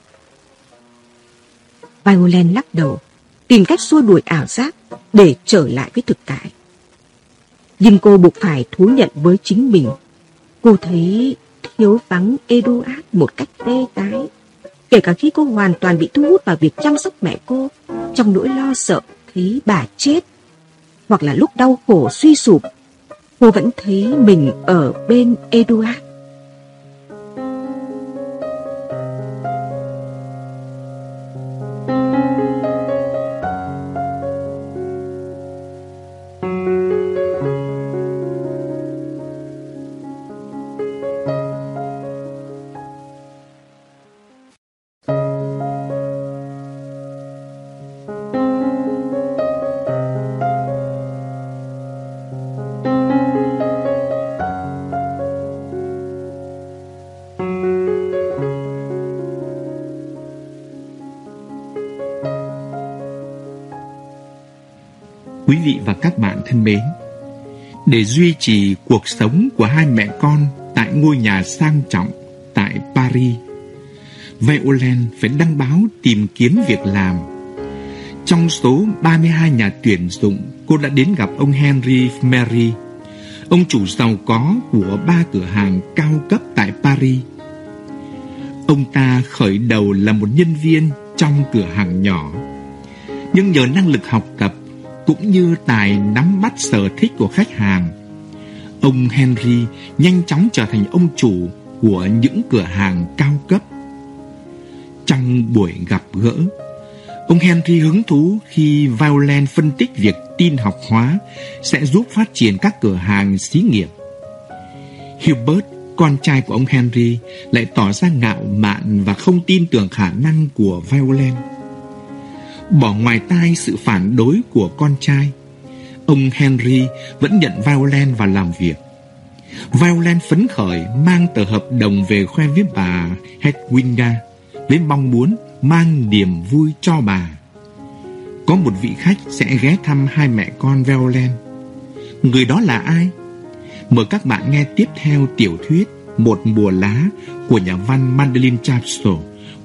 C: Violent lắc đầu, tìm cách xua đuổi ảo giác để trở lại với thực tại. Nhưng cô buộc phải thú nhận với chính mình. Cô thấy thiếu vắng Eduard một cách tê tái. Kể cả khi cô hoàn toàn bị thu hút vào việc chăm sóc mẹ cô, trong nỗi lo sợ thấy bà chết. Hoặc là lúc đau khổ suy sụp, cô vẫn thấy mình ở bên Eduard.
D: Quý vị và các bạn thân mến, để duy trì cuộc sống của hai mẹ con tại ngôi nhà sang trọng tại Paris, Violen phải đăng báo tìm kiếm việc làm. Trong số 32 nhà tuyển dụng, cô đã đến gặp ông Henry Mary, ông chủ giàu có của ba cửa hàng cao cấp tại Paris. Ông ta khởi đầu là một nhân viên trong cửa hàng nhỏ, nhưng nhờ năng lực học tập cũng như tài nắm bắt sở thích của khách hàng. Ông Henry nhanh chóng trở thành ông chủ của những cửa hàng cao cấp. Trong buổi gặp gỡ, ông Henry hứng thú khi Violent phân tích việc tin học hóa sẽ giúp phát triển các cửa hàng xí nghiệp. Hubert, con trai của ông Henry, lại tỏ ra ngạo mạn và không tin tưởng khả năng của Violent bỏ ngoài tai sự phản đối của con trai. Ông Henry vẫn nhận Violent vào làm việc. Violent phấn khởi mang tờ hợp đồng về khoe với bà Hedwinga, với mong muốn mang niềm vui cho bà. Có một vị khách sẽ ghé thăm hai mẹ con Violent. Người đó là ai? Mời các bạn nghe tiếp theo tiểu thuyết Một mùa lá của nhà văn Madeline Chapsel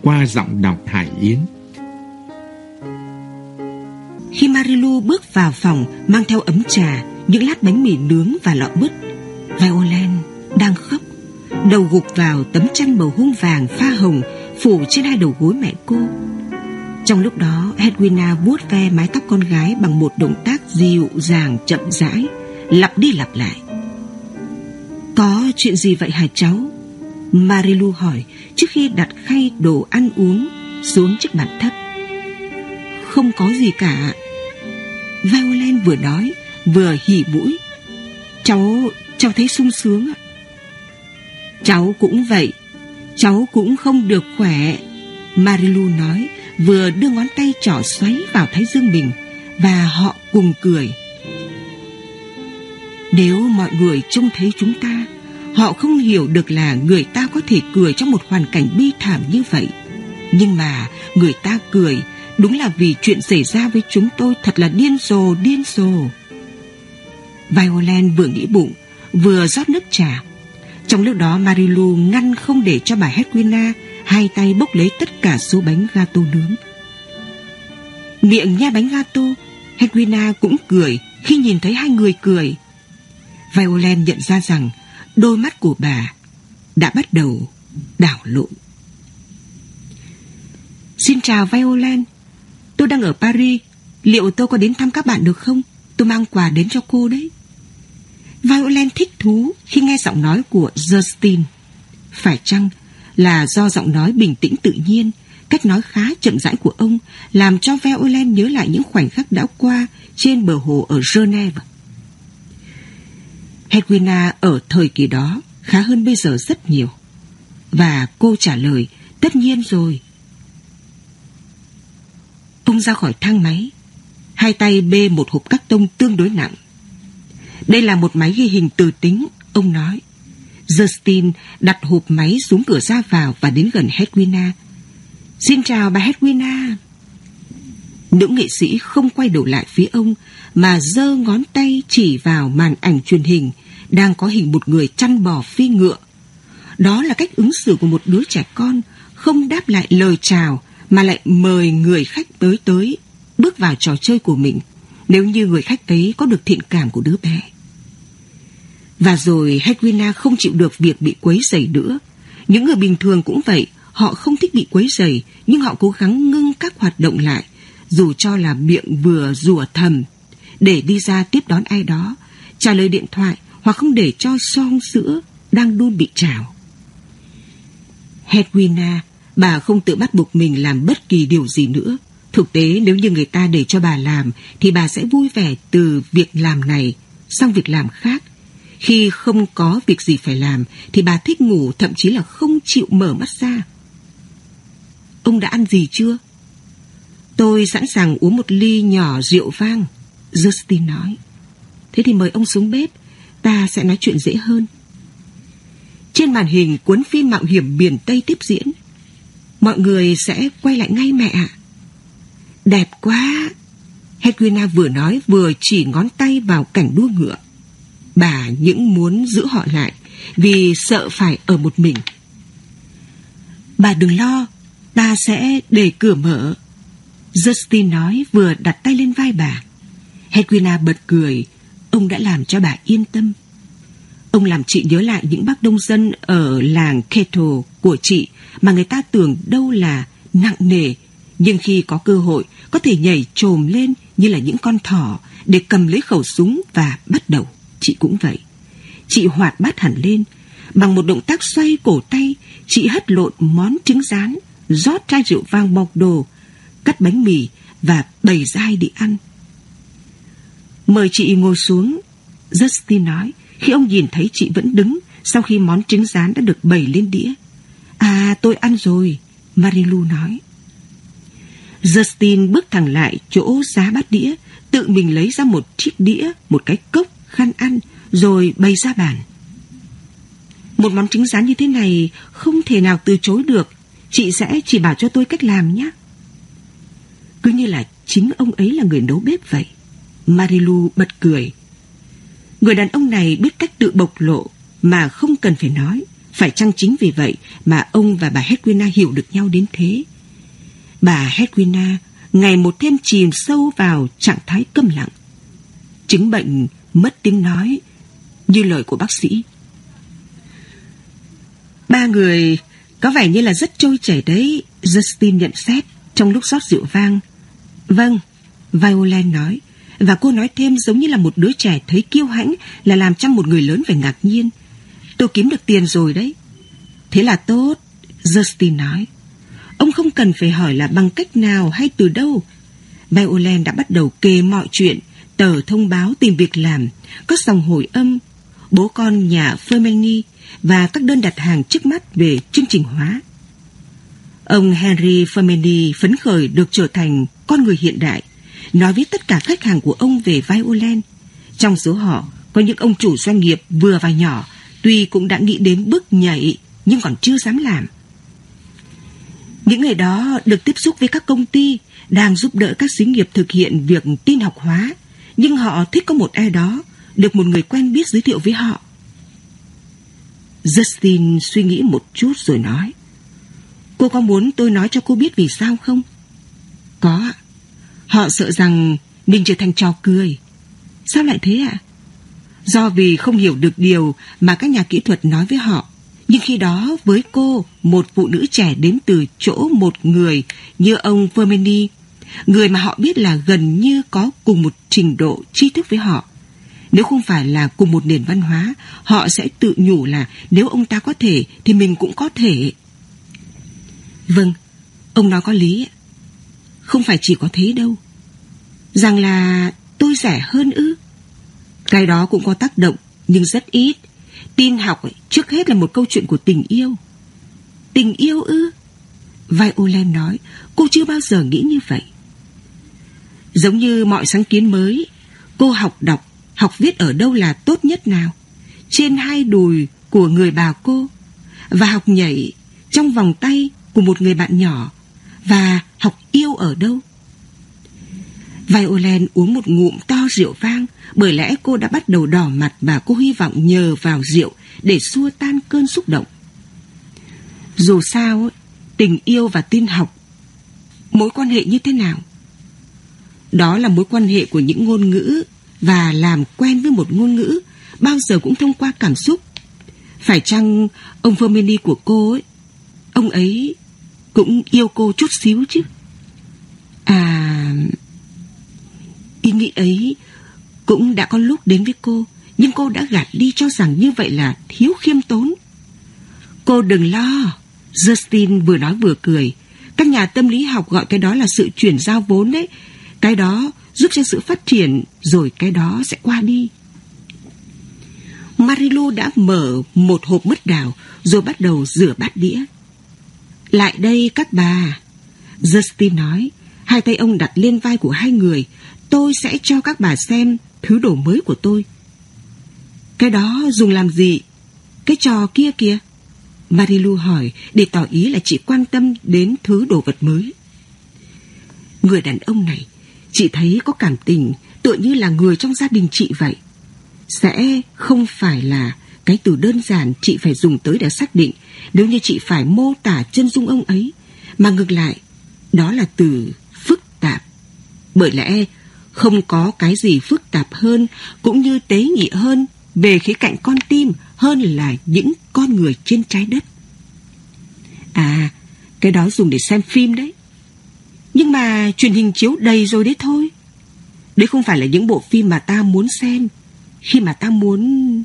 D: qua giọng đọc Hải Yến.
C: Khi Marilu bước vào phòng mang theo ấm trà, những lát bánh mì nướng và lọ bứt, Violen đang khóc, đầu gục vào tấm chăn màu hung vàng pha hồng phủ trên hai đầu gối mẹ cô. Trong lúc đó, Hedwina vuốt ve mái tóc con gái bằng một động tác dịu dàng chậm rãi, lặp đi lặp lại. Có chuyện gì vậy hả cháu? Marilu hỏi trước khi đặt khay đồ ăn uống xuống chiếc bàn thấp. Không có gì cả, veo lên vừa nói Vừa hỉ mũi. Cháu, cháu thấy sung sướng ạ. Cháu cũng vậy Cháu cũng không được khỏe. Marilu nói Vừa đưa ngón tay trỏ xoáy vào thái dương mình Và họ cùng cười. Nếu mọi người trông thấy chúng ta Họ không hiểu được là người ta có thể cười trong một hoàn cảnh bi thảm như vậy. Nhưng mà người ta cười Đúng là vì chuyện xảy ra với chúng tôi thật là điên rồ, điên rồ. Violent vừa nghĩ bụng, vừa rót nước trà. Trong lúc đó Marilu ngăn không để cho bà Hedwina hai tay bốc lấy tất cả số bánh gato nướng. Miệng nha bánh gato, Hedwina cũng cười khi nhìn thấy hai người cười. Violent nhận ra rằng đôi mắt của bà đã bắt đầu đảo lộn. Xin chào Violent, Tôi đang ở Paris. Liệu tôi có đến thăm các bạn được không? Tôi mang quà đến cho cô đấy. Violent thích thú khi nghe giọng nói của Justin. Phải chăng là do giọng nói bình tĩnh tự nhiên, Cách nói khá chậm rãi của ông, Làm cho Violent nhớ lại những khoảnh khắc đã qua Trên bờ hồ ở Geneva? Hedwina ở thời kỳ đó Khá hơn bây giờ rất nhiều. Và cô trả lời, Tất nhiên rồi Ông ra khỏi thang máy. Hai tay bê một hộp cắt tông tương đối nặng. Đây là một máy ghi hình từ tính Ông nói. Justin đặt hộp máy xuống cửa ra vào Và đến gần Hedwina. Xin chào bà Hedwina. Nữ nghệ sĩ không quay đầu lại phía ông Mà giơ ngón tay chỉ vào màn ảnh truyền hình Đang có hình một người chăn bò phi ngựa. Đó là cách ứng xử của một đứa trẻ con, không đáp lại lời chào mà lại mời người khách tới tới bước vào trò chơi của mình nếu như người khách ấy có được thiện cảm của đứa bé. Và rồi Hedwina không chịu được việc bị quấy rầy nữa. Những người bình thường cũng vậy, họ không thích bị quấy rầy, nhưng họ cố gắng ngưng các hoạt động lại, dù cho là miệng vừa rủa thầm, để đi ra tiếp đón ai đó, trả lời điện thoại hoặc không để cho son sữa đang đun bị trào. Hedwina, bà không tự bắt buộc mình làm bất kỳ điều gì nữa. Thực tế nếu như người ta để cho bà làm thì bà sẽ vui vẻ từ việc làm này sang việc làm khác. Khi không có việc gì phải làm thì bà thích ngủ thậm chí là không chịu mở mắt ra. Ông đã ăn gì chưa? Tôi sẵn sàng uống một ly nhỏ rượu vang, Justin nói. Thế thì mời ông xuống bếp, ta sẽ nói chuyện dễ hơn. Trên màn hình cuốn phim mạo hiểm biển Tây tiếp diễn. Mọi người sẽ quay lại ngay mẹ ạ. Đẹp quá! Hedwina vừa nói vừa chỉ ngón tay vào cảnh đua ngựa. Bà những muốn giữ họ lại vì sợ phải ở một mình. Bà đừng lo, ta sẽ để cửa mở. Justin nói vừa đặt tay lên vai bà. Hedwina bật cười, ông đã làm cho bà yên tâm. Ông làm chị nhớ lại những bác nông dân ở làng Kettle của chị mà người ta tưởng đâu là nặng nề, nhưng khi có cơ hội có thể nhảy trồm lên như là những con thỏ để cầm lấy khẩu súng và bắt đầu. Chị cũng vậy. Chị hoạt bát hẳn lên. Bằng một động tác xoay cổ tay, chị hất lộn món trứng rán, rót chai rượu vang bọc đồ, cắt bánh mì và bày dai đi ăn. Mời chị ngồi xuống, Justin nói, khi ông nhìn thấy chị vẫn đứng sau khi món trứng rán đã được bày lên đĩa. À, tôi ăn rồi, Marilu nói. Justin bước thẳng lại chỗ giá bát đĩa, tự mình lấy ra một chiếc đĩa, một cái cốc, khăn ăn, rồi bày ra bàn. Một món trứng rán như thế này không thể nào từ chối được. Chị sẽ chỉ bảo cho tôi cách làm nhé. Cứ như là chính ông ấy là người nấu bếp vậy. Marilu bật cười. Người đàn ông này biết cách tự bộc lộ mà không cần phải nói. Phải chăng chính vì vậy mà ông và bà Hedwina hiểu được nhau đến thế. Bà Hedwina ngày một thêm chìm sâu vào trạng thái câm lặng. Chứng bệnh mất tiếng nói như lời của bác sĩ. Ba người có vẻ như là rất trôi chảy đấy, Justin nhận xét trong lúc rót rượu vang. Vâng, Violet nói, và cô nói thêm giống như là một đứa trẻ thấy kiêu hãnh là làm cho một người lớn phải ngạc nhiên. Tôi kiếm được tiền rồi đấy. Thế là tốt, Justin nói. Ông không cần phải hỏi là bằng cách nào hay từ đâu. Violent đã bắt đầu kê mọi chuyện, tờ thông báo tìm việc làm, có dòng hồi âm, bố con nhà Fermini và các đơn đặt hàng trước mắt về chương trình hóa. Ông Henry Fermini phấn khởi được trở thành con người hiện đại, nói với tất cả khách hàng của ông về Violent. Trong số họ có những ông chủ doanh nghiệp vừa và nhỏ, tuy cũng đã nghĩ đến bước nhảy nhưng còn chưa dám làm. Những người đó được tiếp xúc với các công ty đang giúp đỡ các xí nghiệp thực hiện việc tin học hóa, nhưng họ thích có một ai đó được một người quen biết giới thiệu với họ. Justin suy nghĩ một chút rồi nói. Cô có muốn tôi nói cho cô biết vì sao không? Có. Họ sợ rằng mình trở thành trò cười. Sao lại thế ạ? À? Do vì không hiểu được điều mà các nhà kỹ thuật nói với họ. Nhưng khi đó với cô, một phụ nữ trẻ đến từ chỗ một người như ông Vermeni, người mà họ biết là gần như có cùng một trình độ tri thức với họ. Nếu không phải là cùng một nền văn hóa, họ sẽ tự nhủ là nếu ông ta có thể thì mình cũng có thể. Vâng, ông nói có lý. Không phải chỉ có thế đâu. Rằng là tôi rẻ hơn ư. Cái đó cũng có tác động, nhưng rất ít. Tin học ấy, trước hết là một câu chuyện của tình yêu. Tình yêu ư? Violet nói, cô chưa bao giờ nghĩ như vậy. Giống như mọi sáng kiến mới, cô học đọc, học viết ở đâu là tốt nhất nào? Trên hai đùi của người bà cô, và học nhảy trong vòng tay của một người bạn nhỏ, và học yêu ở đâu? Violet uống một ngụm to rượu vang bởi lẽ cô đã bắt đầu đỏ mặt và cô hy vọng nhờ vào rượu để xua tan cơn xúc động. Dù sao, tình yêu và tin học, mối quan hệ như thế nào? Đó là mối quan hệ của những ngôn ngữ và làm quen với một ngôn ngữ bao giờ cũng thông qua cảm xúc. Phải chăng ông Vermini của cô ấy, ông ấy cũng yêu cô chút xíu chứ? À, ý nghĩ ấy cũng đã có lúc đến với cô, nhưng cô đã gạt đi cho rằng như vậy là thiếu khiêm tốn. Cô đừng lo, Justin vừa nói vừa cười. Các nhà tâm lý học gọi cái đó là sự chuyển giao vốn đấy. Cái đó giúp cho sự phát triển, rồi cái đó sẽ qua đi. Marilu đã mở một hộp mứt đào, rồi bắt đầu rửa bát đĩa. Lại đây các bà. Justin nói, hai tay ông đặt lên vai của hai người. Tôi sẽ cho các bà xem thứ đồ mới của tôi. Cái đó dùng làm gì? Cái trò kia kìa. Marilu hỏi để tỏ ý là chị quan tâm đến thứ đồ vật mới. Người đàn ông này, chị thấy có cảm tình tựa như là người trong gia đình chị vậy. Sẽ không phải là cái từ đơn giản chị phải dùng tới để xác định nếu như chị phải mô tả chân dung ông ấy, mà ngược lại, đó là từ phức tạp. Bởi lẽ không có cái gì phức tạp hơn cũng như tế nhị hơn về khía cạnh con tim hơn là những con người trên trái đất. À, cái đó dùng để xem phim đấy. Nhưng mà truyền hình chiếu đầy rồi đấy thôi. Đấy không phải là những bộ phim mà ta muốn xem. Khi mà ta muốn...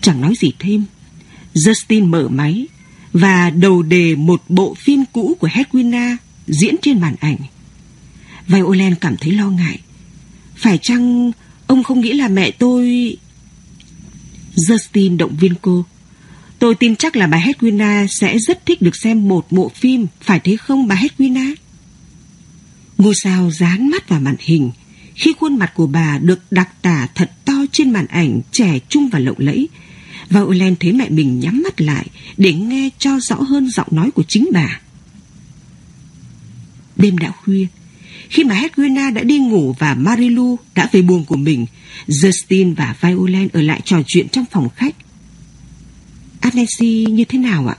C: Chẳng nói gì thêm. Justin mở máy và đầu đề một bộ phim cũ của Hedwina diễn trên màn ảnh. Violent cảm thấy lo ngại. Phải chăng ông không nghĩ là mẹ tôi... Justin động viên cô. Tôi tin chắc là bà Hedwina sẽ rất thích được xem một bộ phim, phải thế không bà Hedwina? Ngôi sao dán mắt vào màn hình, khi khuôn mặt của bà được đặc tả thật to trên màn ảnh trẻ trung và lộng lẫy, và Olen thấy mẹ mình nhắm mắt lại để nghe cho rõ hơn giọng nói của chính bà. Đêm đã khuya, khi mà Hedwina đã đi ngủ và Marilu đã về buồng của mình, Justin và Violet ở lại trò chuyện trong phòng khách. Annecy như thế nào ạ?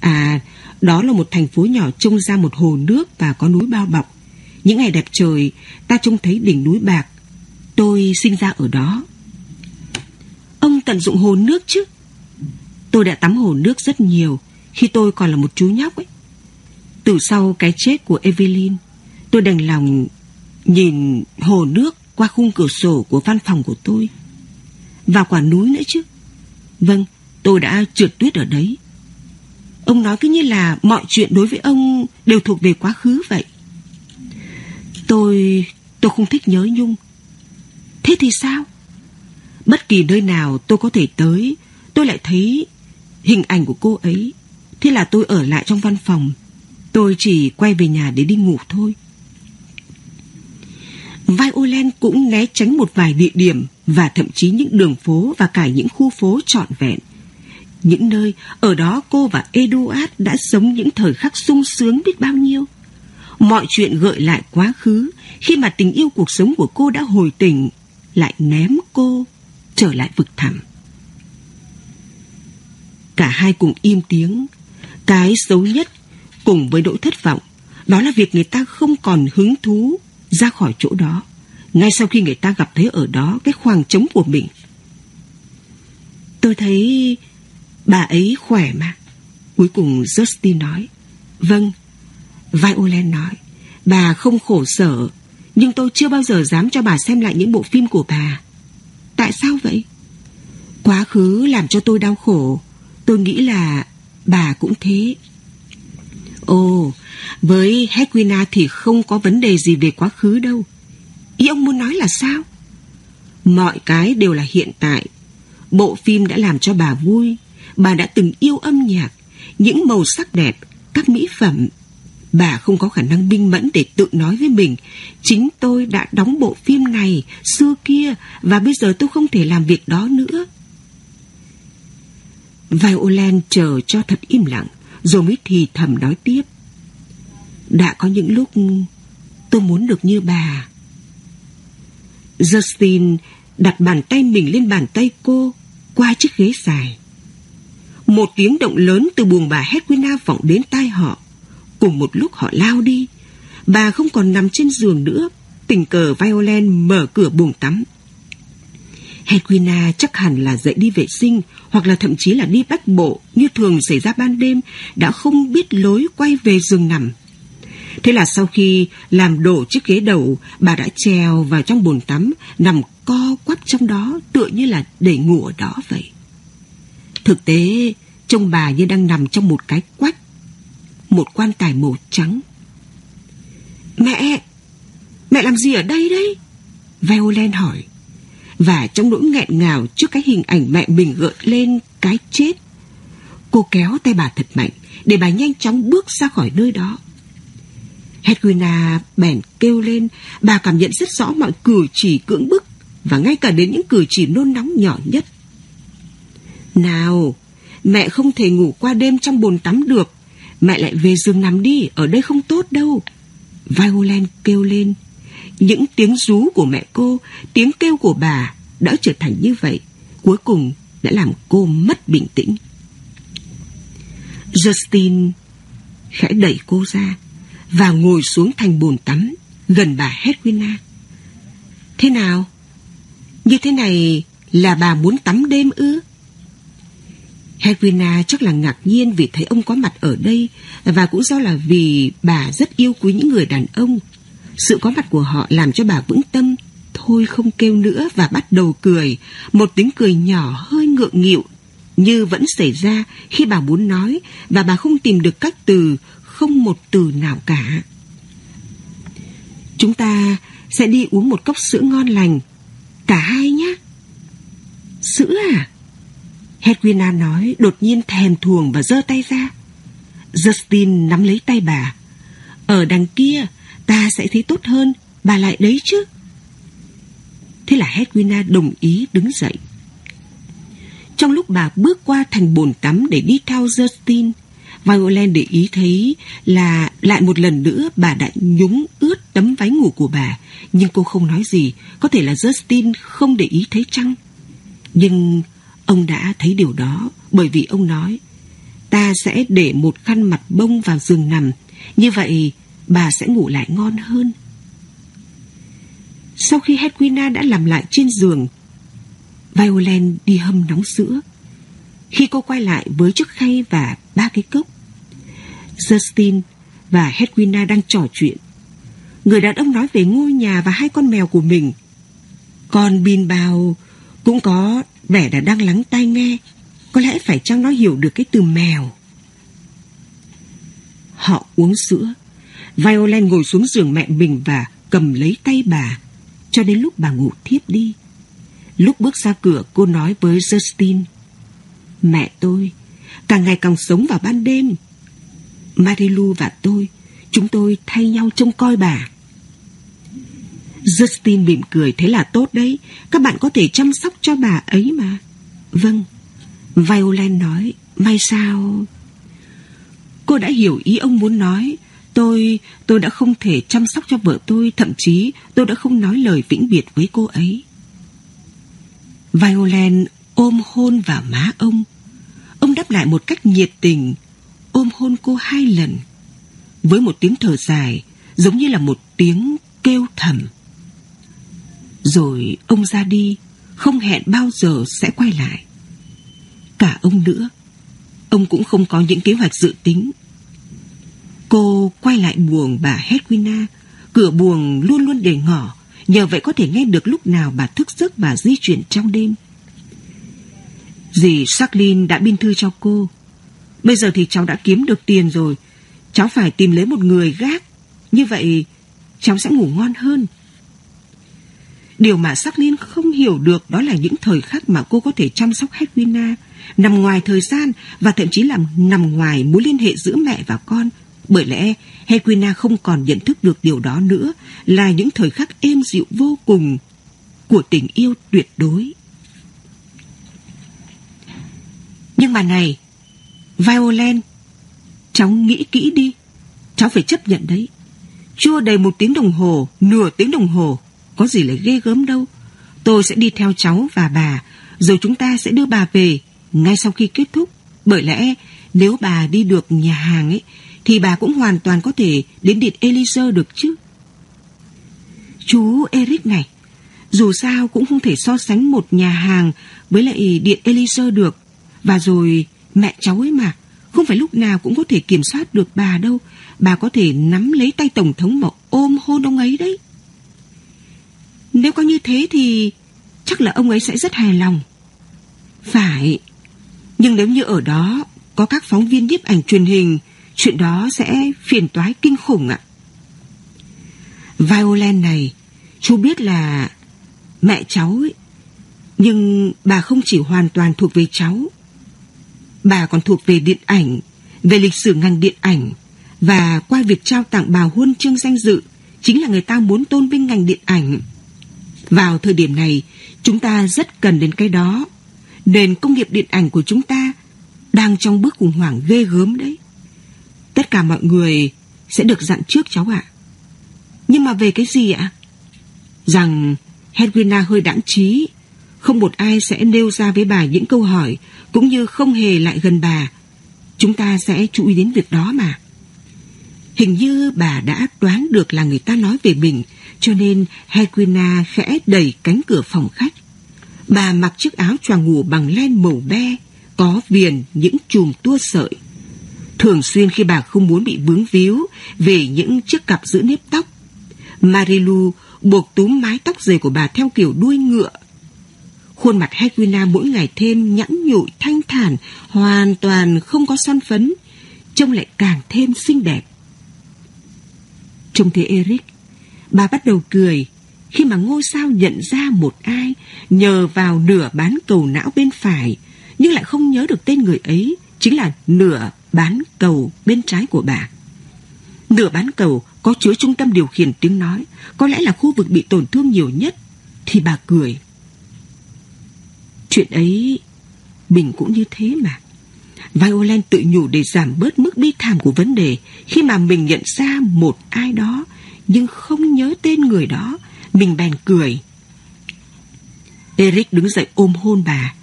C: À, đó là một thành phố nhỏ trông ra một hồ nước và có núi bao bọc. Những ngày đẹp trời, ta trông thấy đỉnh núi bạc. Tôi sinh ra ở đó. Ông tận dụng hồ nước chứ? Tôi đã tắm hồ nước rất nhiều khi tôi còn là một chú nhóc ấy. Từ sau cái chết của Evelyn, tôi đành lòng nhìn hồ nước qua khung cửa sổ của văn phòng của tôi. Và quả núi nữa chứ. Vâng, tôi đã trượt tuyết ở đấy. Ông nói cứ như là mọi chuyện đối với ông đều thuộc về quá khứ vậy. Tôi... tôi không thích nhớ Nhung. Thế thì sao? Bất kỳ nơi nào tôi có thể tới, tôi lại thấy hình ảnh của cô ấy. Thế là tôi ở lại trong văn phòng. Tôi chỉ quay về nhà để đi ngủ thôi. Violent cũng né tránh một vài địa điểm và thậm chí những đường phố và cả những khu phố trọn vẹn. Những nơi ở đó cô và Eduard đã sống những thời khắc sung sướng biết bao nhiêu. Mọi chuyện gợi lại quá khứ khi mà tình yêu cuộc sống của cô đã hồi tỉnh, lại ném cô trở lại vực thẳm. Cả hai cùng im tiếng. Cái xấu nhất cùng với nỗi thất vọng đó là việc người ta không còn hứng thú ra khỏi chỗ đó ngay sau khi người ta gặp thấy ở đó cái khoảng trống của mình. Tôi thấy bà ấy khỏe mà. Cuối cùng Justin nói. Vâng. Violet nói. Bà không khổ sở, nhưng tôi chưa bao giờ dám cho bà xem lại những bộ phim của bà. Tại sao vậy? Quá khứ làm cho tôi đau khổ. Tôi nghĩ là bà cũng thế. Ồ, với Hedwina thì không có vấn đề gì về quá khứ đâu. Ý ông muốn nói là sao? Mọi cái đều là hiện tại. Bộ phim đã làm cho bà vui. Bà đã từng yêu âm nhạc, những màu sắc đẹp, các mỹ phẩm. Bà không có khả năng minh mẫn để tự nói với mình. Chính tôi đã đóng bộ phim này, xưa kia, và bây giờ tôi không thể làm việc đó nữa. Violent chờ cho thật im lặng, rồi mới thì thầm nói tiếp. Đã có những lúc tôi muốn được như bà. Justin đặt bàn tay mình lên bàn tay cô, qua chiếc ghế dài. Một tiếng động lớn từ buồng bà Hedwina vọng đến tai họ. Cùng một lúc họ lao đi. Bà không còn nằm trên giường nữa. Tình cờ Violin mở cửa buồng tắm. Hedwina chắc hẳn là dậy đi vệ sinh hoặc là thậm chí là đi bách bộ như thường xảy ra ban đêm đã không biết lối quay về giường nằm. Thế là sau khi làm đổ chiếc ghế đầu, bà đã trèo vào trong bồn tắm, nằm co quắp trong đó tựa như là để ngủ ở đó vậy. Thực tế, trông bà như đang nằm trong một cái quách, một quan tài màu trắng. Mẹ! Mẹ làm gì ở đây đấy? Violent hỏi. Và trong nỗi nghẹn ngào trước cái hình ảnh mẹ mình gợi lên cái chết, cô kéo tay bà thật mạnh để bà nhanh chóng bước ra khỏi nơi đó. Hedwina bèn kêu lên, bà cảm nhận rất rõ mọi cử chỉ cưỡng bức và ngay cả đến những cử chỉ nôn nóng nhỏ nhất. Nào, mẹ không thể ngủ qua đêm trong bồn tắm được. Mẹ lại về giường nằm đi, ở đây không tốt đâu. Violent kêu lên. Những tiếng rú của mẹ cô, tiếng kêu của bà đã trở thành như vậy. Cuối cùng đã làm cô mất bình tĩnh. Justin khẽ đẩy cô ra và ngồi xuống thành bồn tắm gần bà Hedwina. Thế nào? Như thế này là bà muốn tắm đêm ư? Hedwina chắc là ngạc nhiên vì thấy ông có mặt ở đây và cũng do là vì bà rất yêu quý những người đàn ông. Sự có mặt của họ làm cho bà vững tâm, thôi không kêu nữa và bắt đầu cười, một tiếng cười nhỏ hơi ngượng nghịu như vẫn xảy ra khi bà muốn nói và bà không tìm được các từ, không một từ nào cả. Chúng ta sẽ đi uống một cốc sữa ngon lành, cả hai nhé. Sữa à? Hedwina nói đột nhiên thèm thuồng và giơ tay ra. Justin nắm lấy tay bà. Ở đằng kia, ta sẽ thấy tốt hơn, bà lại đấy chứ. Thế là Hedwina đồng ý đứng dậy. Trong lúc bà bước qua thành bồn tắm để đi theo Justin, Violin để ý thấy là lại một lần nữa bà đã nhúng ướt tấm váy ngủ của bà, nhưng cô không nói gì, có thể là Justin không để ý thấy chăng? Nhưng ông đã thấy điều đó bởi vì ông nói ta sẽ để một khăn mặt bông vào giường nằm, như vậy bà sẽ ngủ lại ngon hơn. Sau khi Hedwina đã làm lại trên giường, Violen đi hâm nóng sữa. Khi cô quay lại với chiếc khay và ba cái cốc, Justin và Hedwina đang trò chuyện. Người đàn ông nói về ngôi nhà và hai con mèo của mình. Còn Bin Bao cũng có vẻ đã đang lắng tai nghe. Có lẽ phải chăng nó hiểu được cái từ mèo. Họ uống sữa. Violin ngồi xuống giường mẹ mình và cầm lấy tay bà. Cho đến lúc bà ngủ thiếp đi. Lúc bước ra cửa, cô nói với Justin, Mẹ tôi, càng ngày càng sống vào ban đêm. Marilu và tôi, Chúng tôi thay nhau trông coi bà. Justin mỉm cười, Thế là tốt đấy. Các bạn có thể chăm sóc cho bà ấy mà. Vâng. Violin nói, May sao? Cô đã hiểu ý ông muốn nói Tôi, tôi đã không thể chăm sóc cho vợ tôi Thậm chí tôi đã không nói lời vĩnh biệt với cô ấy. Violin ôm hôn vào má ông. Ông đáp lại một cách nhiệt tình ôm hôn cô hai lần. Với một tiếng thở dài giống như là một tiếng kêu thầm. Rồi ông ra đi không hẹn bao giờ sẽ quay lại. Cả ông nữa ông cũng không có những kế hoạch dự tính cô quay lại buồng bà Hedwina cửa buồng luôn luôn để ngỏ nhờ vậy có thể nghe được lúc nào bà thức giấc và di chuyển trong đêm dì Jacqueline đã biên thư cho cô Bây giờ thì cháu đã kiếm được tiền rồi. Cháu phải tìm lấy một người gác. Như vậy cháu sẽ ngủ ngon hơn. Điều mà Sắc không hiểu được đó là những thời khắc mà cô có thể chăm sóc Hedwina, nằm ngoài thời gian và thậm chí là nằm ngoài mối liên hệ giữa mẹ và con. Bởi lẽ hequina không còn nhận thức được điều đó nữa là những thời khắc êm dịu vô cùng của tình yêu tuyệt đối. Nhưng mà này, Violin, cháu nghĩ kỹ đi. Cháu phải chấp nhận đấy. Chưa đầy một tiếng đồng hồ, nửa tiếng đồng hồ, có gì là ghê gớm đâu. Tôi sẽ đi theo cháu và bà, rồi chúng ta sẽ đưa bà về ngay sau khi kết thúc. Bởi lẽ nếu bà đi được nhà hàng ấy thì bà cũng hoàn toàn có thể đến điện Elise được chứ. Chú Eric này, dù sao cũng không thể so sánh một nhà hàng với lại điện Elise được. Và rồi mẹ cháu ấy mà, không phải lúc nào cũng có thể kiểm soát được bà đâu. Bà có thể nắm lấy tay Tổng thống mà ôm hôn ông ấy đấy. Nếu có như thế thì chắc là ông ấy sẽ rất hài lòng. Phải, nhưng nếu như ở đó có các phóng viên nhiếp ảnh truyền hình, chuyện đó sẽ phiền toái kinh khủng ạ. Violent này, chú biết là mẹ cháu ấy, nhưng bà không chỉ hoàn toàn thuộc về cháu. Bà còn thuộc về điện ảnh, về lịch sử ngành điện ảnh, và qua việc trao tặng bà huân chương danh dự, chính là người ta muốn tôn vinh ngành điện ảnh. Vào thời điểm này, chúng ta rất cần đến cái đó. Nền công nghiệp điện ảnh của chúng ta đang trong bước khủng hoảng ghê gớm đấy. Tất cả mọi người sẽ được dặn trước cháu ạ. Nhưng mà về cái gì ạ? Rằng Hedwina hơi đãng trí, không một ai sẽ nêu ra với bà những câu hỏi, cũng như không hề lại gần bà. Chúng ta sẽ chú ý đến việc đó mà. Hình như bà đã đoán được là người ta nói về mình, cho nên Hedwina khẽ đẩy cánh cửa phòng khách. Bà mặc chiếc áo choàng ngủ bằng len màu be, có viền những chùm tua sợi. Thường xuyên khi bà không muốn bị vướng víu về những chiếc cặp giữ nếp tóc, Marilu buộc túm mái tóc dày của bà theo kiểu đuôi ngựa. Khuôn mặt Hedwina mỗi ngày thêm nhẵn nhụi thanh thản, hoàn toàn không có son phấn, trông lại càng thêm xinh đẹp. Trông thấy Eric, bà bắt đầu cười khi mà ngôi sao nhận ra một ai nhờ vào nửa bán cầu não bên phải, nhưng lại không nhớ được tên người ấy, chính là nửa bán cầu bên trái của bà. Nửa bán cầu có chứa trung tâm điều khiển tiếng nói, có lẽ là khu vực bị tổn thương nhiều nhất, thì bà cười. Chuyện ấy, mình cũng như thế mà. Violin tự nhủ để giảm bớt mức bi thảm của vấn đề khi mà mình nhận ra một ai đó nhưng không nhớ tên người đó, mình bèn cười. Eric đứng dậy ôm hôn bà.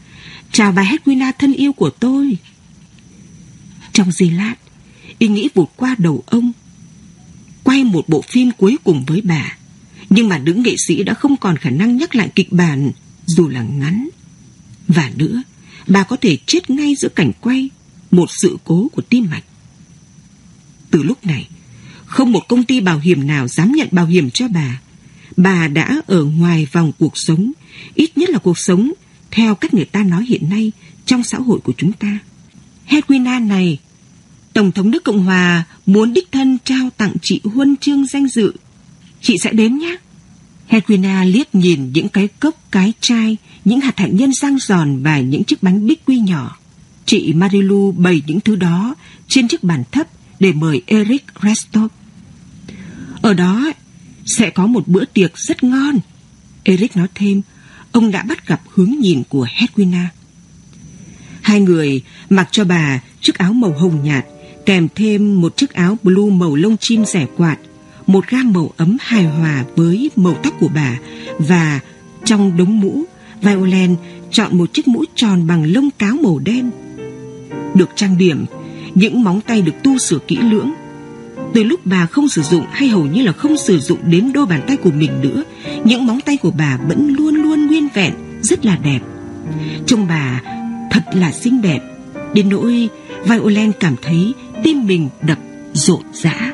C: Chào bà Hedwina thân yêu của tôi. Trong giây lát, ý nghĩ vụt qua đầu ông. Quay một bộ phim cuối cùng với bà. Nhưng mà nữ nghệ sĩ đã không còn khả năng nhắc lại kịch bản, dù là ngắn. Và nữa, bà có thể chết ngay giữa cảnh quay một sự cố của tim mạch. Từ lúc này, không một công ty bảo hiểm nào dám nhận bảo hiểm cho bà. Bà đã ở ngoài vòng cuộc sống, ít nhất là cuộc sống theo cách người ta nói hiện nay trong xã hội của chúng ta. Hedwina này, Tổng thống nước Cộng Hòa muốn đích thân trao tặng chị huân chương danh dự. Chị sẽ đến nhé. Hedwina liếc nhìn những cái cốc, cái chai, những hạt hạnh nhân rang giòn và những chiếc bánh bích quy nhỏ. Chị Marilu bày những thứ đó trên chiếc bàn thấp để mời Eric Restov. Ở đó sẽ có một bữa tiệc rất ngon. Eric nói thêm, ông đã bắt gặp hướng nhìn của Hedwina. Hai người mặc cho bà chiếc áo màu hồng nhạt, kèm thêm một chiếc áo blue màu lông chim rẻ quạt, một gam màu ấm hài hòa với màu tóc của bà và trong đống mũ, Violin chọn một chiếc mũ tròn bằng lông cáo màu đen. Được trang điểm, những móng tay được tu sửa kỹ lưỡng. Từ lúc bà không sử dụng hay hầu như là không sử dụng đến đôi bàn tay của mình nữa, những móng tay của bà vẫn luôn luôn nguyên vẹn, rất là đẹp. Trông bà thật là xinh đẹp, đến nỗi Violent cảm thấy tim mình đập rộn rã.